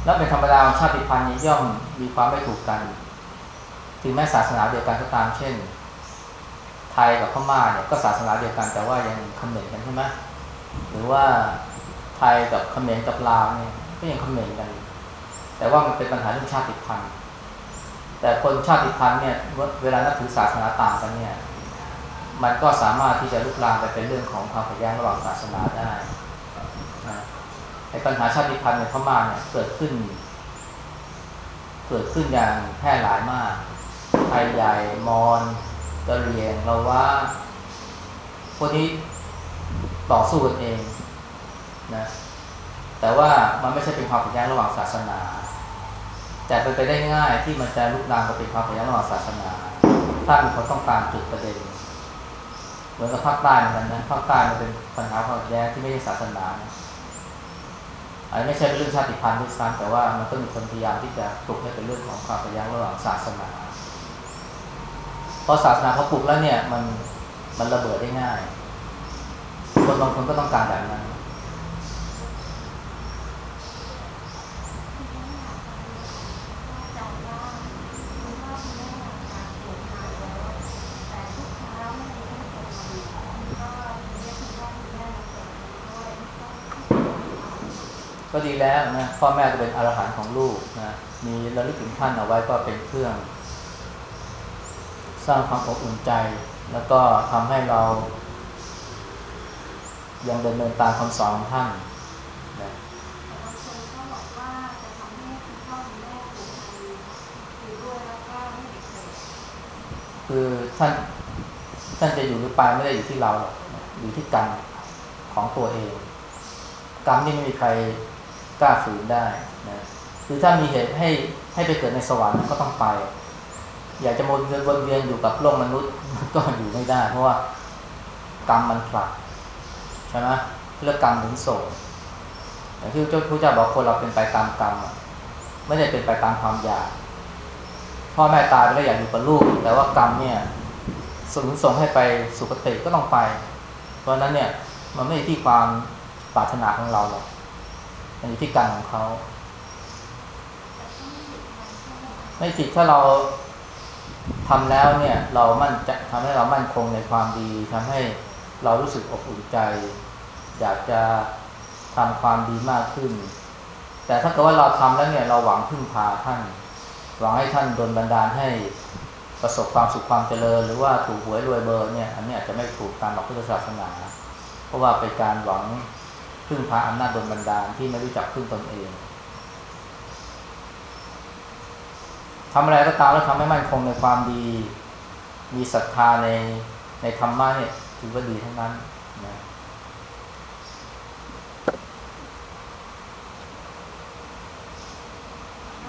แล้วเป็นธรรมดาชาติพันธุ์นี้ย่อมมีความไม่ถูกกัน ถึงแม้ศาสนาเดียวกันก็ตามเช่น ไทยกับพม่าเนี่ยก็ศาสนาเดียวกันแต่ว่ายังคอมเขมนกันใช่ไหมหรือว่าไทยกับเขมรกับลาวเนี่ยก็ยังคอมเขมนกัน แต่ว่ามันเป็นปัญหาเรื่องชาติพันธุ์แต่คนชาติพันธุ์เนี่ยเวลานับถือศาสนาต่างกันเนี่ย มันก็สามารถที่จะลุกลามไปเป็นเรื่องของความขัดแย้งระหว่างศาสนาได้นะไอ้ปัญหาชาติพันธุ์ในพม่าเนี่ยเกิดขึ้น เกิดขึ้นอย่างแพร่หลายมากไทยใหญ่ มอญกะเหรี่ยงเราว่าพวกนี้ต่อสู้กันเองนะแต่ว่ามันไม่ใช่เป็นความขัดแย้งระหว่างศาสนา แต่เป็นไปได้ง่ายที่มันจะลุกลามไปเป็นความขัดแย้งระหว่างศาสนา ถ้ามีคนต้องการจุดประเด็น เหมือนกับภาคใต้เหมือนกันนะภาคใต้มันเป็นปัญหาความแย้งที่ไม่ใช่ศาสนาอันนี้ไม่ใช่เรื่องชาติพันธุ์ด้วยซ้ำแต่ว่ามันก็มีคนพยายามที่จะปลุกให้เป็นเรื่องของความขัดแย้งระหว่างศาสนา เพราะศาสนาเขาปลุกแล้วเนี่ยมันมันระเบิดได้ง่าย คนบางคนก็ต้องการแบบนั้น จำว่าคุณพ่อคุณแม่การเสียหายแล้ว แต่ทุกครั้งไม่ได้ให้คนมาก็เรียกคุณพ่อคุณแม่มาเกิดด้วย ก็ดีแล้วนะพ่อแม่ก็เป็นอรหันต์ของลูกนะมีระลึกถึงท่านเอาไว้ก็เป็นเครื่อง สร้างความอบอุ่นใจ แล้วก็ทำให้เรา ยังดำเนินตามคำสอนของท่านนะบางคนก็บอกว่าจะทำให้คุณพ่อคุณแม่ผูกพันอยู่ด้วยแล้วก็ไม่เด็กเกิดคือท่านท่านจะอยู่หรือไปไม่ได้อยู่ที่เราหรอกอยู่ที่กรรมของตัวเองกรรมนี่ไม่มีใคร กล้าฝืนได้นะคือถ้ามีเหตุให้ให้ไปเกิดในสวรรค์ก็ต้องไป อยากจะวนเวียนวนเวียนอยู่กับโลกมนุษย์ก็อยู่ไม่ได้ เพราะว่ากรรมมันผลักใช่ไหมเรื่องกรรมถึงส่งอย่างที่เจ้าพระเจ้าบอกคนเราเป็นไปตามกรรมไม่ได้เป็นไปตามความอยากพ่อแม่ตายไปแล้วอยากอยู่กับลูก แต่ว่ากรรมเนี่ยส่งส่งให้ไปสุคติก็ต้องไป เพราะนั้นเนี่ยมันไม่ที่ความปรารถนาของเราหรอก มันอยู่ที่กรรของเขาไม่ผิดถ้าเราทำแล้วเนี่ย เรามั่นใจะทำให้เรามั่นคงในความดีทำให้เรารู้สึกอบอุ่นใจ อยากจะทำความดีมากขึ้น แต่ถ้าเกิดว่าเราทำแล้วเนี่ย เราหวังพึ่งพาท่านหวังให้ท่านโดลบันดาลให้ประสบความสุขความเจริญ หรือว่าถูกหวยรวยเบอร์เนี่ย อันนี้อาจจะไม่ถูกตามหลักพุทธศาสนา เพราะว่าเป็นการหวัง พึ่งพาอำนาจดนบันดาลที่ไม่รู้จักพึ่งตนเองทำอะไรก็ตามแล้วทำให้มั่นคงในความดี มีศรัทธาในในธรรมะเนี่ยถือว่าดีทั้งนั้น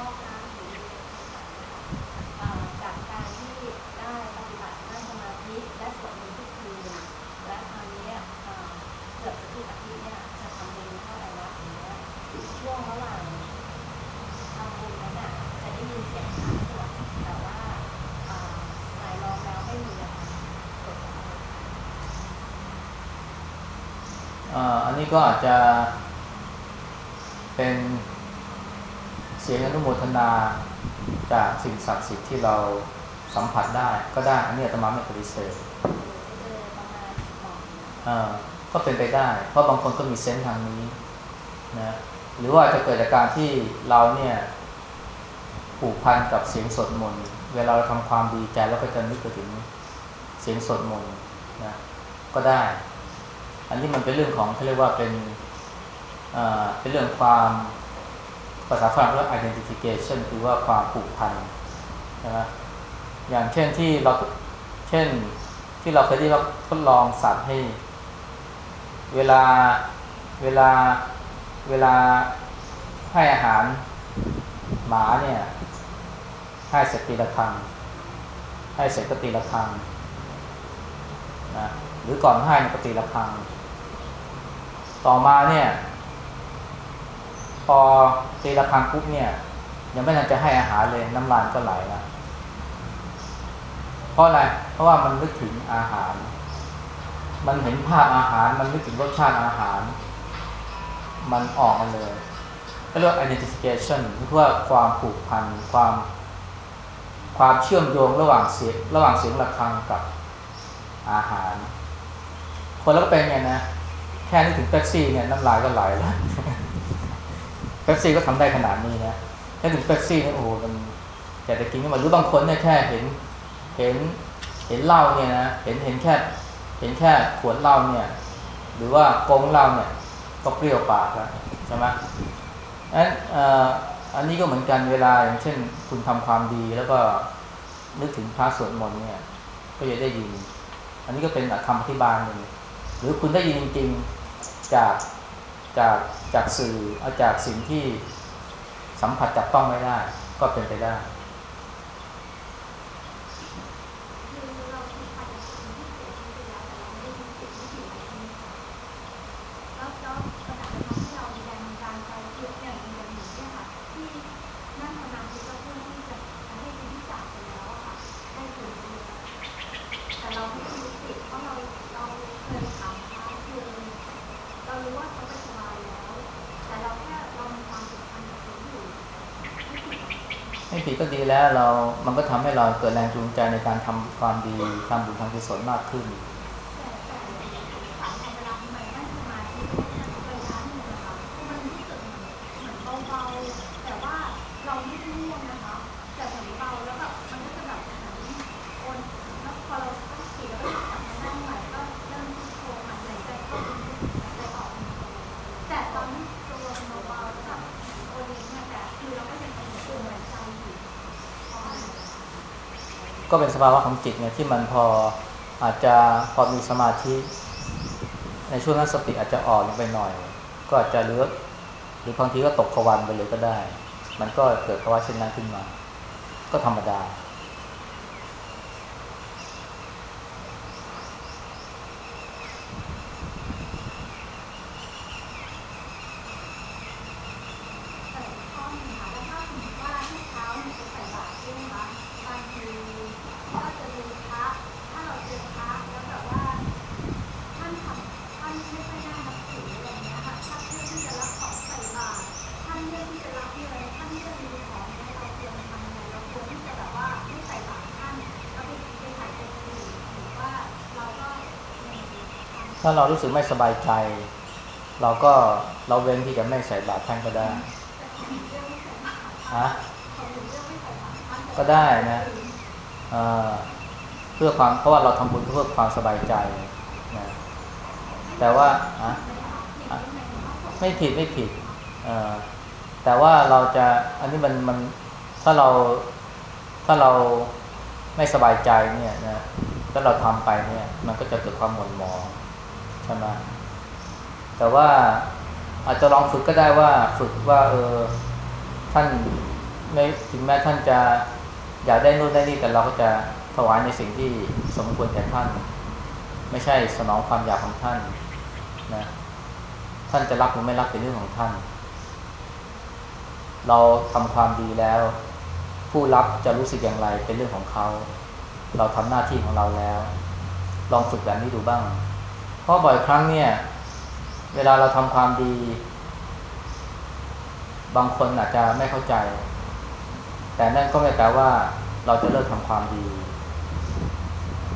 อกนั้นหรือเอ่อจากการที่ได้ปฏิบัตินั่งสมาธิและสวดมนต์ทุกคืนและคราวนี้เอ่อเกือบจะทุกอาทิตย์เนี่ยจะทำบุญเข้าไปวัดอย่างเงี้ยช่วงระหว่างทำบุญนั้นน่ะจะได้ยินเสียงพระสวดแต่ว่าเอ่อหลายรอบแล้วไม่มีอะค่ะกดเอา เอ่ออันนี้ ก็อาจจะ เป็นเสียงอนุโมทนาจากสิ่งศักดิ์สิทธิ์ที่เราสัมผัสได้ก็ได้ อันนี้อาตมาไม่ปฏิเสธเจอประมาณบอกเอ่อก็เป็นไปได้ เพราะบางคนก็มีเซนส์ทางนี้นะหรือว่าจะเกิดจากการที่เราเนี่ยผูกพันกับเสียงสดมนเวลาเราทำความดีใจแล้วก็จะนึกไปถึงเสียงสดมนนะก็ได้ อันนี้มันเป็นเรื่องของเขาเรียกว่าเป็นเป็นเรื่องความภาษาฝรั่งเรียกว่า identification คือว่าความผูกพันใช่ไหมอย่างเช่นที่เราเช่นที่เราเคยได้รับทดลองสัตว์ให้ เวลาเวลาเวลาให้อาหารหมาเนี่ยให้เสร็จตีละครั้งให้เสร็จก็ตีละครั้งนะหรือก่อนให้ก็ตีละครั้ง ต่อมาเนี่ย พอตีละครั้งปุ๊บเนี่ย ยังไม่ทันจะให้อาหารเลยน้ำลายก็ไหลแล้วเพราะอะไร เพราะว่ามันนึกถึงอาหาร มันเห็นภาพอาหาร มันนึกถึงรสชาติอาหาร มันออกมาเลยก็เรียกว่า identification คือว่าความผูกพันความความเชื่อมโยงระหว่างเสียงระหว่างเสียงระฆังกับอาหาร คนเราก็เป็นไงนะ แค่นึกถึงเป๊ปซี่เนี่ยน้ำลายก็ไหลแล้วเป๊ปซี่ก็ทำได้ขนาดนี้นะแค่ถึงเป๊ปซี่เนี่ยโอ้โหมันอยากจะกินขึ้นมาหรือบางคนเนี่ยแค่เห็นเห็นเห็นเหล้าเนี่ยนะเห็นเห็นแค่เห็นแค่ขวดเหล้าเนี่ย หรือว่ากงเหล้าเนี่ยก็เปรี้ยวปากแล้วใช่ไหมอันอันนี้ก็เหมือนกันเวลาอย่างเช่น คุณทำความดีแล้วก็นึกถึงพระสวดมนต์เนี่ย ก็จะได้ยิน อันนี้ก็เป็นคำอธิบายหนึ่งหรือคุณได้ยินจริง จากจากจากสื่อเอาจากสิ่งที่สัมผัสจับต้องไม่ได้ ก็เป็นไปได้ คือเราคิดไปกับคนที่เสียชีวิตไปแล้วแต่เราไม่ได้รู้สึกไม่ถึงอะไรใช่ไหมคะแล้วแล้วมันอาจจะทำให้เรามีแรงบันดาลใจคืออย่างอย่างหนูเนี่ยค่ะที่นั่งทำงานคือก็เพื่อที่จะให้คนที่จากไปแล้วอะค่ะได้ถึงดีแต่เราไม่ได้รู้สึกเพราะเราเราเคยถามเขาคือเรารู้ว่าเขาไปสบายแล้ว แต่เราแค่เรามีความผูกพันกับเขาอยู่ไม่ถึง ไม่ผิด ก็ดีแล้วเรา มันก็ทำให้เราเกิดแรงจูงใจในการทำความดีทำบุญทำกุศลมากขึ้น ที่มันพออาจจะพอมีสมาธิ ในช่วงนั้นสติอาจจะอ่อนลงไปหน่อย ก็อาจจะเลือกหรือบางทีก็ตกขวันไปเลยก็ได้ มันก็เกิดภาวะเช่นนั้นขึ้นมา ก็ธรรมดา แต่ข้อหนึ่งค่ะแล้วถ้าสมมติว่าที่เช้าเนี่ยจะใส่บาตรใช่ไหมคะบางทีก็จะดูพระถ้าเราเจอพระแล้วแบบว่าท่านทำท่านไม่ค่อยน่านับถืออะไรอย่างเงี้ยค่ะท่านเลือกที่จะรับของใส่บาตรท่านเลือกที่จะรับเงินท่านที่จะมีของเนี่ยเราควรทำยังไงเราควรที่จะแบบว่าไม่ใส่บาตรท่านแล้วไปไปถ่ายเป็นคนอื่นหรือว่าเราก็ในทำ ถ้าเรารู้สึกไม่สบายใจ เราก็เราเว้นที่จะไม่ใส่บาตรท่านก็ได้องเรื่องไม่ใส่บาตรฮะก็ได้นะเอ่อเพื่อความเพราะว่าเราทำบุญเพื่อความสบายใจนะแต่ว่าอะไม่ผิดไม่ผิดแต่ว่าเราจะอันนี้มันมันถ้าเราถ้าเราไม่สบายใจเนี่ยนะถ้าเราทำไปเนี่ย มันก็จะเกิดความหม่นหมอง ช่ไหมแต่ว่าอาจจะลองฝึกก็ได้ว่าฝึกว่า เออ ท่านไม่ถึงแม้ท่านจะอยากได้นู่นได้นี่แต่เราก็จะถวายในสิ่งที่สมควรแก่ท่าน ไม่ใช่สนองความอยากของท่านนะท่านจะรักหรือไม่รักเป็นเรื่องของท่าน เราทำความดีแล้ว ผู้รับจะรู้สึกอย่างไรเป็นเรื่องของเขา เราทำหน้าที่ของเราแล้ว ลองฝึกแบบนี้ดูบ้าง ราะบ่อยครั้งเนี่ย เวลาเราทำความดี บางคนอาจจะไม่เข้าใจ แต่นั่นก็ไม่แปลว่าเราจะเลิกทำความดี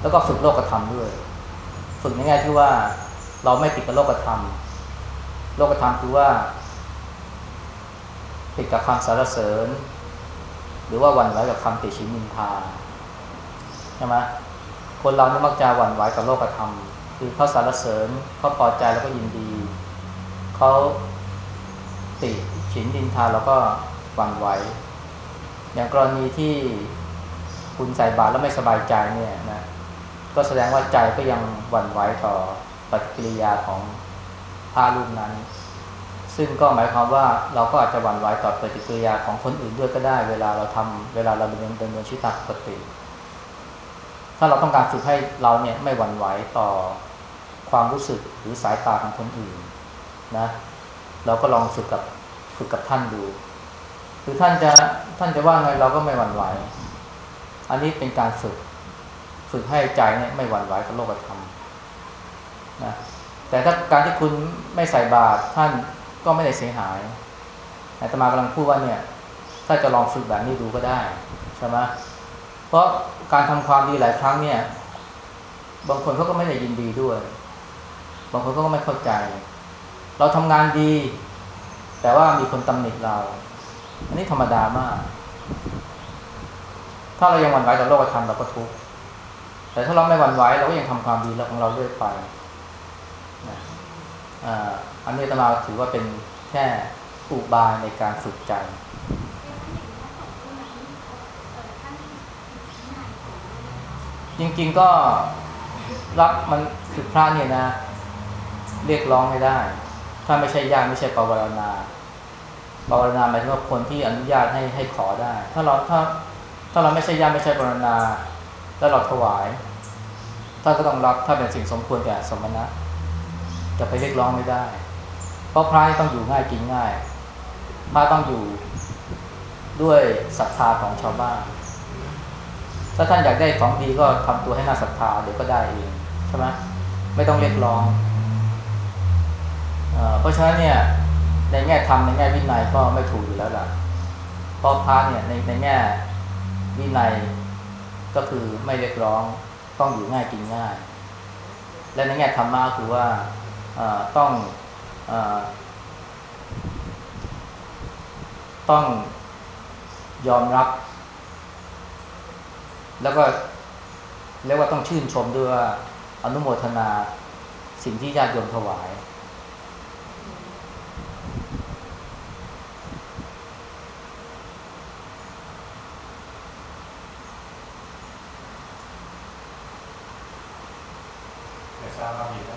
แล้วก็ฝึกโลกธรรมด้วย ฝึกในแง่ที่ว่าเราไม่ติดกับโลกธรรม โลกธรรมคือว่าติดกับคำสรรเสริญ หรือว่าหวั่นไหวกับคำติชินนินทาใช่ไหมคนเรานี่มักจะหวั่นไหวกับโลกธรรม คือเขาสรรเสริญเขาพอใจแล้วก็ยินดี เขาติฉินนินทาแล้วก็หวั่นไหวอย่างกรณีที่คุณใส่บาตรแล้วไม่สบายใจเนี่ยนะก็แสดงว่าใจก็ยังหวั่นไหวต่อปฏิกิริยาของพระรูปนั้น ซึ่งก็หมายความว่าเราก็อาจจะหวั่นไหวต่อปฏิกิริยาของคนอื่นด้วยก็ได้ เวลาเราทำเวลาเราดำเนินดำเนินชีวิตตามปกติ ถ้าเราต้องการฝึกให้เราเนี่ยไม่หวั่นไหวต่อ ความรู้สึกหรือสายตาของคนอื่นนะเราก็ลองฝึกกับฝึกกับท่านดู คือท่านจะท่านจะว่าไงเราก็ไม่หวั่นไหว อันนี้เป็นการฝึก ฝึกให้ใจเนี่ยไม่หวั่นไหวกับโลกธรรมนะแต่ถ้าการที่คุณไม่ใส่บาตรท่านก็ไม่ได้เสียหายอาตมากำลังพูดว่าเนี่ย ถ้าจะลองฝึกแบบนี้ดูก็ได้ใช่ไหมเพราะการทำความดีหลายครั้งเนี่ย บางคนเขาก็ไม่ได้ยินดีด้วย บางคนเขาก็ไม่เข้าใจ เราทำงานดี แต่ว่ามีคนตำหนิเรา อันนี้ธรรมดามาก ถ้าเรายังหวั่นไหวกับโลกธรรมเราก็ทุกข์แต่ถ้าเราไม่หวั่นไหวเราก็ยังทำความดีของเราเรื่อยไปนะอันนี้ตมาถือว่าเป็นแค่อุบายในการฝึกใจจริงๆก็รับมันคือพระเนี่ยนะ เรียกร้องไม่ได้ ถ้าไม่ใช่ญาติไม่ใช่ปวารณาปรารณาหมายถึงว่าคนที่อนุญาตให้ให้ขอได้ ถ้าเราถ้าถ้าเราไม่ใช่ญาติไม่ใช่ปรารณาแล้วเราถวายท่านก็ต้องรับถ้าเป็นสิ่งสมควรแก่สมณะจะไปเรียกร้องไม่ได้ เพราะพระนี่ต้องอยู่ง่ายกินง่ายพระต้องอยู่ด้วยศรัทธาของชาวบ้าน ถ้าท่านอยากได้ของดีก็ทำตัวให้น่าศรัทธาเดี๋ยวก็ได้เองใช่ไหมไม่ต้องเรียกร้อง เพราะฉะนั้นเนี่ยในแง่ธรรมในแง่วินัยก็ไม่ถูกอยู่แล้วล่ะเพราะพระเนี่ยในในแง่วินัยก็คือไม่เรียกร้องต้องอยู่ง่ายกินง่าย และในแง่ธรรมะก็คือว่าต้องอต้องยอมรับ แล้วก็เรียกว่าต้องชื่นชมด้วยว่าอนุโมทนาสิ่งที่ญาติโยมถวาย ไม่ท